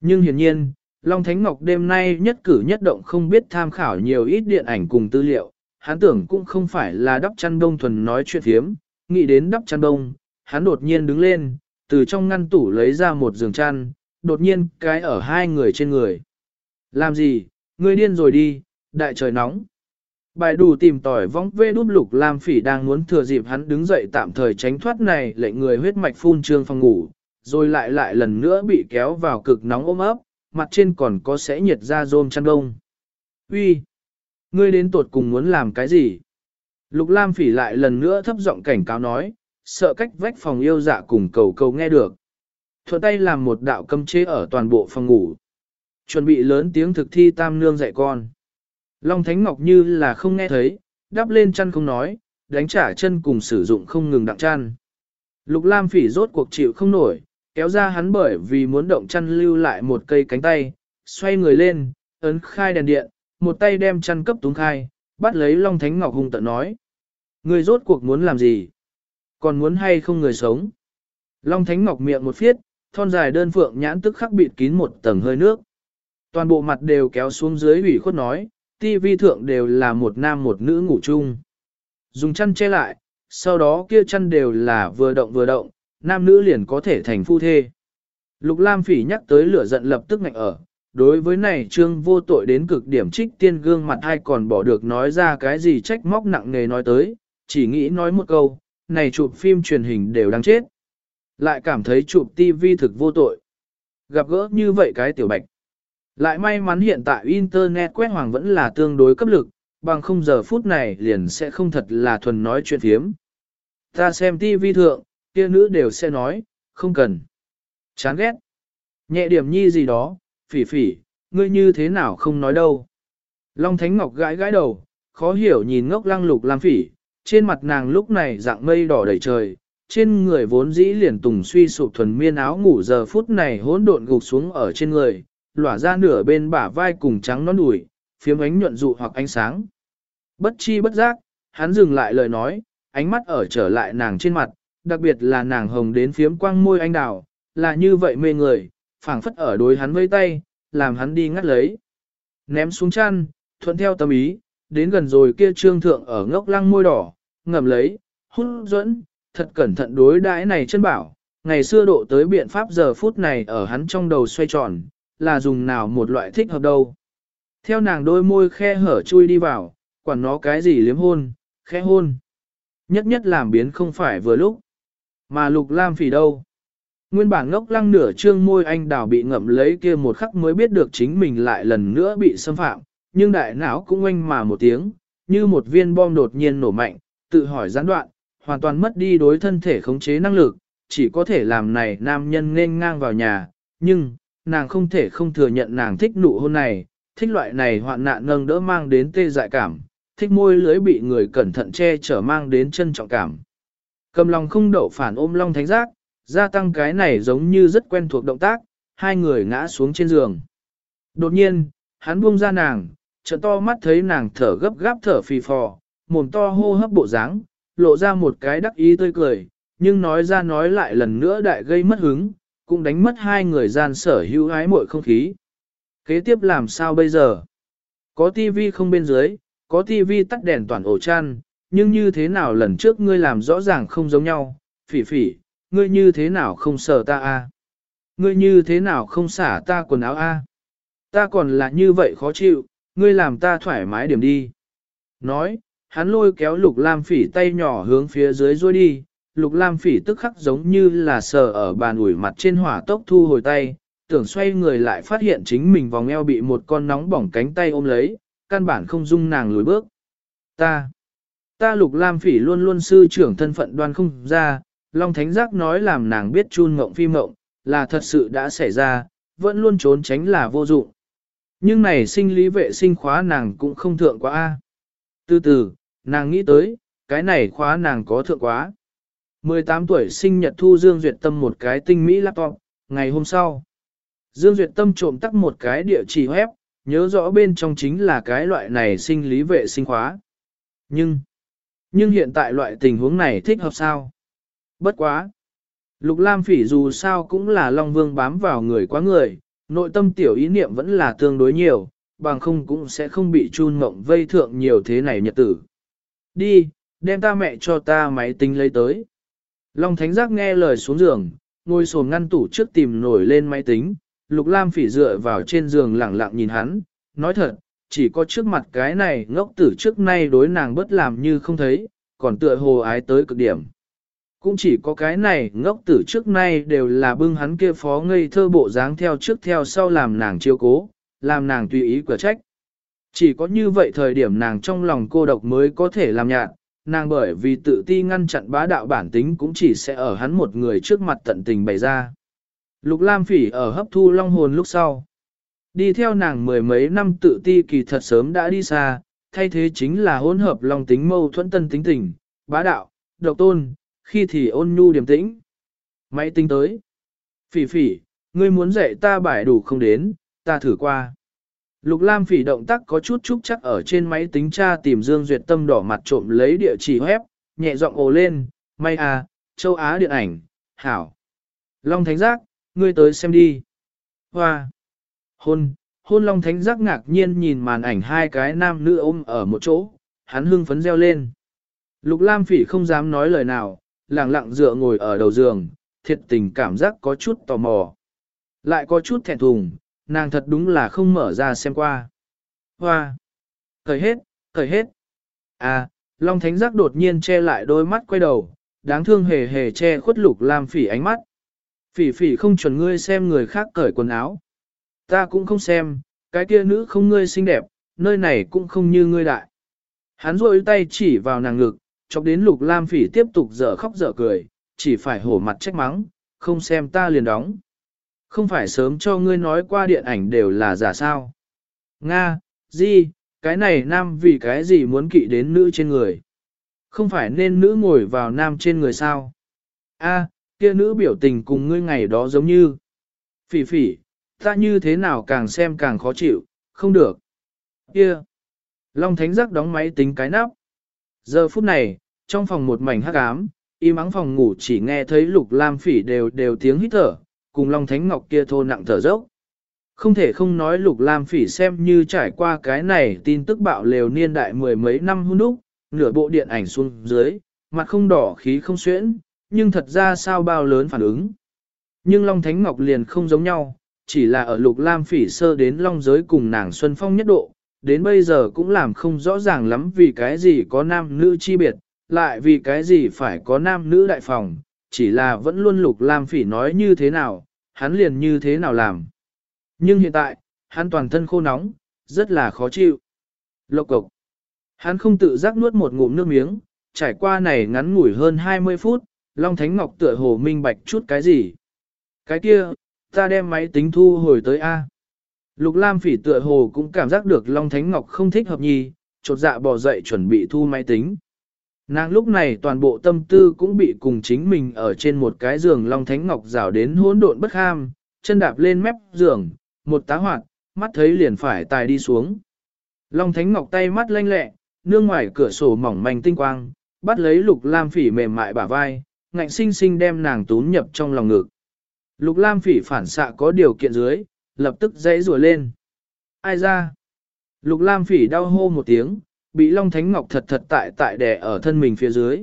Nhưng hiển nhiên, Long Thánh Ngọc đêm nay nhất cử nhất động không biết tham khảo nhiều ít điện ảnh cùng tư liệu, hắn tưởng cũng không phải là đắp chăn đông thuần nói chuyện thiếm, nghĩ đến đắp chăn đông, hắn đột nhiên đứng lên, từ trong ngăn tủ lấy ra một giường chăn, đột nhiên cái ở hai người trên người. Làm gì, ngươi điên rồi đi, đại trời nóng. Bài đủ tìm tỏi vong vê đút lục Lam Phỉ đang muốn thừa dịp hắn đứng dậy tạm thời tránh thoát này lệnh người huyết mạch phun trương phòng ngủ, rồi lại lại lần nữa bị kéo vào cực nóng ôm ấp, mặt trên còn có sẽ nhiệt ra rôm chăn đông. Uy, Ngươi đến tuột cùng muốn làm cái gì? Lục Lam phỉ lại lần nữa thấp giọng cảnh cáo nói, sợ cách vách phòng yêu dạ cùng cầu cầu nghe được. Thuận tay làm một đạo cấm chế ở toàn bộ phòng ngủ. Chuẩn bị lớn tiếng thực thi tam nương dạy con. Long Thánh Ngọc như là không nghe thấy, đắp lên chăn không nói, đánh trả chân cùng sử dụng không ngừng đặng chăn. Lục Lam phỉ rốt cuộc chịu không nổi, kéo ra hắn bởi vì muốn động chăn lưu lại một cây cánh tay, xoay người lên, ấn khai đèn điện, một tay đem chăn cấp túng khai, bắt lấy Long Thánh Ngọc hung tận nói. Người rốt cuộc muốn làm gì? Còn muốn hay không người sống? Long Thánh Ngọc miệng một phiết, thon dài đơn phượng nhãn tức khắc bịt kín một tầng hơi nước. Toàn bộ mặt đều kéo xuống dưới ủy khuất nói, TV thượng đều là một nam một nữ ngủ chung. Dùng chăn che lại, sau đó kia chăn đều là vừa động vừa động, nam nữ liền có thể thành phu thê. Lục Lam Phỉ nhắc tới lửa giận lập tức ngạnh ở, đối với này trương vô tội đến cực điểm trích tiên gương mặt hay còn bỏ được nói ra cái gì trách móc nặng nề nói tới, chỉ nghĩ nói một câu, này chụp phim truyền hình đều đáng chết. Lại cảm thấy chụp tivi thực vô tội. Gặp gỡ như vậy cái tiểu bạch. Lại may mắn hiện tại Internet quét hoàng vẫn là tương đối cấp lực, bằng không giờ phút này liền sẽ không thật là thuần nói chuyện thiếm. Ta xem tivi thượng, kia nữ đều sẽ nói, không cần. Chán ghét. Nhẹ điểm nhi gì đó, phỉ phỉ, ngươi như thế nào không nói đâu. Long Thánh Ngọc gãi gãi đầu, khó hiểu nhìn ngốc lăng lục lam phỉ, trên mặt nàng lúc này dạng mây đỏ đầy trời, trên người vốn dĩ liền tùng suy sụp thuần miên áo ngủ giờ phút này hỗn độn gục xuống ở trên người, lỏa ra nửa bên bả vai cùng trắng nón đùi, phiếm ánh nhuận dụ hoặc ánh sáng. Bất chi bất giác, hắn dừng lại lời nói, ánh mắt ở trở lại nàng trên mặt, đặc biệt là nàng hồng đến phiếm quang môi anh đào, là như vậy mê người, phảng phất ở đối hắn vây tay, làm hắn đi ngắt lấy. Ném xuống chăn, thuận theo tâm ý, đến gần rồi kia trương thượng ở ngốc lăng môi đỏ, ngầm lấy, hút dẫn, thật cẩn thận đối đãi này chân bảo, ngày xưa độ tới biện pháp giờ phút này ở hắn trong đầu xoay tròn, là dùng nào một loại thích hợp đâu. Theo nàng đôi môi khe hở chui đi vào, quản nó cái gì liếm hôn, khẽ hôn. Nhất nhất làm biến không phải vừa lúc. Mà lục lam phỉ đâu. Nguyên bản ngốc lăng nửa trương môi anh đào bị ngậm lấy kia một khắc mới biết được chính mình lại lần nữa bị xâm phạm, nhưng đại não cũng oanh mà một tiếng, như một viên bom đột nhiên nổ mạnh, tự hỏi gián đoạn, hoàn toàn mất đi đối thân thể khống chế năng lực, chỉ có thể làm này nam nhân nên ngang vào nhà, nhưng, nàng không thể không thừa nhận nàng thích nụ hôn này, thích loại này hoạn nạn nâng đỡ mang đến tê dại cảm, thích môi lưới bị người cẩn thận che chở mang đến chân trọng cảm. Cầm lòng không đậu phản ôm long thánh giác, gia tăng cái này giống như rất quen thuộc động tác, hai người ngã xuống trên giường. Đột nhiên, hắn buông ra nàng, trận to mắt thấy nàng thở gấp gáp thở phì phò, mồm to hô hấp bộ dáng, lộ ra một cái đắc ý tươi cười, nhưng nói ra nói lại lần nữa đại gây mất hứng, cũng đánh mất hai người gian sở hữu ái muội không khí. Kế tiếp làm sao bây giờ? Có tivi không bên dưới, có tivi tắt đèn toàn ổ chăn, nhưng như thế nào lần trước ngươi làm rõ ràng không giống nhau, phỉ phỉ, ngươi như thế nào không sợ ta a? Ngươi như thế nào không xả ta quần áo a? Ta còn là như vậy khó chịu, ngươi làm ta thoải mái điểm đi. Nói, hắn lôi kéo lục lam phỉ tay nhỏ hướng phía dưới rôi đi, lục lam phỉ tức khắc giống như là sờ ở bàn ủi mặt trên hỏa tốc thu hồi tay, tưởng xoay người lại phát hiện chính mình vòng eo bị một con nóng bỏng cánh tay ôm lấy, căn bản không dung nàng lùi bước. Ta, ta lục lam phỉ luôn luôn sư trưởng thân phận đoan không ra, Long Thánh Giác nói làm nàng biết chun ngộng phi mộng, là thật sự đã xảy ra, vẫn luôn trốn tránh là vô dụng. Nhưng này sinh lý vệ sinh khóa nàng cũng không thượng quá a. Từ từ, nàng nghĩ tới, cái này khóa nàng có thượng quá. 18 tuổi sinh nhật thu Dương Duyệt Tâm một cái tinh mỹ laptop, ngày hôm sau. Dương Duyệt Tâm trộm tắt một cái địa chỉ web, nhớ rõ bên trong chính là cái loại này sinh lý vệ sinh khóa. Nhưng, nhưng hiện tại loại tình huống này thích hợp sao? Bất quá. Lục Lam Phỉ dù sao cũng là Long Vương bám vào người quá người, nội tâm tiểu ý niệm vẫn là tương đối nhiều, bằng không cũng sẽ không bị chun ngộng vây thượng nhiều thế này nhật tử. Đi, đem ta mẹ cho ta máy tính lấy tới. Long Thánh Giác nghe lời xuống giường, ngồi sồn ngăn tủ trước tìm nổi lên máy tính, Lục Lam Phỉ dựa vào trên giường lẳng lặng nhìn hắn, nói thật, chỉ có trước mặt cái này ngốc tử trước nay đối nàng bất làm như không thấy, còn tựa hồ ái tới cực điểm. Cũng chỉ có cái này ngốc tử trước nay đều là bưng hắn kia phó ngây thơ bộ dáng theo trước theo sau làm nàng chiêu cố, làm nàng tùy ý cửa trách. Chỉ có như vậy thời điểm nàng trong lòng cô độc mới có thể làm nhạt, nàng bởi vì tự ti ngăn chặn bá đạo bản tính cũng chỉ sẽ ở hắn một người trước mặt tận tình bày ra. Lục Lam Phỉ ở hấp thu long hồn lúc sau. Đi theo nàng mười mấy năm tự ti kỳ thật sớm đã đi xa, thay thế chính là hỗn hợp long tính mâu thuẫn tân tính tình, bá đạo, độc tôn, khi thì ôn nhu điềm tĩnh. Máy tính tới. Phỉ phỉ, ngươi muốn dạy ta bài đủ không đến, ta thử qua. Lục Lam phỉ động tác có chút chút chắc ở trên máy tính tra tìm Dương Duyệt Tâm đỏ mặt trộm lấy địa chỉ web, nhẹ giọng ồ lên, may à, châu Á điện ảnh, hảo. Long Thánh Giác, ngươi tới xem đi. Hoa. Hôn, hôn Long Thánh Giác ngạc nhiên nhìn màn ảnh hai cái nam nữ ôm ở một chỗ, hắn hưng phấn reo lên. Lục Lam phỉ không dám nói lời nào, lặng lặng dựa ngồi ở đầu giường, thiệt tình cảm giác có chút tò mò. Lại có chút thẹn thùng, nàng thật đúng là không mở ra xem qua. Hoa! Cởi hết, cởi hết. À, Long Thánh Giác đột nhiên che lại đôi mắt quay đầu, đáng thương hề hề che khuất lục làm phỉ ánh mắt. Phỉ phỉ không chuẩn ngươi xem người khác cởi quần áo. Ta cũng không xem, cái kia nữ không ngươi xinh đẹp, nơi này cũng không như ngươi đại. Hắn rôi tay chỉ vào nàng ngực, chọc đến lục lam phỉ tiếp tục dở khóc dở cười, chỉ phải hổ mặt trách mắng, không xem ta liền đóng. Không phải sớm cho ngươi nói qua điện ảnh đều là giả sao. Nga, gì, cái này nam vì cái gì muốn kỵ đến nữ trên người. Không phải nên nữ ngồi vào nam trên người sao. A, kia nữ biểu tình cùng ngươi ngày đó giống như. Phỉ phỉ, ta như thế nào càng xem càng khó chịu, không được. Kia. Long Thánh Giác đóng máy tính cái nắp. Giờ phút này, trong phòng một mảnh hắc ám, y mắng phòng ngủ chỉ nghe thấy lục lam phỉ đều đều tiếng hít thở, cùng Long Thánh Ngọc kia thô nặng thở dốc. Không thể không nói lục lam phỉ xem như trải qua cái này tin tức bạo lều niên đại mười mấy năm hôn đúc, nửa bộ điện ảnh xuống dưới, mặt không đỏ khí không xuyễn, nhưng thật ra sao bao lớn phản ứng. Nhưng Long Thánh Ngọc liền không giống nhau, chỉ là ở lục lam phỉ sơ đến Long giới cùng nàng Xuân Phong nhất độ, đến bây giờ cũng làm không rõ ràng lắm vì cái gì có nam nữ chi biệt, lại vì cái gì phải có nam nữ đại phòng, chỉ là vẫn luôn lục lam phỉ nói như thế nào, hắn liền như thế nào làm. Nhưng hiện tại, hắn toàn thân khô nóng, rất là khó chịu. Lộc cục. Hắn không tự giác nuốt một ngụm nước miếng, trải qua này ngắn ngủi hơn 20 phút, Long Thánh Ngọc tựa hồ minh bạch chút cái gì. Cái kia, ta đem máy tính thu hồi tới A. Lục Lam phỉ tựa hồ cũng cảm giác được Long Thánh Ngọc không thích hợp nhì, chột dạ bỏ dậy chuẩn bị thu máy tính. Nàng lúc này toàn bộ tâm tư cũng bị cùng chính mình ở trên một cái giường Long Thánh Ngọc rào đến hỗn độn bất ham, chân đạp lên mép giường, một tá hoạt, mắt thấy liền phải tài đi xuống. Long Thánh Ngọc tay mắt lanh lẹ, nương ngoài cửa sổ mỏng manh tinh quang, bắt lấy Lục Lam Phỉ mềm mại bả vai, ngạnh sinh sinh đem nàng tún nhập trong lòng ngực. Lục Lam Phỉ phản xạ có điều kiện dưới, lập tức dãy rủa lên. Ai ra? Lục Lam Phỉ đau hô một tiếng, bị Long Thánh Ngọc thật thật tại tại đè ở thân mình phía dưới.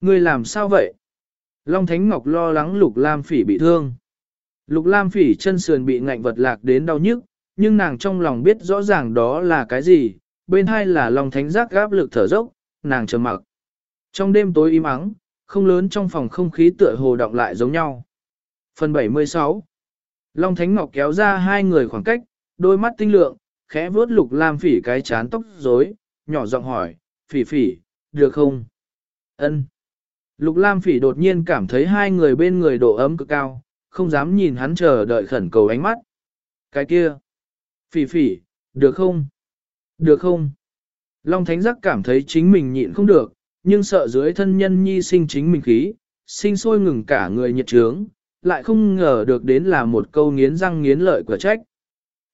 Ngươi làm sao vậy? Long Thánh Ngọc lo lắng Lục Lam Phỉ bị thương. Lục Lam Phỉ chân sườn bị ngạnh vật lạc đến đau nhức, nhưng nàng trong lòng biết rõ ràng đó là cái gì, bên hai là Long Thánh giác gáp lực thở dốc, nàng trầm mặc. Trong đêm tối im ắng, không lớn trong phòng không khí tựa hồ động lại giống nhau. Phần 76 Long Thánh Ngọc kéo ra hai người khoảng cách, đôi mắt tinh lượng, khẽ vuốt Lục Lam Phỉ cái chán tóc rối, nhỏ giọng hỏi, phỉ phỉ, được không? Ân. Lục Lam phỉ đột nhiên cảm thấy hai người bên người độ ấm cực cao, không dám nhìn hắn chờ đợi khẩn cầu ánh mắt. Cái kia. Phỉ phỉ, được không? Được không? Long Thánh Giác cảm thấy chính mình nhịn không được, nhưng sợ dưới thân nhân nhi sinh chính mình khí, sinh sôi ngừng cả người nhiệt trướng, lại không ngờ được đến là một câu nghiến răng nghiến lợi của trách.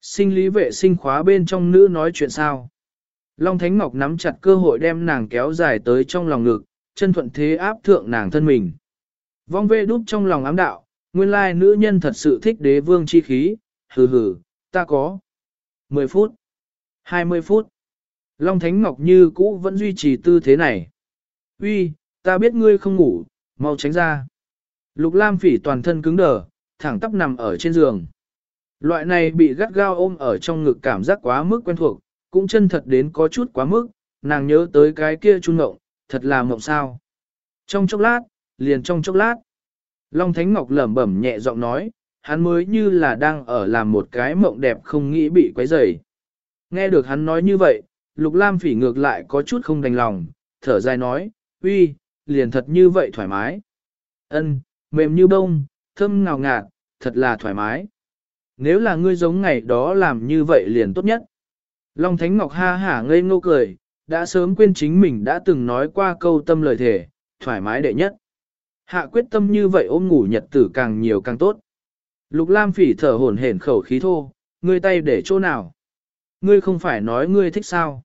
Sinh lý vệ sinh khóa bên trong nữ nói chuyện sao? Long Thánh Ngọc nắm chặt cơ hội đem nàng kéo dài tới trong lòng ngực, chân thuận thế áp thượng nàng thân mình. Vong vê đút trong lòng ám đạo, nguyên lai nữ nhân thật sự thích đế vương chi khí, hừ hừ, ta có. 10 phút, 20 phút. Long Thánh Ngọc như cũ vẫn duy trì tư thế này. Uy, ta biết ngươi không ngủ, mau tránh ra. Lục Lam phỉ toàn thân cứng đờ, thẳng tắp nằm ở trên giường. Loại này bị gắt gao ôm ở trong ngực cảm giác quá mức quen thuộc, cũng chân thật đến có chút quá mức, nàng nhớ tới cái kia trung ngộng, thật là mộng sao. Trong chốc lát, liền trong chốc lát. Long Thánh Ngọc lẩm bẩm nhẹ giọng nói, hắn mới như là đang ở làm một cái mộng đẹp không nghĩ bị quấy rầy. Nghe được hắn nói như vậy, Lục Lam phỉ ngược lại có chút không đành lòng, thở dài nói, uy, liền thật như vậy thoải mái. Ân, mềm như bông, thơm ngào ngạt, thật là thoải mái. Nếu là ngươi giống ngày đó làm như vậy liền tốt nhất. Long Thánh Ngọc ha hả ngây ngô cười, đã sớm quên chính mình đã từng nói qua câu tâm lời thể, thoải mái đệ nhất. Hạ quyết tâm như vậy ôm ngủ nhật tử càng nhiều càng tốt. Lục Lam phỉ thở hổn hển khẩu khí thô, ngươi tay để chỗ nào? Ngươi không phải nói ngươi thích sao?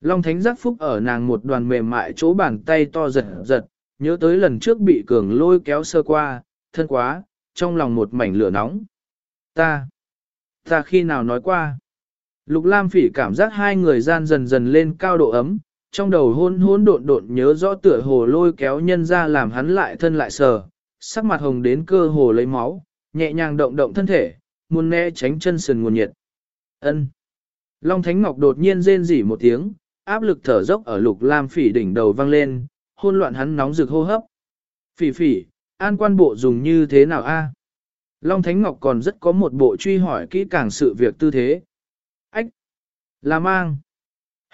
Long Thánh giác phúc ở nàng một đoàn mềm mại chỗ bàn tay to giật giật, nhớ tới lần trước bị cường lôi kéo sơ qua, thân quá, trong lòng một mảnh lửa nóng. Ta, ta khi nào nói qua? Lục Lam phỉ cảm giác hai người gian dần dần lên cao độ ấm, trong đầu hôn hôn độn độn nhớ rõ tựa hồ lôi kéo nhân ra làm hắn lại thân lại sờ, sắc mặt hồng đến cơ hồ lấy máu, nhẹ nhàng động động thân thể, muốn né tránh chân sườn nguồn nhiệt. Ân. Long Thánh Ngọc đột nhiên rên rỉ một tiếng, áp lực thở dốc ở Lục Lam Phỉ đỉnh đầu vang lên, hôn loạn hắn nóng rực hô hấp. Phỉ Phỉ, an quan bộ dùng như thế nào a? Long Thánh Ngọc còn rất có một bộ truy hỏi kỹ càng sự việc tư thế. Là mang!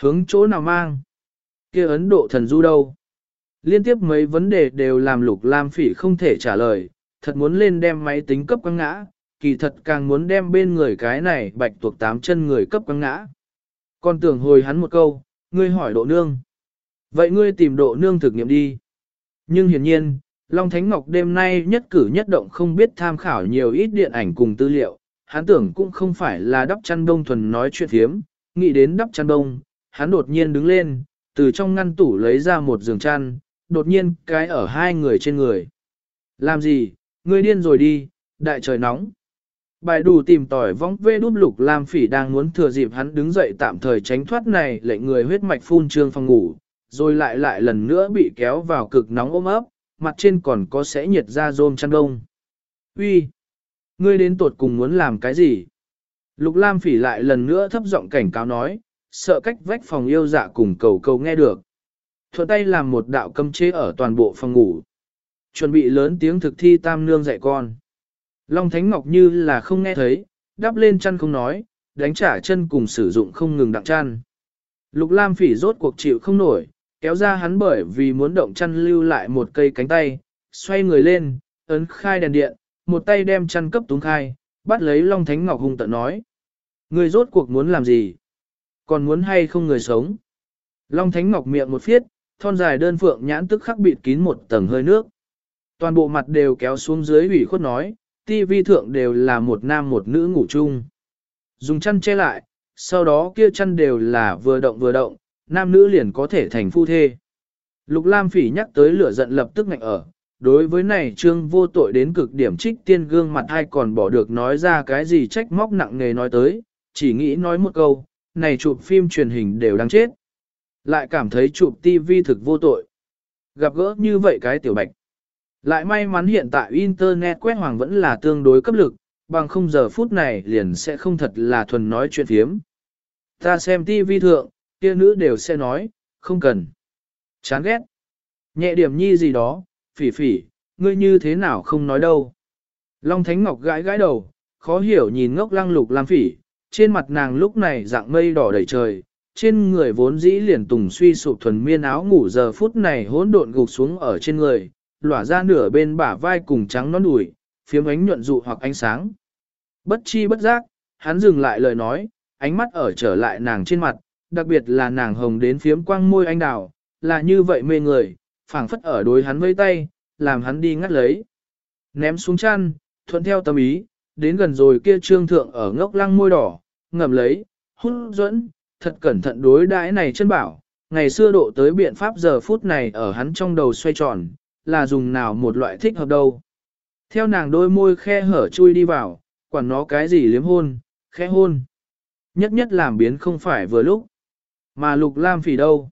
Hướng chỗ nào mang? kia Ấn Độ thần du đâu? Liên tiếp mấy vấn đề đều làm Lục Lam Phỉ không thể trả lời, thật muốn lên đem máy tính cấp quăng ngã, kỳ thật càng muốn đem bên người cái này bạch tuộc tám chân người cấp quăng ngã. Còn tưởng hồi hắn một câu, ngươi hỏi độ nương. Vậy ngươi tìm độ nương thực nghiệm đi. Nhưng hiển nhiên, Long Thánh Ngọc đêm nay nhất cử nhất động không biết tham khảo nhiều ít điện ảnh cùng tư liệu, hắn tưởng cũng không phải là đắp chăn đông thuần nói chuyện thiếm, nghĩ đến đắp chăn đông, hắn đột nhiên đứng lên, từ trong ngăn tủ lấy ra một giường chăn, đột nhiên cái ở hai người trên người. Làm gì, ngươi điên rồi đi, đại trời nóng. Bài đủ tìm tỏi vong vê đút lục Lam Phỉ đang muốn thừa dịp hắn đứng dậy tạm thời tránh thoát này lệnh người huyết mạch phun trương phòng ngủ, rồi lại lại lần nữa bị kéo vào cực nóng ôm ấp, mặt trên còn có sẽ nhiệt ra rôm chăn đông. Uy, ngươi đến tuột cùng muốn làm cái gì? Lục Lam Phỉ lại lần nữa thấp giọng cảnh cáo nói, sợ cách vách phòng yêu dạ cùng cầu cầu nghe được. Thuận tay làm một đạo cấm chế ở toàn bộ phòng ngủ. Chuẩn bị lớn tiếng thực thi tam nương dạy con. Long Thánh Ngọc như là không nghe thấy, đáp lên chăn không nói, đánh trả chân cùng sử dụng không ngừng đặng chăn. Lục Lam Phỉ rốt cuộc chịu không nổi, kéo ra hắn bởi vì muốn động chăn lưu lại một cây cánh tay, xoay người lên, ấn khai đèn điện, một tay đem chăn cấp túng khai, bắt lấy Long Thánh Ngọc hung tợn nói. Người rốt cuộc muốn làm gì? Còn muốn hay không người sống? Long Thánh Ngọc miệng một phiết, thon dài đơn phượng nhãn tức khắc bịt kín một tầng hơi nước. Toàn bộ mặt đều kéo xuống dưới ủy khuất nói, ti vi thượng đều là một nam một nữ ngủ chung. Dùng chăn che lại, sau đó kia chăn đều là vừa động vừa động, nam nữ liền có thể thành phu thê. Lục Lam Phỉ nhắc tới lửa giận lập tức ngạnh ở, đối với này trương vô tội đến cực điểm trích tiên gương mặt ai còn bỏ được nói ra cái gì trách móc nặng nề nói tới, chỉ nghĩ nói một câu, này chụp phim truyền hình đều đáng chết. Lại cảm thấy chụp tivi thực vô tội. Gặp gỡ như vậy cái tiểu bạch. Lại may mắn hiện tại Internet quét hoàng vẫn là tương đối cấp lực, bằng không giờ phút này liền sẽ không thật là thuần nói chuyện phiếm. Ta xem TV thượng, kia nữ đều sẽ nói, không cần. Chán ghét. Nhẹ điểm nhi gì đó, phỉ phỉ, ngươi như thế nào không nói đâu. Long Thánh Ngọc gãi gãi đầu, khó hiểu nhìn ngốc lăng lục lam phỉ, trên mặt nàng lúc này dạng mây đỏ đầy trời, trên người vốn dĩ liền tùng suy sụp thuần miên áo ngủ giờ phút này hỗn độn gục xuống ở trên người, lỏa ra nửa bên bả vai cùng trắng nón đùi, phiếm ánh nhuận dụ hoặc ánh sáng. Bất chi bất giác, hắn dừng lại lời nói, ánh mắt ở trở lại nàng trên mặt, đặc biệt là nàng hồng đến phiếm quang môi anh đào, là như vậy mê người, phảng phất ở đối hắn vây tay, làm hắn đi ngắt lấy. Ném xuống chăn, thuận theo tâm ý, đến gần rồi kia trương thượng ở ngốc lăng môi đỏ, ngầm lấy, hút dẫn, thật cẩn thận đối đãi này chân bảo, ngày xưa độ tới biện pháp giờ phút này ở hắn trong đầu xoay tròn, là dùng nào một loại thích hợp đâu. Theo nàng đôi môi khe hở chui đi vào, quản nó cái gì liếm hôn, khẽ hôn. Nhất nhất làm biến không phải vừa lúc. Mà lục lam phỉ đâu.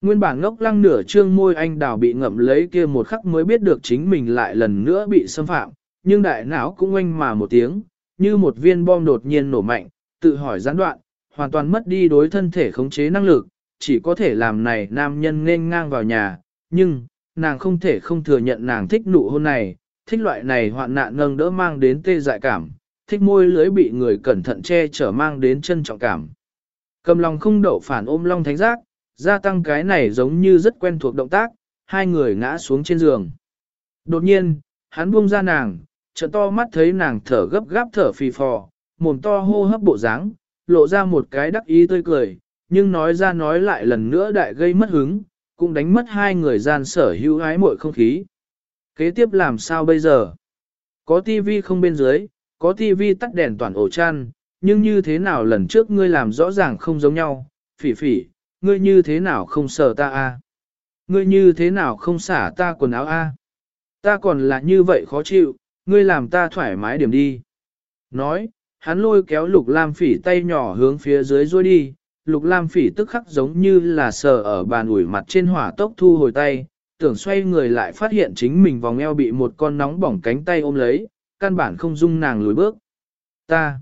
Nguyên bản ngốc lăng nửa trương môi anh đào bị ngậm lấy kia một khắc mới biết được chính mình lại lần nữa bị xâm phạm, nhưng đại não cũng oanh mà một tiếng, như một viên bom đột nhiên nổ mạnh, tự hỏi gián đoạn, hoàn toàn mất đi đối thân thể khống chế năng lực, chỉ có thể làm này nam nhân nên ngang vào nhà, nhưng, nàng không thể không thừa nhận nàng thích nụ hôn này, thích loại này hoạn nạn nâng đỡ mang đến tê dại cảm, thích môi lưới bị người cẩn thận che chở mang đến chân trọng cảm. Cầm lòng không đậu phản ôm long thánh giác, gia tăng cái này giống như rất quen thuộc động tác, hai người ngã xuống trên giường. Đột nhiên, hắn buông ra nàng, trợ to mắt thấy nàng thở gấp gáp thở phì phò, mồm to hô hấp bộ dáng, lộ ra một cái đắc ý tươi cười, nhưng nói ra nói lại lần nữa đại gây mất hứng, cũng đánh mất hai người gian sở hữu ái muội không khí. Kế tiếp làm sao bây giờ? Có tivi không bên dưới, có tivi tắt đèn toàn ổ chăn, nhưng như thế nào lần trước ngươi làm rõ ràng không giống nhau, phỉ phỉ, ngươi như thế nào không sợ ta a? Ngươi như thế nào không xả ta quần áo a? Ta còn là như vậy khó chịu, ngươi làm ta thoải mái điểm đi. Nói, hắn lôi kéo lục lam phỉ tay nhỏ hướng phía dưới rôi đi, lục lam phỉ tức khắc giống như là sờ ở bàn ủi mặt trên hỏa tốc thu hồi tay, tưởng xoay người lại phát hiện chính mình vòng eo bị một con nóng bỏng cánh tay ôm lấy, căn bản không dung nàng lùi bước. Ta,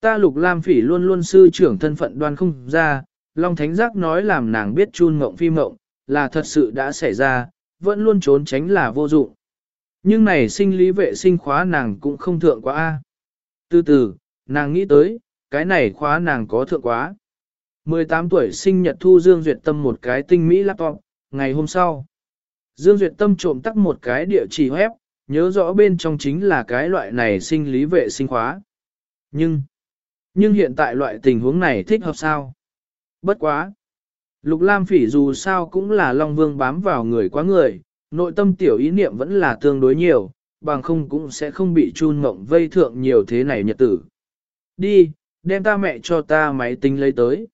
ta lục lam phỉ luôn luôn sư trưởng thân phận đoan không ra, Long Thánh Giác nói làm nàng biết chun mộng phi mộng, là thật sự đã xảy ra, vẫn luôn trốn tránh là vô dụng. Nhưng này sinh lý vệ sinh khóa nàng cũng không thượng quá a. Từ từ, nàng nghĩ tới, cái này khóa nàng có thượng quá. 18 tuổi sinh nhật thu Dương Duyệt Tâm một cái tinh mỹ laptop, ngày hôm sau. Dương Duyệt Tâm trộm tắt một cái địa chỉ web, nhớ rõ bên trong chính là cái loại này sinh lý vệ sinh khóa. Nhưng, nhưng hiện tại loại tình huống này thích hợp sao? Bất quá. Lục Lam Phỉ dù sao cũng là Long Vương bám vào người quá người, nội tâm tiểu ý niệm vẫn là tương đối nhiều, bằng không cũng sẽ không bị chun mộng vây thượng nhiều thế này nhật tử. Đi, đem ta mẹ cho ta máy tính lấy tới.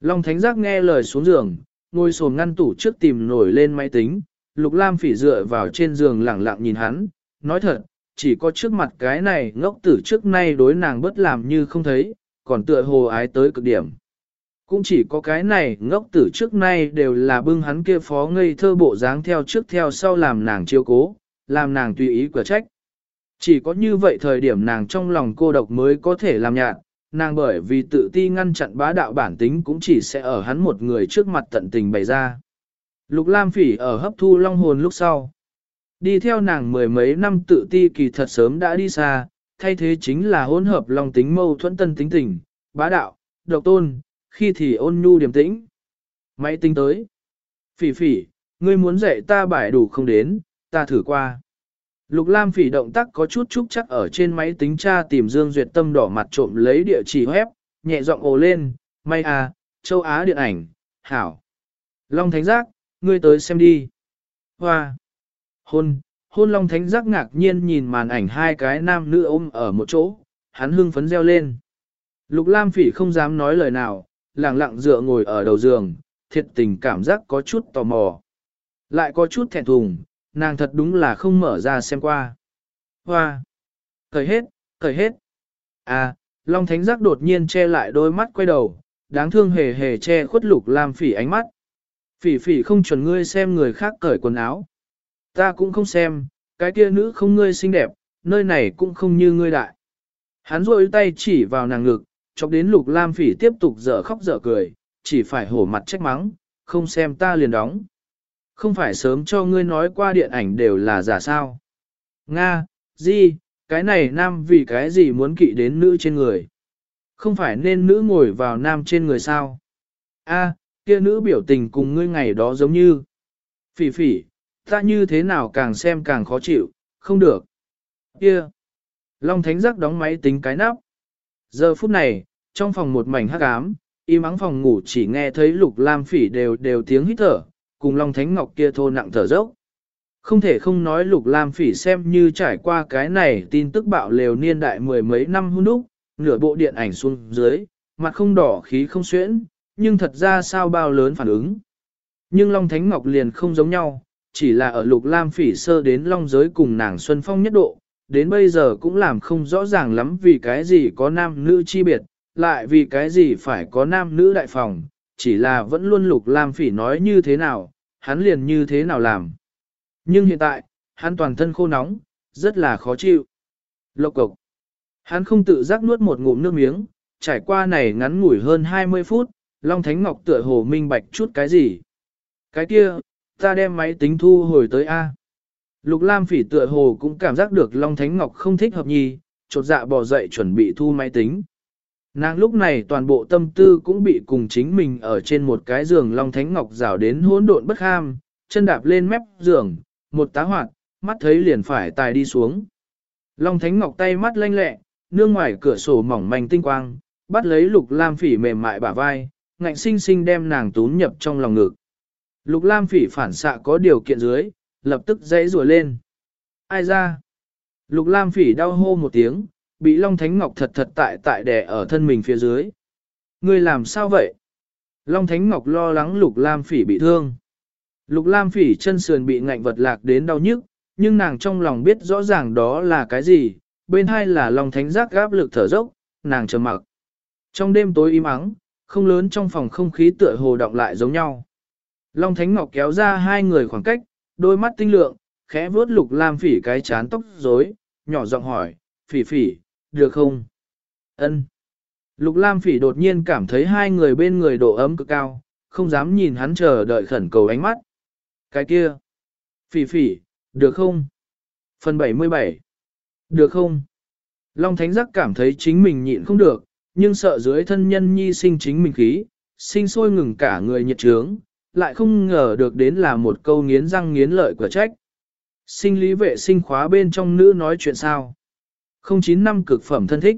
Long Thánh Giác nghe lời xuống giường, ngồi sồn ngăn tủ trước tìm nổi lên máy tính, Lục Lam Phỉ dựa vào trên giường lẳng lặng nhìn hắn, nói thật, chỉ có trước mặt cái này ngốc tử trước nay đối nàng bất làm như không thấy, còn tựa hồ ái tới cực điểm. Cũng chỉ có cái này ngốc tử trước nay đều là bưng hắn kia phó ngây thơ bộ dáng theo trước theo sau làm nàng chiêu cố, làm nàng tùy ý quả trách. Chỉ có như vậy thời điểm nàng trong lòng cô độc mới có thể làm nhạt, nàng bởi vì tự ti ngăn chặn bá đạo bản tính cũng chỉ sẽ ở hắn một người trước mặt tận tình bày ra. Lục Lam Phỉ ở hấp thu long hồn lúc sau. Đi theo nàng mười mấy năm tự ti kỳ thật sớm đã đi xa, thay thế chính là hỗn hợp long tính mâu thuẫn tân tính tình, bá đạo, độc tôn, khi thì ôn nhu điềm tĩnh. Máy tính tới. Phỉ phỉ, ngươi muốn dạy ta bài đủ không đến, ta thử qua. Lục Lam phỉ động tác có chút chút chắc ở trên máy tính tra tìm Dương Duyệt Tâm đỏ mặt trộm lấy địa chỉ web, nhẹ giọng ồ lên, may à, châu Á điện ảnh, hảo. Long Thánh Giác, ngươi tới xem đi. Hoa. Hôn, hôn Long Thánh Giác ngạc nhiên nhìn màn ảnh hai cái nam nữ ôm ở một chỗ, hắn hưng phấn reo lên. Lục Lam phỉ không dám nói lời nào, lặng lặng dựa ngồi ở đầu giường, thiệt tình cảm giác có chút tò mò. Lại có chút thẹn thùng, nàng thật đúng là không mở ra xem qua. Hoa! Cởi hết, cởi hết. À, Long Thánh Giác đột nhiên che lại đôi mắt quay đầu, đáng thương hề hề che khuất lục làm phỉ ánh mắt. Phỉ phỉ không chuẩn ngươi xem người khác cởi quần áo. Ta cũng không xem, cái kia nữ không ngươi xinh đẹp, nơi này cũng không như ngươi đại. Hắn rôi tay chỉ vào nàng ngực, chọc đến lục lam phỉ tiếp tục dở khóc dở cười, chỉ phải hổ mặt trách mắng, không xem ta liền đóng. Không phải sớm cho ngươi nói qua điện ảnh đều là giả sao. Nga, gì, cái này nam vì cái gì muốn kỵ đến nữ trên người. Không phải nên nữ ngồi vào nam trên người sao. A, kia nữ biểu tình cùng ngươi ngày đó giống như. Phỉ phỉ, ta như thế nào càng xem càng khó chịu, không được. Kia. Long Thánh Giác đóng máy tính cái nắp. Giờ phút này, trong phòng một mảnh hắc ám, im ắng phòng ngủ chỉ nghe thấy lục lam phỉ đều đều tiếng hít thở, cùng Long Thánh Ngọc kia thô nặng thở dốc. Không thể không nói lục lam phỉ xem như trải qua cái này tin tức bạo lều niên đại mười mấy năm hôn đúc, nửa bộ điện ảnh xuống dưới, mặt không đỏ khí không xuyễn, nhưng thật ra sao bao lớn phản ứng. Nhưng Long Thánh Ngọc liền không giống nhau, chỉ là ở lục lam phỉ sơ đến Long giới cùng nàng Xuân Phong nhất độ, đến bây giờ cũng làm không rõ ràng lắm vì cái gì có nam nữ chi biệt, lại vì cái gì phải có nam nữ đại phòng, chỉ là vẫn luôn lục lam phỉ nói như thế nào, hắn liền như thế nào làm. Nhưng hiện tại, hắn toàn thân khô nóng, rất là khó chịu. Lộc cục. Hắn không tự giác nuốt một ngụm nước miếng, trải qua này ngắn ngủi hơn 20 phút, Long Thánh Ngọc tựa hồ minh bạch chút cái gì. Cái kia, Ta đem máy tính thu hồi tới A. Lục Lam phỉ tựa hồ cũng cảm giác được Long Thánh Ngọc không thích hợp nhì, chột dạ bò dậy chuẩn bị thu máy tính. Nàng lúc này toàn bộ tâm tư cũng bị cùng chính mình ở trên một cái giường Long Thánh Ngọc rào đến hỗn độn bất ham, chân đạp lên mép giường, một tá hoạt, mắt thấy liền phải tài đi xuống. Long Thánh Ngọc tay mắt lanh lẹ, nương ngoài cửa sổ mỏng manh tinh quang, bắt lấy Lục Lam Phỉ mềm mại bả vai, ngạnh sinh sinh đem nàng tún nhập trong lòng ngực. Lục Lam Phỉ phản xạ có điều kiện dưới, lập tức dãy rùa lên. Ai ra? Lục Lam Phỉ đau hô một tiếng, bị Long Thánh Ngọc thật thật tại tại đè ở thân mình phía dưới. Ngươi làm sao vậy? Long Thánh Ngọc lo lắng Lục Lam Phỉ bị thương. Lục Lam Phỉ chân sườn bị ngạnh vật lạc đến đau nhức, nhưng nàng trong lòng biết rõ ràng đó là cái gì, bên hai là Long Thánh giác gáp lực thở dốc, nàng trầm mặc. Trong đêm tối im ắng, không lớn trong phòng không khí tựa hồ động lại giống nhau. Long Thánh Ngọc kéo ra hai người khoảng cách, đôi mắt tinh lượng, khẽ vuốt Lục Lam Phỉ cái chán tóc rối, nhỏ giọng hỏi, "Phỉ Phỉ, được không?" "Ân." Lục Lam Phỉ đột nhiên cảm thấy hai người bên người độ ấm cực cao, không dám nhìn hắn chờ đợi khẩn cầu ánh mắt. Cái kia. Phỉ phỉ, được không? Phần 77. Được không? Long Thánh Giác cảm thấy chính mình nhịn không được, nhưng sợ dưới thân nhân nhi sinh chính mình khí, sinh sôi ngừng cả người nhiệt trướng, lại không ngờ được đến là một câu nghiến răng nghiến lợi của trách. Sinh lý vệ sinh khóa bên trong nữ nói chuyện sao? 09 năm cực phẩm thân thích.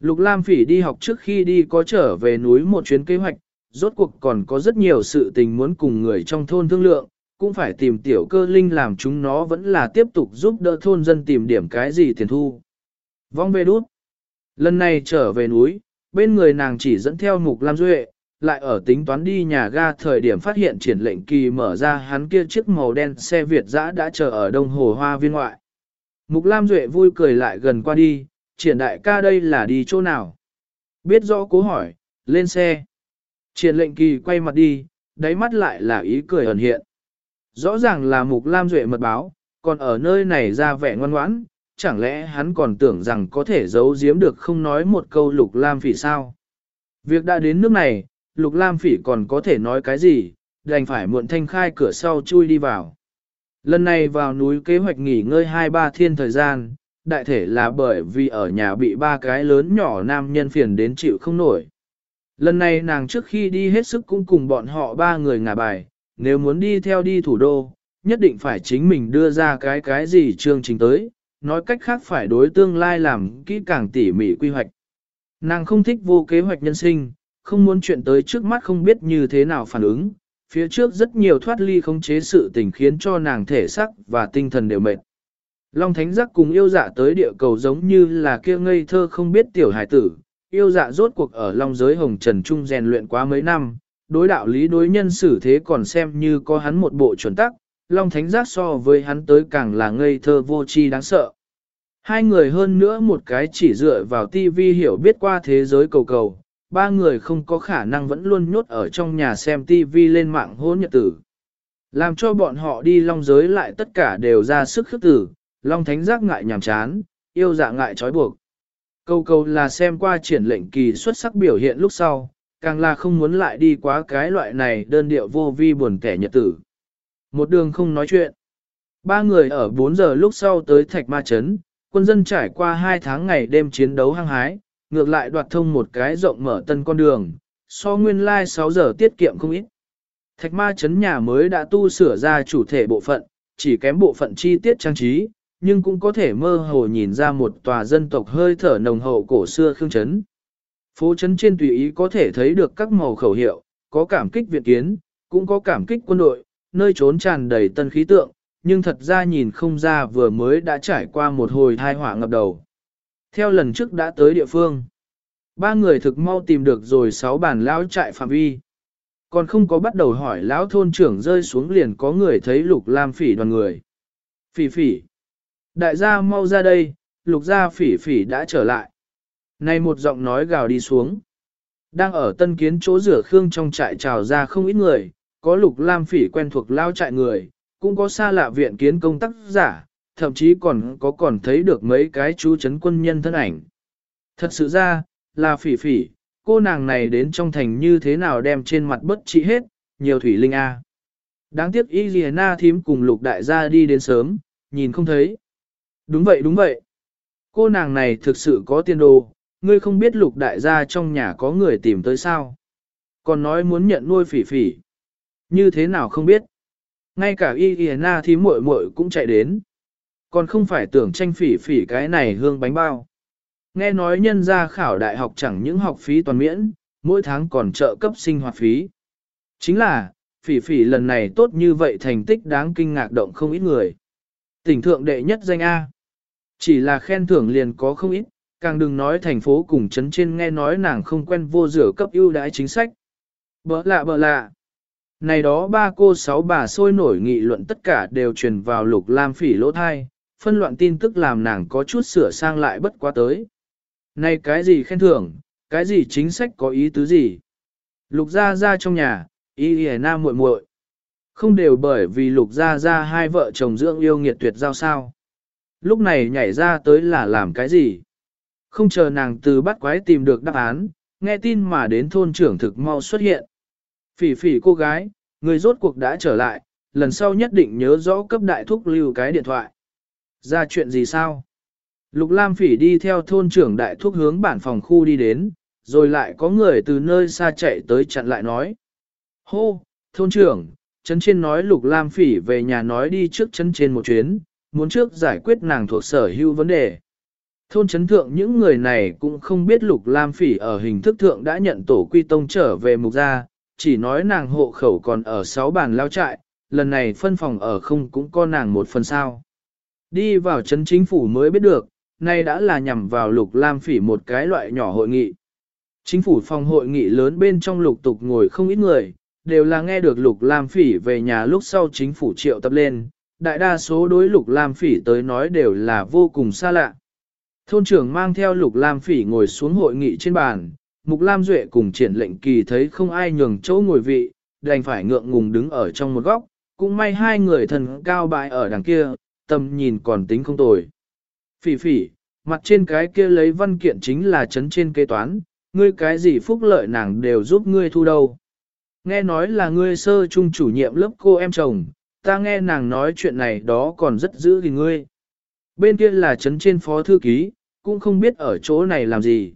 Lục Lam Phỉ đi học trước khi đi có trở về núi một chuyến kế hoạch, rốt cuộc còn có rất nhiều sự tình muốn cùng người trong thôn thương lượng, cũng phải tìm tiểu cơ linh làm chúng nó vẫn là tiếp tục giúp đỡ thôn dân tìm điểm cái gì tiền thu. Vong về đút. Lần này trở về núi, bên người nàng chỉ dẫn theo mục Lam Duệ, lại ở tính toán đi nhà ga thời điểm phát hiện triển lệnh kỳ mở ra hắn kia chiếc màu đen xe Việt dã đã chờ ở đông hồ hoa viên ngoại. Mục Lam Duệ vui cười lại gần qua đi, triển đại ca đây là đi chỗ nào? Biết rõ cố hỏi, lên xe. Triển lệnh kỳ quay mặt đi, đáy mắt lại là ý cười ẩn hiện. Rõ ràng là Mục Lam Duệ mật báo, còn ở nơi này ra vẻ ngoan ngoãn, chẳng lẽ hắn còn tưởng rằng có thể giấu giếm được không nói một câu Lục Lam Phỉ sao? Việc đã đến nước này, Lục Lam Phỉ còn có thể nói cái gì, đành phải muộn thanh khai cửa sau chui đi vào. Lần này vào núi kế hoạch nghỉ ngơi hai ba thiên thời gian, đại thể là bởi vì ở nhà bị ba cái lớn nhỏ nam nhân phiền đến chịu không nổi. Lần này nàng trước khi đi hết sức cũng cùng bọn họ ba người ngả bài, nếu muốn đi theo đi thủ đô, nhất định phải chính mình đưa ra cái cái gì chương trình tới, nói cách khác phải đối tương lai làm kỹ càng tỉ mỉ quy hoạch. Nàng không thích vô kế hoạch nhân sinh, không muốn chuyện tới trước mắt không biết như thế nào phản ứng, phía trước rất nhiều thoát ly không chế sự tình khiến cho nàng thể sắc và tinh thần đều mệt. Long Thánh Giác cùng yêu dạ tới địa cầu giống như là kia ngây thơ không biết tiểu hải tử, yêu dạ rốt cuộc ở Long giới hồng trần trung rèn luyện quá mấy năm, đối đạo lý đối nhân xử thế còn xem như có hắn một bộ chuẩn tắc, Long Thánh Giác so với hắn tới càng là ngây thơ vô tri đáng sợ. Hai người hơn nữa một cái chỉ dựa vào TV hiểu biết qua thế giới cầu cầu, ba người không có khả năng vẫn luôn nhốt ở trong nhà xem TV lên mạng hôn nhật tử. Làm cho bọn họ đi long giới lại tất cả đều ra sức khước tử, long thánh giác ngại nhàm chán, yêu dạ ngại trói buộc. Câu câu là xem qua triển lệnh kỳ xuất sắc biểu hiện lúc sau, càng là không muốn lại đi quá cái loại này đơn điệu vô vi buồn kẻ nhật tử. Một đường không nói chuyện. Ba người ở 4 giờ lúc sau tới Thạch Ma Trấn, quân dân trải qua 2 tháng ngày đêm chiến đấu hăng hái, ngược lại đoạt thông một cái rộng mở tân con đường, so nguyên lai like 6 giờ tiết kiệm không ít. Thạch Ma chấn nhà mới đã tu sửa ra chủ thể bộ phận, chỉ kém bộ phận chi tiết trang trí, nhưng cũng có thể mơ hồ nhìn ra một tòa dân tộc hơi thở nồng hậu cổ xưa khương chấn. Phố chấn trên tùy ý có thể thấy được các màu khẩu hiệu, có cảm kích viện kiến, cũng có cảm kích quân đội, nơi trốn tràn đầy tân khí tượng, nhưng thật ra nhìn không ra vừa mới đã trải qua một hồi thai họa ngập đầu. Theo lần trước đã tới địa phương, ba người thực mau tìm được rồi sáu bản lão trại phạm vi. Còn không có bắt đầu hỏi lão thôn trưởng rơi xuống liền có người thấy lục lam phỉ đoàn người. Phỉ phỉ. Đại gia mau ra đây, lục gia phỉ phỉ đã trở lại. Này một giọng nói gào đi xuống. Đang ở tân kiến chỗ rửa khương trong trại trào ra không ít người, có lục lam phỉ quen thuộc lao trại người, cũng có xa lạ viện kiến công tác giả, thậm chí còn có còn thấy được mấy cái chú chấn quân nhân thân ảnh. Thật sự ra, là phỉ phỉ, cô nàng này đến trong thành như thế nào đem trên mặt bất trị hết, nhiều thủy linh A. Đáng tiếc Iliana thím cùng lục đại gia đi đến sớm, nhìn không thấy. Đúng vậy đúng vậy. Cô nàng này thực sự có tiền đồ, ngươi không biết lục đại gia trong nhà có người tìm tới sao. Còn nói muốn nhận nuôi phỉ phỉ. Như thế nào không biết. Ngay cả Iliana thím muội muội cũng chạy đến. Còn không phải tưởng tranh phỉ phỉ cái này hương bánh bao. Nghe nói nhân gia khảo đại học chẳng những học phí toàn miễn, mỗi tháng còn trợ cấp sinh hoạt phí. Chính là, phỉ phỉ lần này tốt như vậy thành tích đáng kinh ngạc động không ít người. Tỉnh thượng đệ nhất danh A. Chỉ là khen thưởng liền có không ít, càng đừng nói thành phố cùng chấn trên nghe nói nàng không quen vô rửa cấp ưu đãi chính sách. Bỡ lạ bỡ lạ. Này đó ba cô sáu bà sôi nổi nghị luận tất cả đều truyền vào lục lam phỉ lỗ thai, phân loạn tin tức làm nàng có chút sửa sang lại bất quá tới. Này cái gì khen thưởng, cái gì chính sách có ý tứ gì? Lục gia gia trong nhà, y y e nam muội muội Không đều bởi vì lục gia gia hai vợ chồng dưỡng yêu nghiệt tuyệt giao sao. Lúc này nhảy ra tới là làm cái gì? Không chờ nàng từ bắt quái tìm được đáp án, nghe tin mà đến thôn trưởng thực mau xuất hiện. Phỉ phỉ cô gái, người rốt cuộc đã trở lại, lần sau nhất định nhớ rõ cấp đại thúc lưu cái điện thoại. Ra chuyện gì sao? Lục Lam Phỉ đi theo thôn trưởng đại thúc hướng bản phòng khu đi đến, rồi lại có người từ nơi xa chạy tới chặn lại nói. Hô, thôn trưởng, chấn trên nói Lục Lam Phỉ về nhà nói đi trước chấn trên một chuyến, muốn trước giải quyết nàng thuộc sở hữu vấn đề. Thôn chấn thượng những người này cũng không biết Lục Lam Phỉ ở hình thức thượng đã nhận tổ quy tông trở về mục gia, chỉ nói nàng hộ khẩu còn ở sáu bàn lao trại, lần này phân phòng ở không cũng có nàng một phần sao. Đi vào chấn chính phủ mới biết được, nay đã là nhằm vào lục lam phỉ một cái loại nhỏ hội nghị. Chính phủ phòng hội nghị lớn bên trong lục tục ngồi không ít người, đều là nghe được lục lam phỉ về nhà lúc sau chính phủ triệu tập lên, đại đa số đối lục lam phỉ tới nói đều là vô cùng xa lạ. Thôn trưởng mang theo lục lam phỉ ngồi xuống hội nghị trên bàn, mục lam duệ cùng triển lệnh kỳ thấy không ai nhường chỗ ngồi vị, đành phải ngượng ngùng đứng ở trong một góc, cũng may hai người thần cao bại ở đằng kia, tầm nhìn còn tính không tồi. Phỉ phỉ, mặt trên cái kia lấy văn kiện chính là chấn trên kế toán, ngươi cái gì phúc lợi nàng đều giúp ngươi thu đâu. Nghe nói là ngươi sơ trung chủ nhiệm lớp cô em chồng, ta nghe nàng nói chuyện này đó còn rất giữ gìn ngươi. Bên kia là chấn trên phó thư ký, cũng không biết ở chỗ này làm gì.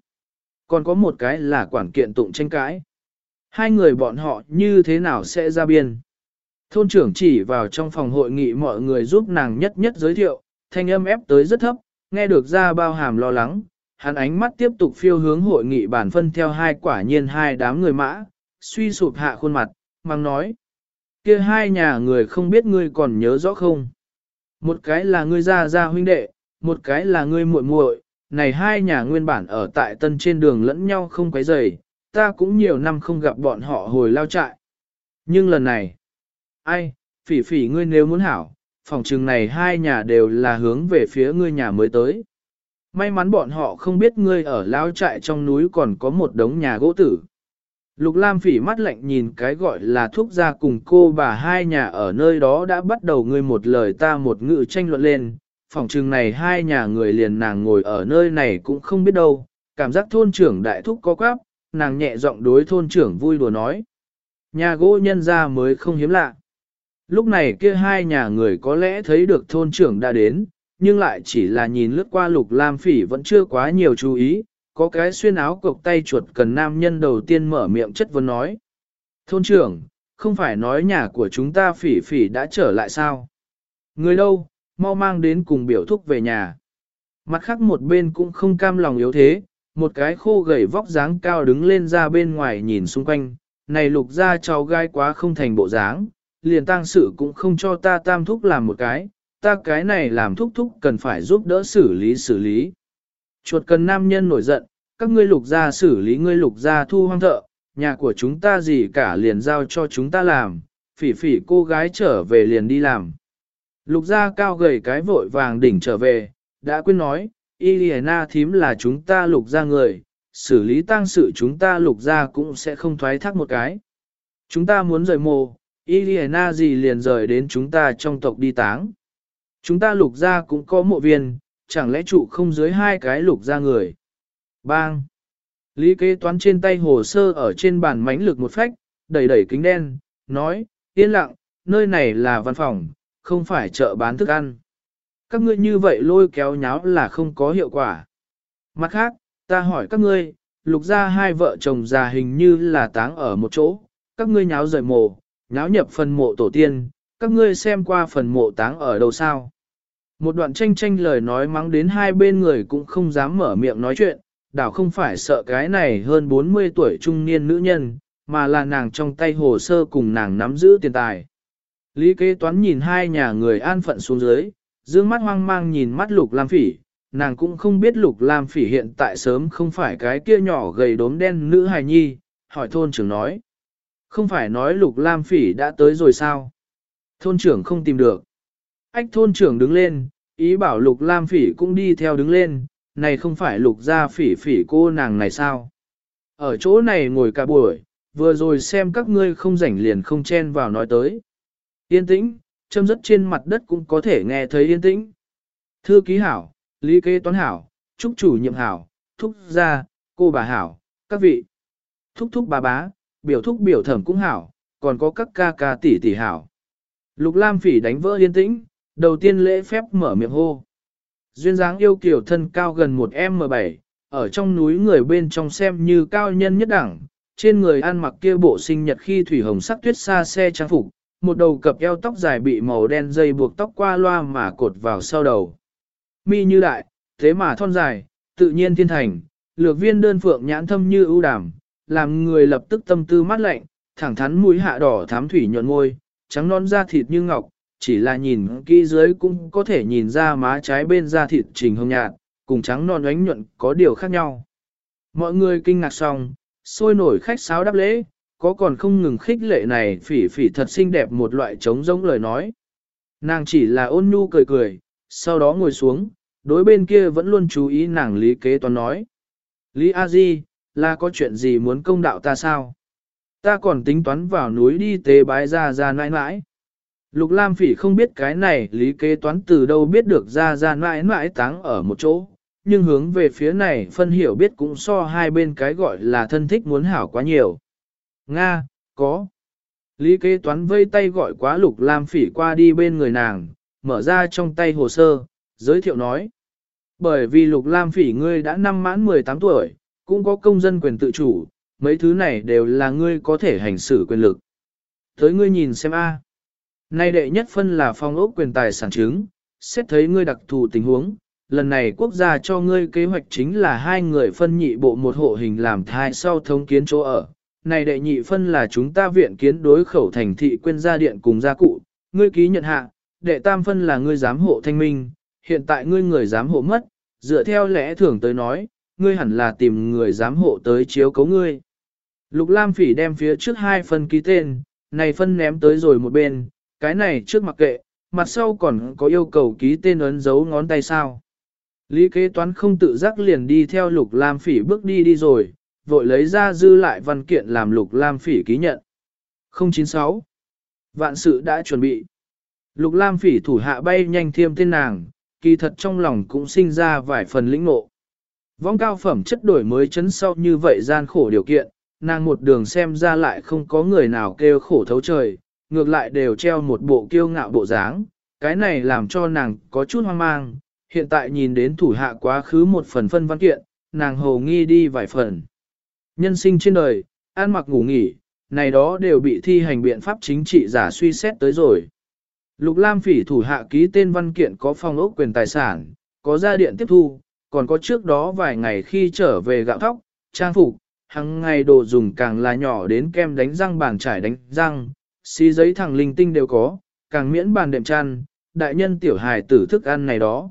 Còn có một cái là quản kiện tụng tranh cãi. Hai người bọn họ như thế nào sẽ ra biên? Thôn trưởng chỉ vào trong phòng hội nghị mọi người giúp nàng nhất nhất giới thiệu, thanh âm ép tới rất thấp, nghe được ra bao hàm lo lắng, hắn ánh mắt tiếp tục phiêu hướng hội nghị bản phân theo hai quả nhiên hai đám người mã, suy sụp hạ khuôn mặt, mang nói. kia hai nhà người không biết ngươi còn nhớ rõ không? Một cái là ngươi gia gia huynh đệ, một cái là ngươi muội muội, này hai nhà nguyên bản ở tại tân trên đường lẫn nhau không quấy rầy, ta cũng nhiều năm không gặp bọn họ hồi lao trại. Nhưng lần này, ai, phỉ phỉ ngươi nếu muốn hảo, phòng trừng này hai nhà đều là hướng về phía ngươi nhà mới tới. May mắn bọn họ không biết ngươi ở lao trại trong núi còn có một đống nhà gỗ tử. Lục Lam phỉ mắt lạnh nhìn cái gọi là thuốc gia cùng cô bà hai nhà ở nơi đó đã bắt đầu ngươi một lời ta một ngữ tranh luận lên. Phòng trừng này hai nhà người liền nàng ngồi ở nơi này cũng không biết đâu. Cảm giác thôn trưởng đại thúc có quáp, nàng nhẹ giọng đối thôn trưởng vui đùa nói. Nhà gỗ nhân gia mới không hiếm lạ. Lúc này kia hai nhà người có lẽ thấy được thôn trưởng đã đến, nhưng lại chỉ là nhìn lướt qua lục lam phỉ vẫn chưa quá nhiều chú ý, có cái xuyên áo cộc tay chuột cần nam nhân đầu tiên mở miệng chất vấn nói. Thôn trưởng, không phải nói nhà của chúng ta phỉ phỉ đã trở lại sao? Người đâu, mau mang đến cùng biểu thúc về nhà. Mặt khác một bên cũng không cam lòng yếu thế, một cái khô gầy vóc dáng cao đứng lên ra bên ngoài nhìn xung quanh, này lục ra cháu gai quá không thành bộ dáng, liền tang sự cũng không cho ta tam thúc làm một cái, ta cái này làm thúc thúc cần phải giúp đỡ xử lý xử lý. Chuột cần nam nhân nổi giận, các ngươi lục gia xử lý ngươi lục gia thu hoang thợ, nhà của chúng ta gì cả liền giao cho chúng ta làm, phỉ phỉ cô gái trở về liền đi làm. Lục gia cao gầy cái vội vàng đỉnh trở về, đã quên nói, Iliana thím là chúng ta lục gia người, xử lý tang sự chúng ta lục gia cũng sẽ không thoái thác một cái. Chúng ta muốn rời mồ, Iliana gì liền rời đến chúng ta trong tộc đi táng. Chúng ta lục gia cũng có mộ viên, chẳng lẽ trụ không dưới hai cái lục gia người. Bang! Lý kế toán trên tay hồ sơ ở trên bàn mánh lực một phách, đẩy đẩy kính đen, nói, yên lặng, nơi này là văn phòng, không phải chợ bán thức ăn. Các ngươi như vậy lôi kéo nháo là không có hiệu quả. Mặt khác, ta hỏi các ngươi, lục ra hai vợ chồng già hình như là táng ở một chỗ, các ngươi nháo rời mồ nháo nhập phần mộ tổ tiên, các ngươi xem qua phần mộ táng ở đâu sao. Một đoạn tranh tranh lời nói mắng đến hai bên người cũng không dám mở miệng nói chuyện, đảo không phải sợ cái này hơn 40 tuổi trung niên nữ nhân, mà là nàng trong tay hồ sơ cùng nàng nắm giữ tiền tài. Lý kế toán nhìn hai nhà người an phận xuống dưới, dương mắt hoang mang nhìn mắt lục lam phỉ, nàng cũng không biết lục lam phỉ hiện tại sớm không phải cái kia nhỏ gầy đốm đen nữ hài nhi, hỏi thôn trưởng nói. Không phải nói lục lam phỉ đã tới rồi sao? Thôn trưởng không tìm được. Ách thôn trưởng đứng lên, ý bảo lục lam phỉ cũng đi theo đứng lên, này không phải lục gia phỉ phỉ cô nàng này sao? Ở chỗ này ngồi cả buổi, vừa rồi xem các ngươi không rảnh liền không chen vào nói tới. Yên tĩnh, châm rất trên mặt đất cũng có thể nghe thấy yên tĩnh. Thư ký hảo, lý kế toán hảo, trúc chủ nhiệm hảo, thúc gia, cô bà hảo, các vị. Thúc thúc bà bá, biểu thúc biểu thẩm cũng hảo, còn có các ca ca tỷ tỷ hảo. Lục Lam phỉ đánh vỡ yên tĩnh, đầu tiên lễ phép mở miệng hô. Duyên dáng yêu kiều thân cao gần một M7, ở trong núi người bên trong xem như cao nhân nhất đẳng, trên người ăn mặc kia bộ sinh nhật khi thủy hồng sắc tuyết xa xe trang phục, một đầu cặp eo tóc dài bị màu đen dây buộc tóc qua loa mà cột vào sau đầu. Mi như đại, thế mà thon dài, tự nhiên thiên thành, lược viên đơn phượng nhãn thâm như ưu đàm, làm người lập tức tâm tư mát lạnh, thẳng thắn mũi hạ đỏ thám thủy nhuận môi, trắng non da thịt như ngọc, chỉ là nhìn kỹ dưới cũng có thể nhìn ra má trái bên da thịt trình hồng nhạt, cùng trắng non ánh nhuận có điều khác nhau. Mọi người kinh ngạc xong, sôi nổi khách sáo đáp lễ, có còn không ngừng khích lệ này phỉ phỉ thật xinh đẹp một loại trống giống lời nói. Nàng chỉ là ôn nhu cười cười, sau đó ngồi xuống, đối bên kia vẫn luôn chú ý nàng lý kế toán nói. Lý A Di, là có chuyện gì muốn công đạo ta sao? Ta còn tính toán vào núi đi tế bái ra ra nãi nãi. Lục Lam Phỉ không biết cái này lý kế toán từ đâu biết được ra ra nãi nãi táng ở một chỗ, nhưng hướng về phía này phân hiểu biết cũng so hai bên cái gọi là thân thích muốn hảo quá nhiều. Nga, có. Lý kế toán vây tay gọi quá Lục Lam Phỉ qua đi bên người nàng, mở ra trong tay hồ sơ, giới thiệu nói. Bởi vì Lục Lam Phỉ ngươi đã năm mãn 18 tuổi, cũng có công dân quyền tự chủ, mấy thứ này đều là ngươi có thể hành xử quyền lực. Tới ngươi nhìn xem a. Nay đệ nhất phân là phong ốc quyền tài sản chứng, xét thấy ngươi đặc thù tình huống, lần này quốc gia cho ngươi kế hoạch chính là hai người phân nhị bộ một hộ hình làm thai sau thống kiến chỗ ở. Này đệ nhị phân là chúng ta viện kiến đối khẩu thành thị quên gia điện cùng gia cụ, ngươi ký nhận hạ, đệ tam phân là ngươi giám hộ thanh minh, hiện tại ngươi người giám hộ mất, dựa theo lẽ thường tới nói, ngươi hẳn là tìm người giám hộ tới chiếu cấu ngươi. Lục Lam Phỉ đem phía trước hai phân ký tên, này phân ném tới rồi một bên, cái này trước mặc kệ, mặt sau còn có yêu cầu ký tên ấn dấu ngón tay sao. Lý kế toán không tự giác liền đi theo Lục Lam Phỉ bước đi đi rồi, vội lấy ra dư lại văn kiện làm Lục Lam Phỉ ký nhận. 096. Vạn sự đã chuẩn bị. Lục Lam Phỉ thủ hạ bay nhanh thiêm tên nàng, kỳ thật trong lòng cũng sinh ra vài phần lĩnh ngộ. Vong cao phẩm chất đổi mới chấn sau như vậy gian khổ điều kiện, nàng một đường xem ra lại không có người nào kêu khổ thấu trời, ngược lại đều treo một bộ kiêu ngạo bộ dáng, cái này làm cho nàng có chút hoang mang, hiện tại nhìn đến thủ hạ quá khứ một phần phân văn kiện, nàng hồ nghi đi vài phần. Nhân sinh trên đời, ăn mặc ngủ nghỉ, này đó đều bị thi hành biện pháp chính trị giả suy xét tới rồi. Lục Lam Phỉ thủ hạ ký tên văn kiện có phong ốc quyền tài sản, có gia điện tiếp thu, còn có trước đó vài ngày khi trở về gạo thóc, trang phục, hàng ngày đồ dùng càng là nhỏ đến kem đánh răng bàn trải đánh răng, xí giấy thẳng linh tinh đều có, càng miễn bàn đệm chăn, đại nhân tiểu hài tử thức ăn này đó.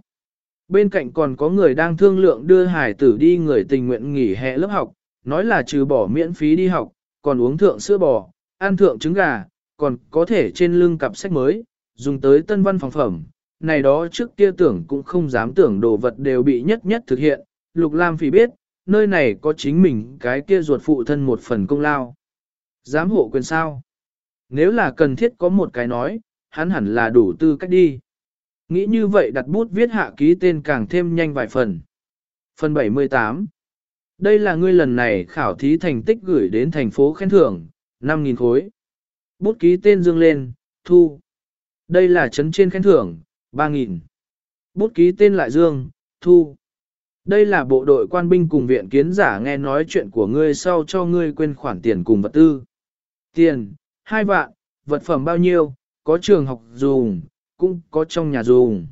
Bên cạnh còn có người đang thương lượng đưa hài tử đi người tình nguyện nghỉ hè lớp học, nói là trừ bỏ miễn phí đi học, còn uống thượng sữa bò, ăn thượng trứng gà, còn có thể trên lưng cặp sách mới, dùng tới tân văn phòng phẩm. Này đó trước kia tưởng cũng không dám tưởng đồ vật đều bị nhất nhất thực hiện, Lục Lam Phỉ biết, nơi này có chính mình cái kia ruột phụ thân một phần công lao. Dám hộ quyền sao? Nếu là cần thiết có một cái nói, hắn hẳn là đủ tư cách đi. Nghĩ như vậy đặt bút viết hạ ký tên càng thêm nhanh vài phần. Phần 78 Đây là ngươi lần này khảo thí thành tích gửi đến thành phố khen thưởng, 5.000 khối. Bút ký tên dương lên, thu. Đây là chấn trên khen thưởng, 3.000. Bút ký tên lại Dương, thu. Đây là bộ đội quan binh cùng viện kiến giả nghe nói chuyện của ngươi sau cho ngươi quên khoản tiền cùng vật tư. Tiền, hai vạn, vật phẩm bao nhiêu, có trường học dùng, cũng có trong nhà dùng.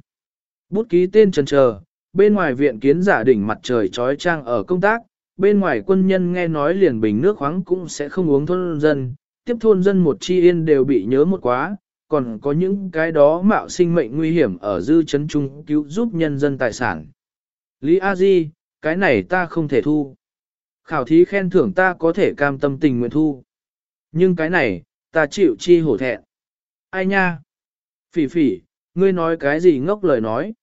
Bút ký tên trần chờ, bên ngoài viện kiến giả đỉnh mặt trời trói trang ở công tác, bên ngoài quân nhân nghe nói liền bình nước khoáng cũng sẽ không uống thôn dân, tiếp thôn dân một chi yên đều bị nhớ một quá, còn có những cái đó mạo sinh mệnh nguy hiểm ở dư chấn trung cứu giúp nhân dân tài sản. Lý A Di, cái này ta không thể thu. Khảo thí khen thưởng ta có thể cam tâm tình nguyện thu. Nhưng cái này, ta chịu chi hổ thẹn. Ai nha? Phỉ phỉ, ngươi nói cái gì ngốc lời nói?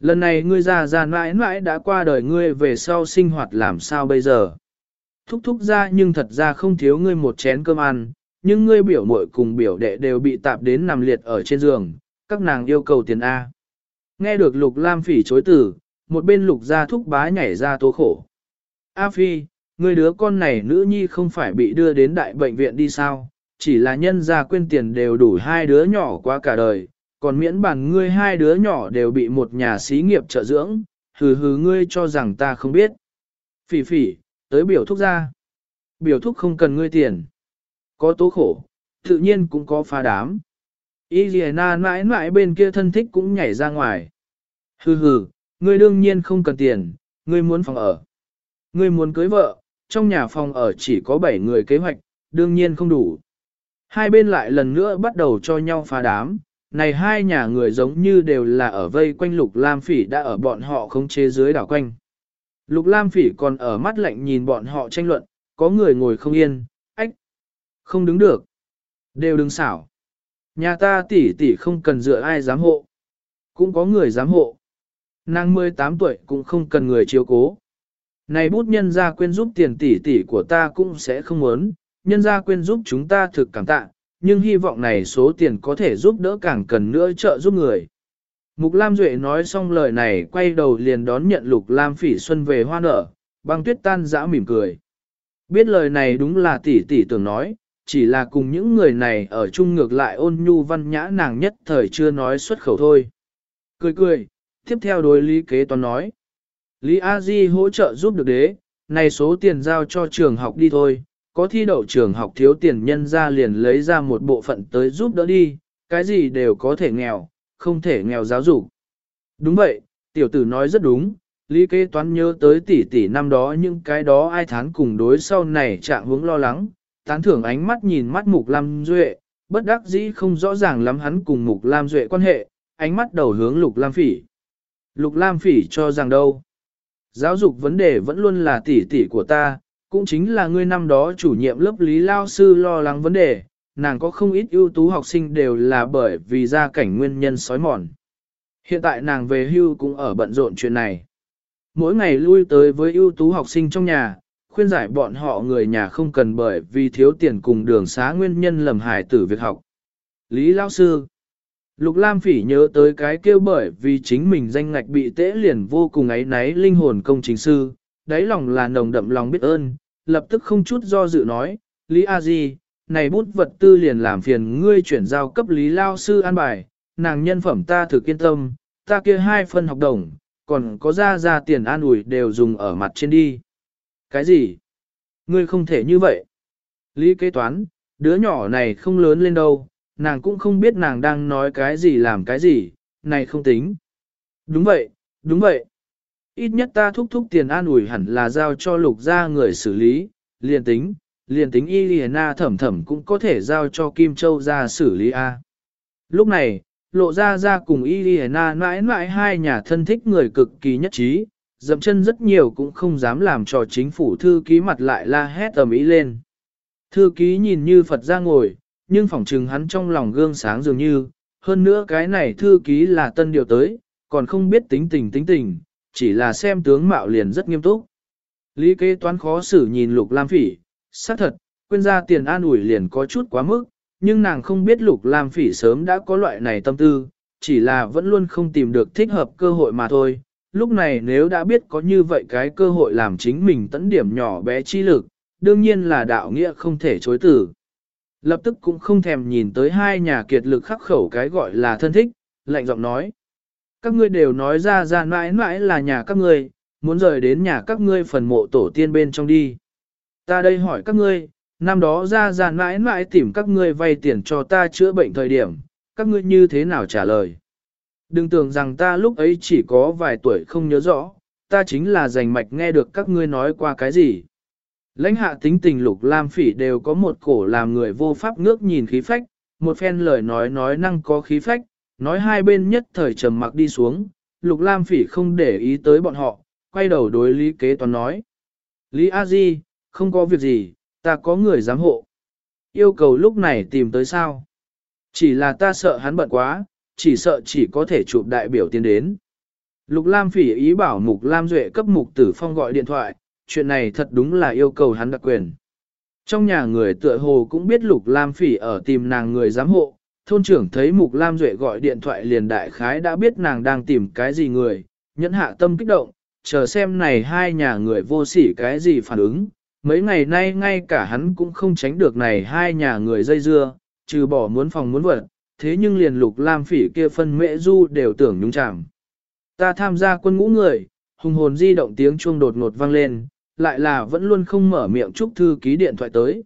Lần này ngươi già già mãi mãi đã qua đời ngươi về sau sinh hoạt làm sao bây giờ? Thúc thúc ra nhưng thật ra không thiếu ngươi một chén cơm ăn, nhưng ngươi biểu muội cùng biểu đệ đều bị tạp đến nằm liệt ở trên giường, các nàng yêu cầu tiền A. Nghe được lục lam phỉ chối từ, một bên lục gia thúc bá nhảy ra tố khổ. A phi, người đứa con này nữ nhi không phải bị đưa đến đại bệnh viện đi sao, chỉ là nhân gia quên tiền đều đủ hai đứa nhỏ qua cả đời, còn miễn bản ngươi hai đứa nhỏ đều bị một nhà xí nghiệp trợ dưỡng, hừ hừ ngươi cho rằng ta không biết. Phỉ phỉ, tới biểu thúc ra. Biểu thúc không cần ngươi tiền. Có tố khổ, tự nhiên cũng có phá đám. Y dì na mãi mãi bên kia thân thích cũng nhảy ra ngoài. Hừ hừ, ngươi đương nhiên không cần tiền, ngươi muốn phòng ở. Ngươi muốn cưới vợ, trong nhà phòng ở chỉ có 7 người kế hoạch, đương nhiên không đủ. Hai bên lại lần nữa bắt đầu cho nhau phá đám, này hai nhà người giống như đều là ở vây quanh Lục Lam Phỉ đã ở bọn họ không chế dưới đảo quanh. Lục Lam Phỉ còn ở mắt lạnh nhìn bọn họ tranh luận, có người ngồi không yên, không đứng được, đều đứng xảo. Nhà ta tỷ tỷ không cần dựa ai giám hộ, cũng có người giám hộ. Nàng 18 tuổi cũng không cần người chiếu cố. Này bút nhân gia quên giúp tiền tỷ tỷ của ta cũng sẽ không muốn, nhân gia quên giúp chúng ta thực cảm tạ, nhưng hy vọng này số tiền có thể giúp đỡ càng cần nữa trợ giúp người. Mục Lam Duệ nói xong lời này quay đầu liền đón nhận Lục Lam Phỉ Xuân về hoa nở, băng tuyết tan dã mỉm cười. Biết lời này đúng là tỷ tỷ tưởng nói, chỉ là cùng những người này ở chung ngược lại ôn nhu văn nhã nàng nhất thời chưa nói xuất khẩu thôi. Cười cười, tiếp theo đối lý kế toán nói. Lý A Di hỗ trợ giúp được đế, này số tiền giao cho trường học đi thôi, có thi đậu trường học thiếu tiền nhân ra liền lấy ra một bộ phận tới giúp đỡ đi, cái gì đều có thể nghèo, không thể nghèo giáo dục. Đúng vậy, tiểu tử nói rất đúng, lý kế toán nhớ tới tỷ tỷ năm đó những cái đó ai thán cùng đối sau này trạng hướng lo lắng, tán thưởng ánh mắt nhìn mắt Mục Lam Duệ, bất đắc dĩ không rõ ràng lắm hắn cùng Mục Lam Duệ quan hệ, ánh mắt đầu hướng Lục Lam Phỉ. Lục Lam Phỉ cho rằng đâu? Giáo dục vấn đề vẫn luôn là tỷ tỷ của ta, cũng chính là ngươi năm đó chủ nhiệm lớp lý lao sư lo lắng vấn đề, nàng có không ít ưu tú học sinh đều là bởi vì gia cảnh nguyên nhân sói mòn. Hiện tại nàng về hưu cũng ở bận rộn chuyện này. Mỗi ngày lui tới với ưu tú học sinh trong nhà, khuyên giải bọn họ người nhà không cần bởi vì thiếu tiền cùng đường xá nguyên nhân lầm hải tử việc học. Lý Lao Sư Lục Lam Phỉ nhớ tới cái kêu bởi vì chính mình danh ngạch bị tễ liền vô cùng ấy náy linh hồn công trình sư, đáy lòng là nồng đậm lòng biết ơn, lập tức không chút do dự nói, Lý A Di, này bút vật tư liền làm phiền ngươi chuyển giao cấp Lý Lao Sư an bài, nàng nhân phẩm ta thử kiên tâm, ta kia hai phân học đồng, còn có ra ra tiền an ủi đều dùng ở mặt trên đi. Cái gì? Ngươi không thể như vậy. Lý kế toán, đứa nhỏ này không lớn lên đâu, nàng cũng không biết nàng đang nói cái gì làm cái gì, này không tính. Đúng vậy, đúng vậy. Ít nhất ta thúc thúc tiền an ủi hẳn là giao cho lục gia người xử lý, liền tính, liền tính Iliana thẩm thẩm cũng có thể giao cho Kim Châu ra xử lý A. Lúc này, lộ ra ra cùng Iliana mãi mãi hai nhà thân thích người cực kỳ nhất trí, dậm chân rất nhiều cũng không dám làm cho chính phủ thư ký mặt lại la hét ầm ĩ lên. Thư ký nhìn như Phật ra ngồi, nhưng phỏng trừng hắn trong lòng gương sáng dường như, hơn nữa cái này thư ký là tân điều tới, còn không biết tính tình tính tình, chỉ là xem tướng mạo liền rất nghiêm túc. Lý kế toán khó xử nhìn lục lam phỉ, xác thật, quên ra tiền an ủi liền có chút quá mức, nhưng nàng không biết lục lam phỉ sớm đã có loại này tâm tư, chỉ là vẫn luôn không tìm được thích hợp cơ hội mà thôi. Lúc này nếu đã biết có như vậy cái cơ hội làm chính mình tấn điểm nhỏ bé chi lực, đương nhiên là đạo nghĩa không thể chối tử. lập tức cũng không thèm nhìn tới hai nhà kiệt lực khắc khẩu cái gọi là thân thích, lạnh giọng nói. Các ngươi đều nói ra ra mãi mãi là nhà các ngươi, muốn rời đến nhà các ngươi phần mộ tổ tiên bên trong đi. Ta đây hỏi các ngươi, năm đó ra ra mãi mãi tìm các ngươi vay tiền cho ta chữa bệnh thời điểm, các ngươi như thế nào trả lời? Đừng tưởng rằng ta lúc ấy chỉ có vài tuổi không nhớ rõ, ta chính là giành mạch nghe được các ngươi nói qua cái gì. Lãnh hạ tính tình lục lam phỉ đều có một cổ làm người vô pháp ngước nhìn khí phách, một phen lời nói nói năng có khí phách, nói hai bên nhất thời trầm mặc đi xuống, lục lam phỉ không để ý tới bọn họ, quay đầu đối lý kế toán nói. Lý A Di, không có việc gì, ta có người giám hộ. Yêu cầu lúc này tìm tới sao? Chỉ là ta sợ hắn bận quá, chỉ sợ chỉ có thể chụp đại biểu tiến đến. Lục Lam phỉ ý bảo Mục Lam Duệ cấp Mục Tử Phong gọi điện thoại, chuyện này thật đúng là yêu cầu hắn đặc quyền. Trong nhà người tựa hồ cũng biết Lục Lam phỉ ở tìm nàng người giám hộ, thôn trưởng thấy Mục Lam Duệ gọi điện thoại liền đại khái đã biết nàng đang tìm cái gì người, nhẫn hạ tâm kích động, chờ xem này hai nhà người vô sỉ cái gì phản ứng. Mấy ngày nay ngay cả hắn cũng không tránh được này hai nhà người dây dưa, trừ bỏ muốn phòng muốn vật, thế nhưng liền lục lam phỉ kia phân mễ du đều tưởng nhúng chạm. Ta tham gia quân ngũ người, hùng hồn di động tiếng chuông đột ngột vang lên, lại là vẫn luôn không mở miệng Trúc Thư Ký điện thoại tới.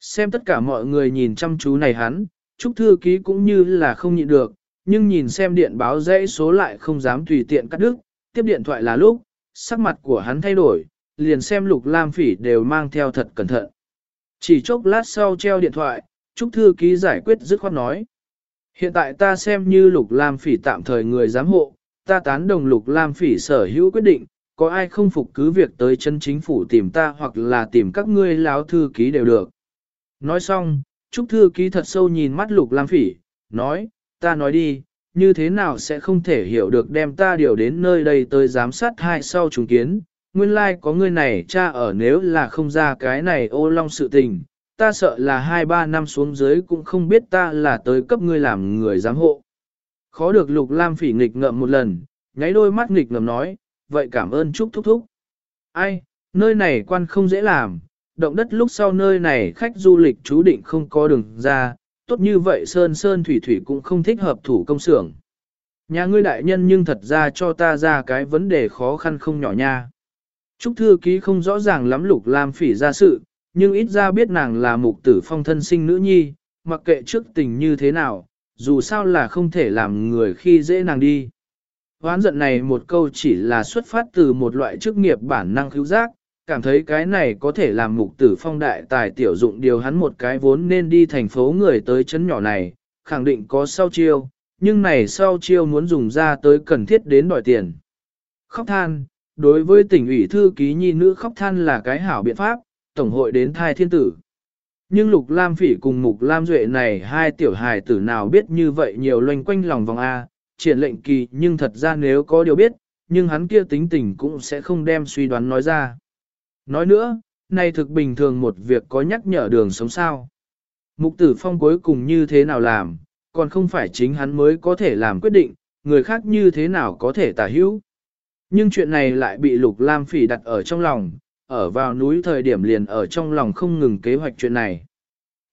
Xem tất cả mọi người nhìn chăm chú này hắn, Trúc Thư Ký cũng như là không nhịn được, nhưng nhìn xem điện báo dãy số lại không dám tùy tiện cắt đứt, tiếp điện thoại là lúc, sắc mặt của hắn thay đổi, liền xem lục lam phỉ đều mang theo thật cẩn thận. Chỉ chốc lát sau treo điện thoại, Trúc Thư Ký giải quyết dứt khoát nói. Hiện tại ta xem như lục lam phỉ tạm thời người giám hộ, ta tán đồng lục lam phỉ sở hữu quyết định, có ai không phục cứ việc tới chân chính phủ tìm ta hoặc là tìm các ngươi láo thư ký đều được. Nói xong, Trúc Thư Ký thật sâu nhìn mắt lục lam phỉ, nói, ta nói đi, như thế nào sẽ không thể hiểu được đem ta điều đến nơi đây tới giám sát hai sau trùng kiến. Nguyên lai like có người này cha ở nếu là không ra cái này ô long sự tình, ta sợ là hai ba năm xuống dưới cũng không biết ta là tới cấp ngươi làm người giám hộ. Khó được lục lam phỉ nghịch ngợm một lần, nháy đôi mắt nghịch ngợm nói, vậy cảm ơn Trúc Thúc Thúc. Ai, nơi này quan không dễ làm, động đất lúc sau nơi này khách du lịch chú định không có đường ra, tốt như vậy sơn sơn thủy thủy cũng không thích hợp thủ công xưởng. Nhà ngươi đại nhân nhưng thật ra cho ta ra cái vấn đề khó khăn không nhỏ nha. Trúc thư ký không rõ ràng lắm lục lam phỉ ra sự, nhưng ít ra biết nàng là mục tử phong thân sinh nữ nhi, mặc kệ trước tình như thế nào, dù sao là không thể làm người khi dễ nàng đi. Hoán giận này một câu chỉ là xuất phát từ một loại chức nghiệp bản năng cứu giác, cảm thấy cái này có thể làm mục tử phong đại tài tiểu dụng điều hắn một cái vốn nên đi thành phố người tới chấn nhỏ này, khẳng định có sau chiêu, nhưng này sau chiêu muốn dùng ra tới cần thiết đến đòi tiền. Khóc than, đối với tỉnh ủy thư ký nhi nữ khóc than là cái hảo biện pháp, tổng hội đến thai thiên tử. Nhưng Lục Lam Phỉ cùng Mục Lam Duệ này hai tiểu hài tử nào biết như vậy nhiều loanh quanh lòng vòng A, triển lệnh kỳ nhưng thật ra nếu có điều biết, nhưng hắn kia tính tình cũng sẽ không đem suy đoán nói ra. Nói nữa, này thực bình thường một việc có nhắc nhở đường sống sao. Mục tử phong cuối cùng như thế nào làm, còn không phải chính hắn mới có thể làm quyết định, người khác như thế nào có thể tả hữu. Nhưng chuyện này lại bị Lục Lam Phỉ đặt ở trong lòng, ở vào núi thời điểm liền ở trong lòng không ngừng kế hoạch chuyện này.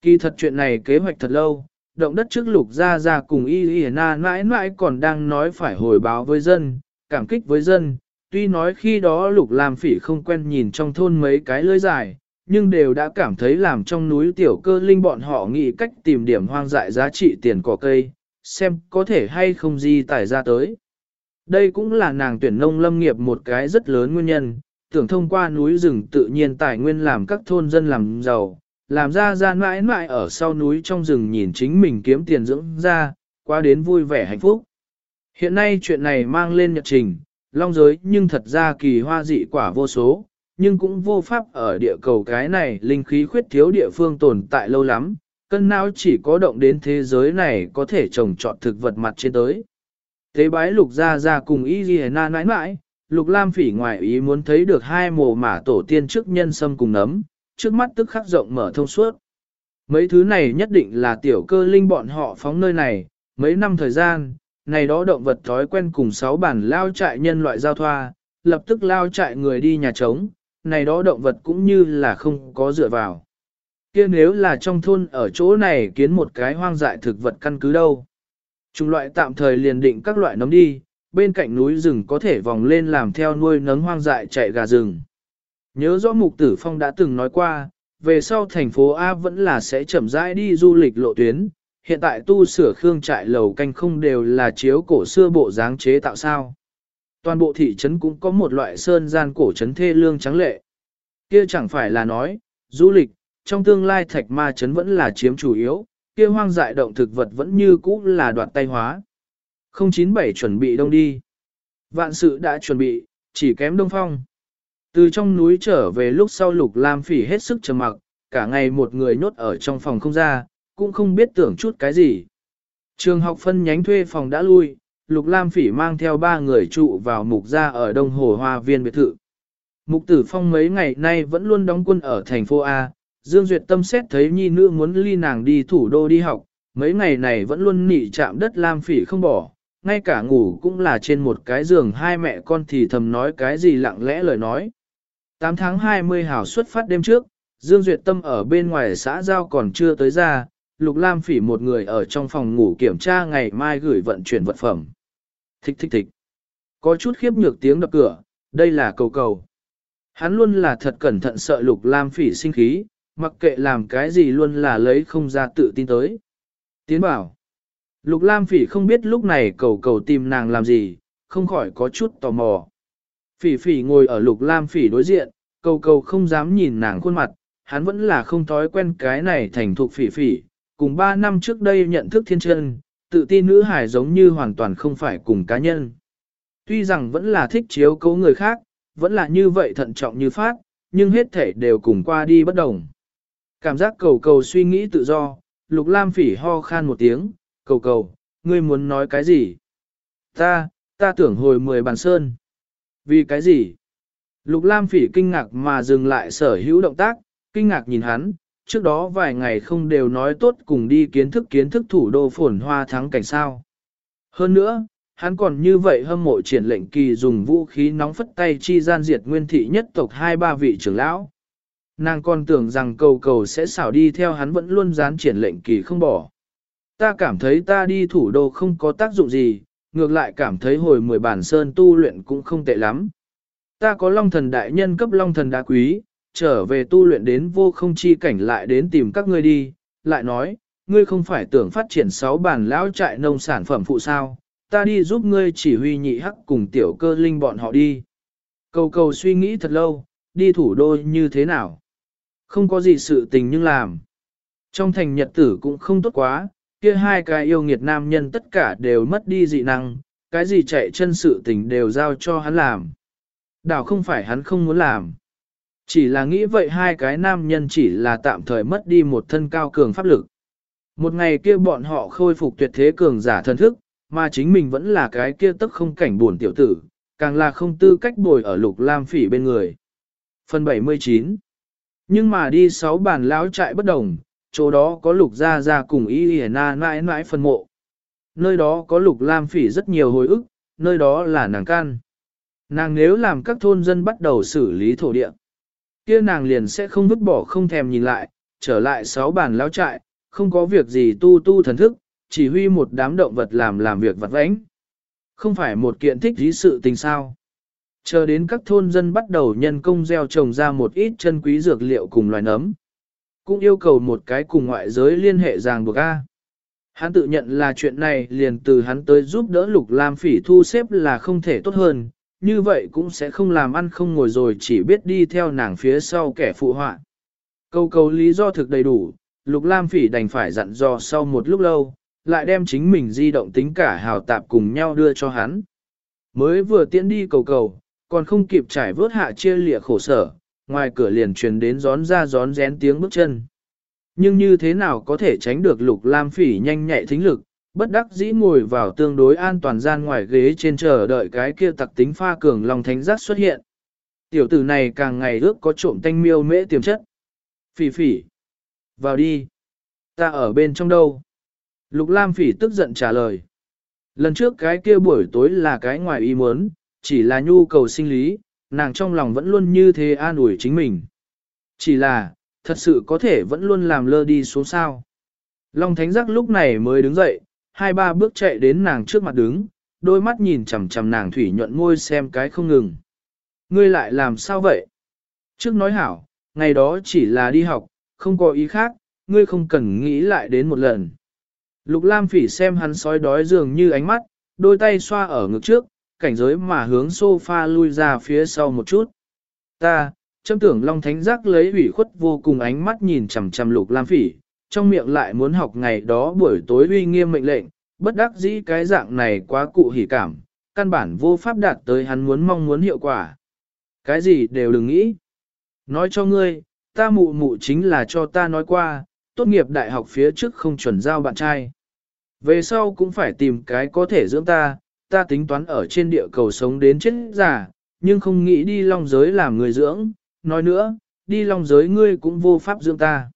Kỳ thật chuyện này kế hoạch thật lâu, động đất trước lục ra ra cùng y y na mãi mãi còn đang nói phải hồi báo với dân, cảm kích với dân, tuy nói khi đó lục làm phỉ không quen nhìn trong thôn mấy cái lưới dài, nhưng đều đã cảm thấy làm trong núi tiểu cơ linh bọn họ nghĩ cách tìm điểm hoang dại giá trị tiền cỏ cây, xem có thể hay không di tải ra tới. Đây cũng là nàng tuyển nông lâm nghiệp một cái rất lớn nguyên nhân, tưởng thông qua núi rừng tự nhiên tài nguyên làm các thôn dân làm giàu, làm ra ra mãi mãi ở sau núi trong rừng nhìn chính mình kiếm tiền dưỡng ra, qua đến vui vẻ hạnh phúc. Hiện nay chuyện này mang lên nhật trình, long giới nhưng thật ra kỳ hoa dị quả vô số, nhưng cũng vô pháp ở địa cầu cái này linh khí khuyết thiếu địa phương tồn tại lâu lắm, cân não chỉ có động đến thế giới này có thể trồng trọt thực vật mặt trên tới. Tế bái lục ra ra cùng y ghi na nãi nãi, lục lam phỉ ngoài ý muốn thấy được hai mồ mả tổ tiên trước nhân sâm cùng nấm, trước mắt tức khắc rộng mở thông suốt. Mấy thứ này nhất định là tiểu cơ linh bọn họ phóng nơi này, mấy năm thời gian, này đó động vật thói quen cùng sáu bản lao trại nhân loại giao thoa, lập tức lao trại người đi nhà trống, này đó động vật cũng như là không có dựa vào. kia nếu là trong thôn ở chỗ này kiến một cái hoang dại thực vật căn cứ đâu. chúng loại tạm thời liền định các loại nấm đi, bên cạnh núi rừng có thể vòng lên làm theo nuôi nấng hoang dại chạy gà rừng. Nhớ rõ Mục Tử Phong đã từng nói qua, về sau thành phố A vẫn là sẽ chậm rãi đi du lịch lộ tuyến, hiện tại tu sửa khương trại lầu canh không đều là chiếu cổ xưa bộ dáng chế tạo sao. Toàn bộ thị trấn cũng có một loại sơn gian cổ trấn thê lương trắng lệ. Kia chẳng phải là nói, du lịch, trong tương lai thạch ma trấn vẫn là chiếm chủ yếu, kia hoang dại động thực vật vẫn như cũ là đoạt tay hóa. 097 chuẩn bị đông đi. Vạn sự đã chuẩn bị, chỉ kém đông phong. Từ trong núi trở về lúc sau lục lam phỉ hết sức trầm mặc, cả ngày một người nhốt ở trong phòng không ra, cũng không biết tưởng chút cái gì. Trường học phân nhánh thuê phòng đã lui, lục lam phỉ mang theo ba người trụ vào mục gia ở đông hồ hoa viên biệt thự. Mục tử phong mấy ngày nay vẫn luôn đóng quân ở thành phố A, Dương Duyệt tâm xét thấy nhi nữ muốn ly nàng đi thủ đô đi học, mấy ngày này vẫn luôn nỉ chạm đất lam phỉ không bỏ, ngay cả ngủ cũng là trên một cái giường hai mẹ con thì thầm nói cái gì lặng lẽ lời nói. 8 tháng 20 hảo xuất phát đêm trước, Dương Duyệt Tâm ở bên ngoài xã Giao còn chưa tới ra, Lục Lam Phỉ một người ở trong phòng ngủ kiểm tra ngày mai gửi vận chuyển vật phẩm. Thích thích thích. Có chút khiếp nhược tiếng đập cửa, đây là cầu cầu. Hắn luôn là thật cẩn thận sợ Lục Lam Phỉ sinh khí, mặc kệ làm cái gì luôn là lấy không ra tự tin tới. Tiến bảo. Lục Lam Phỉ không biết lúc này cầu cầu tìm nàng làm gì, không khỏi có chút tò mò. Phỉ phỉ ngồi ở lục lam phỉ đối diện, cầu cầu không dám nhìn nàng khuôn mặt, hắn vẫn là không thói quen cái này thành thục phỉ phỉ, cùng ba năm trước đây nhận thức thiên chân, tự tin nữ hải giống như hoàn toàn không phải cùng cá nhân. Tuy rằng vẫn là thích chiếu cố người khác, vẫn là như vậy thận trọng như phát, nhưng hết thể đều cùng qua đi bất đồng. Cảm giác cầu cầu suy nghĩ tự do, lục lam phỉ ho khan một tiếng, cầu cầu, ngươi muốn nói cái gì? Ta, ta tưởng hồi mười bàn sơn. Vì cái gì? Lục Lam Phỉ kinh ngạc mà dừng lại sở hữu động tác, kinh ngạc nhìn hắn, trước đó vài ngày không đều nói tốt cùng đi kiến thức kiến thức thủ đô phồn hoa thắng cảnh sao. Hơn nữa, hắn còn như vậy hâm mộ triển lệnh kỳ dùng vũ khí nóng phất tay chi gian diệt nguyên thị nhất tộc hai ba vị trưởng lão. Nàng còn tưởng rằng cầu cầu sẽ xảo đi theo hắn vẫn luôn dán triển lệnh kỳ không bỏ. Ta cảm thấy ta đi thủ đô không có tác dụng gì, ngược lại cảm thấy hồi mười bản sơn tu luyện cũng không tệ lắm. Ta có long thần đại nhân cấp long thần đá quý, trở về tu luyện đến vô không chi cảnh lại đến tìm các ngươi đi, lại nói, ngươi không phải tưởng phát triển sáu bản lão trại nông sản phẩm phụ sao, ta đi giúp ngươi chỉ huy nhị hắc cùng tiểu cơ linh bọn họ đi. Cầu cầu suy nghĩ thật lâu, đi thủ đô như thế nào? Không có gì sự tình nhưng làm. Trong thành nhật tử cũng không tốt quá, kia hai cái yêu nghiệt nam nhân tất cả đều mất đi dị năng, cái gì chạy chân sự tình đều giao cho hắn làm. Đảo không phải hắn không muốn làm. Chỉ là nghĩ vậy hai cái nam nhân chỉ là tạm thời mất đi một thân cao cường pháp lực. Một ngày kia bọn họ khôi phục tuyệt thế cường giả thần thức, mà chính mình vẫn là cái kia tức không cảnh buồn tiểu tử, càng là không tư cách bồi ở lục lam phỉ bên người. Phần 79 Nhưng mà đi sáu bản lão trại bất đồng, chỗ đó có lục gia gia cùng y y na mãi mãi phân mộ. Nơi đó có lục lam phỉ rất nhiều hồi ức, nơi đó là nàng can. Nàng nếu làm các thôn dân bắt đầu xử lý thổ địa, kia nàng liền sẽ không vứt bỏ không thèm nhìn lại, trở lại sáu bản lao trại, không có việc gì tu tu thần thức, chỉ huy một đám động vật làm làm việc vặt vãnh. Không phải một kiện thích dí sự tình sao. Chờ đến các thôn dân bắt đầu nhân công gieo trồng ra một ít chân quý dược liệu cùng loài nấm, cũng yêu cầu một cái cùng ngoại giới liên hệ ràng buộc A. Hắn tự nhận là chuyện này liền từ hắn tới giúp đỡ Lục Lam Phỉ thu xếp là không thể tốt hơn, như vậy cũng sẽ không làm ăn không ngồi rồi chỉ biết đi theo nàng phía sau kẻ phụ họa. Câu câu lý do thực đầy đủ, Lục Lam Phỉ đành phải dặn dò sau một lúc lâu, lại đem chính mình di động tính cả hào tạp cùng nhau đưa cho hắn. Mới vừa tiễn đi cầu cầu, còn không kịp trải vớt hạ chia lịa khổ sở, ngoài cửa liền truyền đến gión ra gión rén tiếng bước chân. Nhưng như thế nào có thể tránh được lục lam phỉ nhanh nhạy thính lực, bất đắc dĩ ngồi vào tương đối an toàn gian ngoài ghế trên chờ đợi cái kia tặc tính pha cường lòng thánh giác xuất hiện. Tiểu tử này càng ngày ước có trộm tanh miêu mễ tiềm chất. Phỉ phỉ. Vào đi. Ta ở bên trong đâu? Lục Lam phỉ tức giận trả lời. Lần trước cái kia buổi tối là cái ngoài ý muốn, chỉ là nhu cầu sinh lý, nàng trong lòng vẫn luôn như thế an ủi chính mình. Chỉ là, Thật sự có thể vẫn luôn làm lơ đi xuống sao. Long Thánh Giác lúc này mới đứng dậy, hai ba bước chạy đến nàng trước mặt đứng, đôi mắt nhìn chằm chằm nàng thủy nhuận ngôi xem cái không ngừng. Ngươi lại làm sao vậy? Trước nói hảo, ngày đó chỉ là đi học, không có ý khác, ngươi không cần nghĩ lại đến một lần. Lục Lam Phỉ xem hắn sói đói dường như ánh mắt, đôi tay xoa ở ngực trước, cảnh giới mà hướng sofa lui ra phía sau một chút. Ta, châm tưởng Long Thánh Giác lấy ủy khuất vô cùng ánh mắt nhìn chằm chằm Lục Lam Phỉ, trong miệng lại muốn học ngày đó buổi tối uy nghiêm mệnh lệnh, bất đắc dĩ cái dạng này quá cụ hỉ cảm, căn bản vô pháp đạt tới hắn muốn mong muốn hiệu quả. Cái gì đều đừng nghĩ. Nói cho ngươi, ta mụ mụ chính là cho ta nói qua, tốt nghiệp đại học phía trước không chuẩn giao bạn trai. Về sau cũng phải tìm cái có thể dưỡng ta, ta tính toán ở trên địa cầu sống đến chết già, nhưng không nghĩ đi long giới làm người dưỡng, nói nữa, đi long giới ngươi cũng vô pháp dưỡng ta.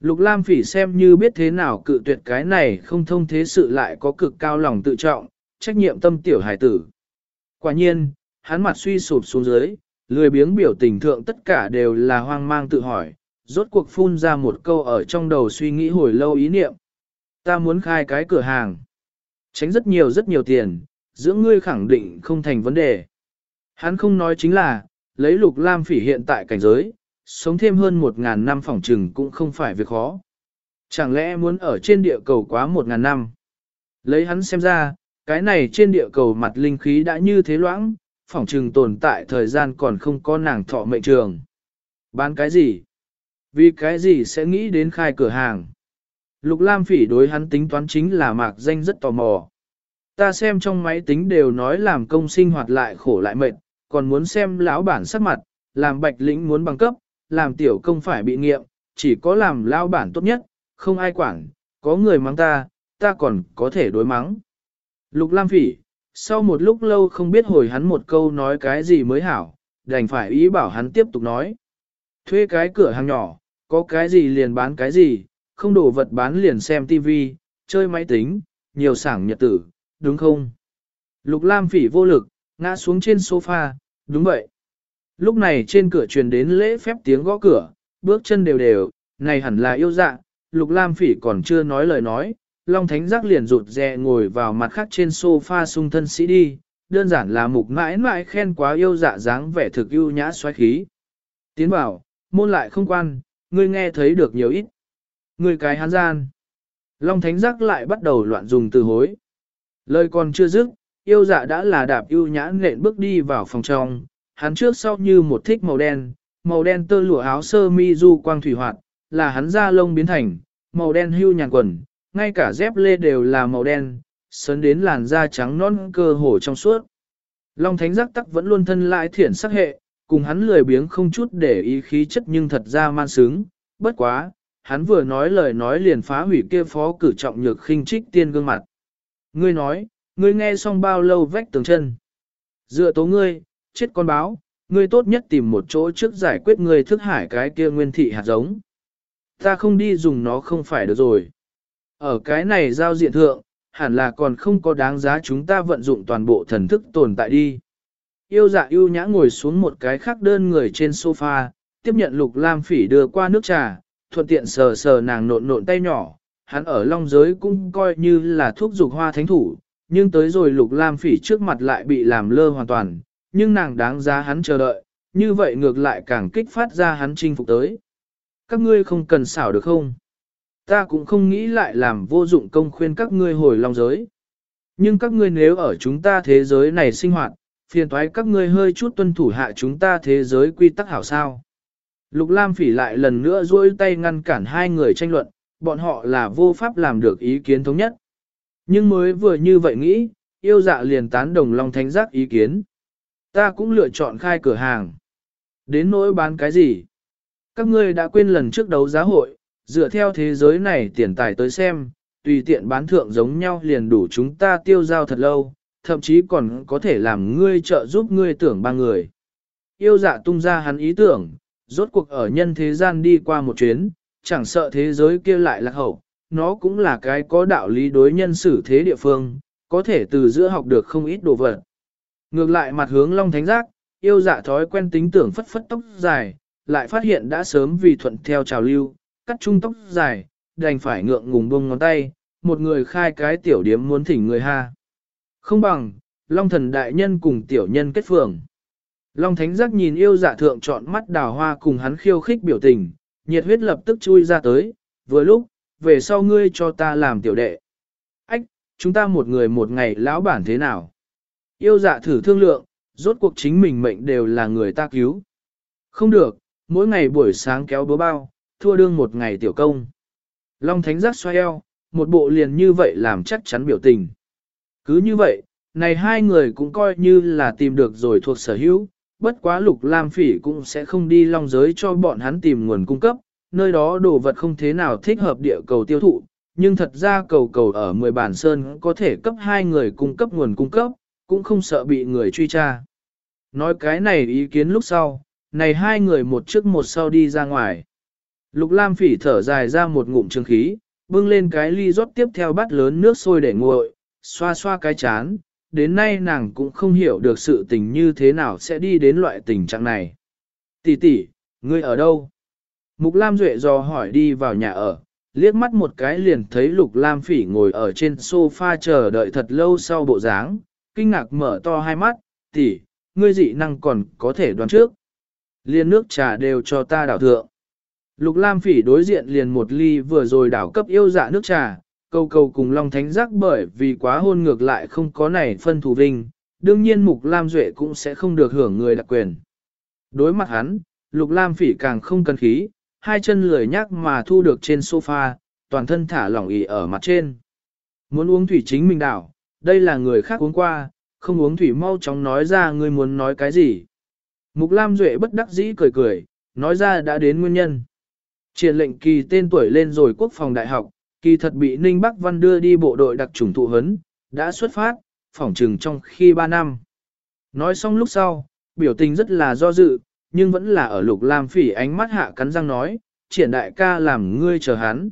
Lục Lam Phỉ xem như biết thế nào cự tuyệt cái này không thông thế sự lại có cực cao lòng tự trọng, trách nhiệm tâm tiểu hải tử. Quả nhiên, hắn mặt suy sụp xuống dưới, lười biếng biểu tình thượng tất cả đều là hoang mang tự hỏi, rốt cuộc phun ra một câu ở trong đầu suy nghĩ hồi lâu ý niệm. Ta muốn khai cái cửa hàng. Tránh rất nhiều rất nhiều tiền, dưỡng ngươi khẳng định không thành vấn đề. Hắn không nói chính là, lấy lục lam phỉ hiện tại cảnh giới, sống thêm hơn một ngàn năm phỏng trừng cũng không phải việc khó. Chẳng lẽ muốn ở trên địa cầu quá một ngàn năm? Lấy hắn xem ra, cái này trên địa cầu mặt linh khí đã như thế loãng, phỏng trừng tồn tại thời gian còn không có nàng thọ mệnh trường. Bán cái gì? Vì cái gì sẽ nghĩ đến khai cửa hàng? Lục Lam Phỉ đối hắn tính toán chính là mạc danh rất tò mò. Ta xem trong máy tính đều nói làm công sinh hoạt lại khổ lại mệt, còn muốn xem lão bản sắc mặt, làm bạch lĩnh muốn bằng cấp, làm tiểu công phải bị nghiệm, chỉ có làm lão bản tốt nhất, không ai quản, có người mắng ta, ta còn có thể đối mắng. Lục Lam Phỉ, sau một lúc lâu không biết hồi hắn một câu nói cái gì mới hảo, đành phải ý bảo hắn tiếp tục nói. Thuê cái cửa hàng nhỏ, có cái gì liền bán cái gì, không đồ vật bán liền xem tivi, chơi máy tính, nhiều sảng nhật tử, đúng không? Lục Lam phỉ vô lực, ngã xuống trên sofa, đúng vậy. Lúc này trên cửa truyền đến lễ phép tiếng gõ cửa, bước chân đều đều, này hẳn là yêu dạ, Lục Lam phỉ còn chưa nói lời nói, Long Thánh Giác liền rụt rè ngồi vào mặt khác trên sofa sung thân sĩ đi, đơn giản là mục mãi mãi khen quá yêu dạ dáng vẻ thực yêu nhã xoáy khí. Tiến bảo, môn lại không quan, ngươi nghe thấy được nhiều ít. Ngươi cái hán gian. Long Thánh Giác lại bắt đầu loạn dùng từ hối. Lời còn chưa dứt, yêu dạ đã là đạp yêu nhã nện bước đi vào phòng trong, hắn trước sau như một thích màu đen, màu đen tơ lụa áo sơ mi du quang thủy hoạt, là hắn da lông biến thành, màu đen hưu nhàn quần, ngay cả dép lê đều là màu đen, sấn đến làn da trắng non cơ hồ trong suốt. Long thánh giác tắc vẫn luôn thân lại thiển sắc hệ, cùng hắn lười biếng không chút để ý khí chất nhưng thật ra man sướng, bất quá, hắn vừa nói lời nói liền phá hủy kia phó cử trọng nhược khinh trích tiên gương mặt. Ngươi nói, ngươi nghe xong bao lâu vách tường chân. Dựa tố ngươi, chết con báo, ngươi tốt nhất tìm một chỗ trước giải quyết ngươi thức hải cái kia nguyên thị hạt giống. Ta không đi dùng nó không phải được rồi. Ở cái này giao diện thượng, hẳn là còn không có đáng giá chúng ta vận dụng toàn bộ thần thức tồn tại đi. Yêu dạ yêu nhã ngồi xuống một cái khác đơn người trên sofa, tiếp nhận lục lam phỉ đưa qua nước trà, thuận tiện sờ sờ nàng nộn nộn tay nhỏ. Hắn ở long giới cũng coi như là thuốc dục hoa thánh thủ, nhưng tới rồi lục lam phỉ trước mặt lại bị làm lơ hoàn toàn, nhưng nàng đáng giá hắn chờ đợi, như vậy ngược lại càng kích phát ra hắn chinh phục tới. Các ngươi không cần xảo được không? Ta cũng không nghĩ lại làm vô dụng công khuyên các ngươi hồi long giới. Nhưng các ngươi nếu ở chúng ta thế giới này sinh hoạt, phiền toái các ngươi hơi chút tuân thủ hạ chúng ta thế giới quy tắc hảo sao. Lục Lam phỉ lại lần nữa duỗi tay ngăn cản hai người tranh luận, bọn họ là vô pháp làm được ý kiến thống nhất. Nhưng mới vừa như vậy nghĩ, yêu dạ liền tán đồng Long Thánh Giác ý kiến. Ta cũng lựa chọn khai cửa hàng. Đến nỗi bán cái gì? Các ngươi đã quên lần trước đấu giá hội, dựa theo thế giới này tiền tài tới xem, tùy tiện bán thượng giống nhau liền đủ chúng ta tiêu giao thật lâu, thậm chí còn có thể làm ngươi trợ giúp ngươi tưởng ba người. Yêu dạ tung ra hắn ý tưởng, rốt cuộc ở nhân thế gian đi qua một chuyến, chẳng sợ thế giới kia lại lạc hậu, nó cũng là cái có đạo lý đối nhân xử thế địa phương, có thể từ giữa học được không ít đồ vật. Ngược lại mặt hướng Long Thánh Giác, yêu dạ thói quen tính tưởng phất phất tóc dài, lại phát hiện đã sớm vì thuận theo trào lưu, cắt trung tóc dài, đành phải ngượng ngùng bông ngón tay, một người khai cái tiểu điếm muốn thỉnh người ha. Không bằng, Long thần đại nhân cùng tiểu nhân kết phường. Long thánh giác nhìn yêu dạ thượng chọn mắt đào hoa cùng hắn khiêu khích biểu tình, nhiệt huyết lập tức chui ra tới, vừa lúc, về sau ngươi cho ta làm tiểu đệ. Ách, chúng ta một người một ngày lão bản thế nào? Yêu dạ thử thương lượng, rốt cuộc chính mình mệnh đều là người ta cứu. Không được, mỗi ngày buổi sáng kéo búa bao, thua đương một ngày tiểu công. Long thánh giác xoay eo, một bộ liền như vậy làm chắc chắn biểu tình. Cứ như vậy, này hai người cũng coi như là tìm được rồi thuộc sở hữu, bất quá lục lam phỉ cũng sẽ không đi long giới cho bọn hắn tìm nguồn cung cấp, nơi đó đồ vật không thế nào thích hợp địa cầu tiêu thụ, nhưng thật ra cầu cầu ở 10 bản sơn có thể cấp hai người cung cấp nguồn cung cấp, cũng không sợ bị người truy tra. Nói cái này ý kiến lúc sau, này hai người một trước một sau đi ra ngoài. Lục Lam phỉ thở dài ra một ngụm trường khí, bưng lên cái ly rót tiếp theo bát lớn nước sôi để nguội, xoa xoa cái chán, đến nay nàng cũng không hiểu được sự tình như thế nào sẽ đi đến loại tình trạng này. Tỷ tỷ, ngươi ở đâu? Mục Lam Duệ dò hỏi đi vào nhà ở, liếc mắt một cái liền thấy Lục Lam Phỉ ngồi ở trên sofa chờ đợi thật lâu sau bộ dáng, kinh ngạc mở to hai mắt, tỷ, ngươi dị năng còn có thể đoán trước. Liên nước trà đều cho ta đảo thượng. Lục Lam Phỉ đối diện liền một ly vừa rồi đảo cấp yêu dạ nước trà, Cầu cầu cùng Long Thánh giác bởi vì quá hôn ngược lại không có này phân thù vinh, đương nhiên Mục Lam Duệ cũng sẽ không được hưởng người đặc quyền. Đối mặt hắn, Lục Lam Phỉ càng không cần khí, hai chân lười nhác mà thu được trên sofa, toàn thân thả lỏng ỉ ở mặt trên. Muốn uống thủy chính mình đảo, đây là người khác uống qua, không uống thủy mau chóng nói ra ngươi muốn nói cái gì. Mục Lam Duệ bất đắc dĩ cười cười, nói ra đã đến nguyên nhân. Triển lệnh kỳ tên tuổi lên rồi quốc phòng đại học, kỳ thật bị Ninh Bắc Văn đưa đi bộ đội đặc trùng thụ hấn, đã xuất phát, phỏng trừng trong khi 3 năm. Nói xong lúc sau, biểu tình rất là do dự, nhưng vẫn là ở lục lam phỉ ánh mắt hạ cắn răng nói, triển đại ca làm ngươi chờ hắn.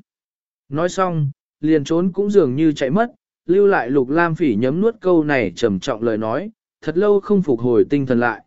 Nói xong, liền trốn cũng dường như chạy mất, lưu lại lục lam phỉ nhấm nuốt câu này trầm trọng lời nói, thật lâu không phục hồi tinh thần lại.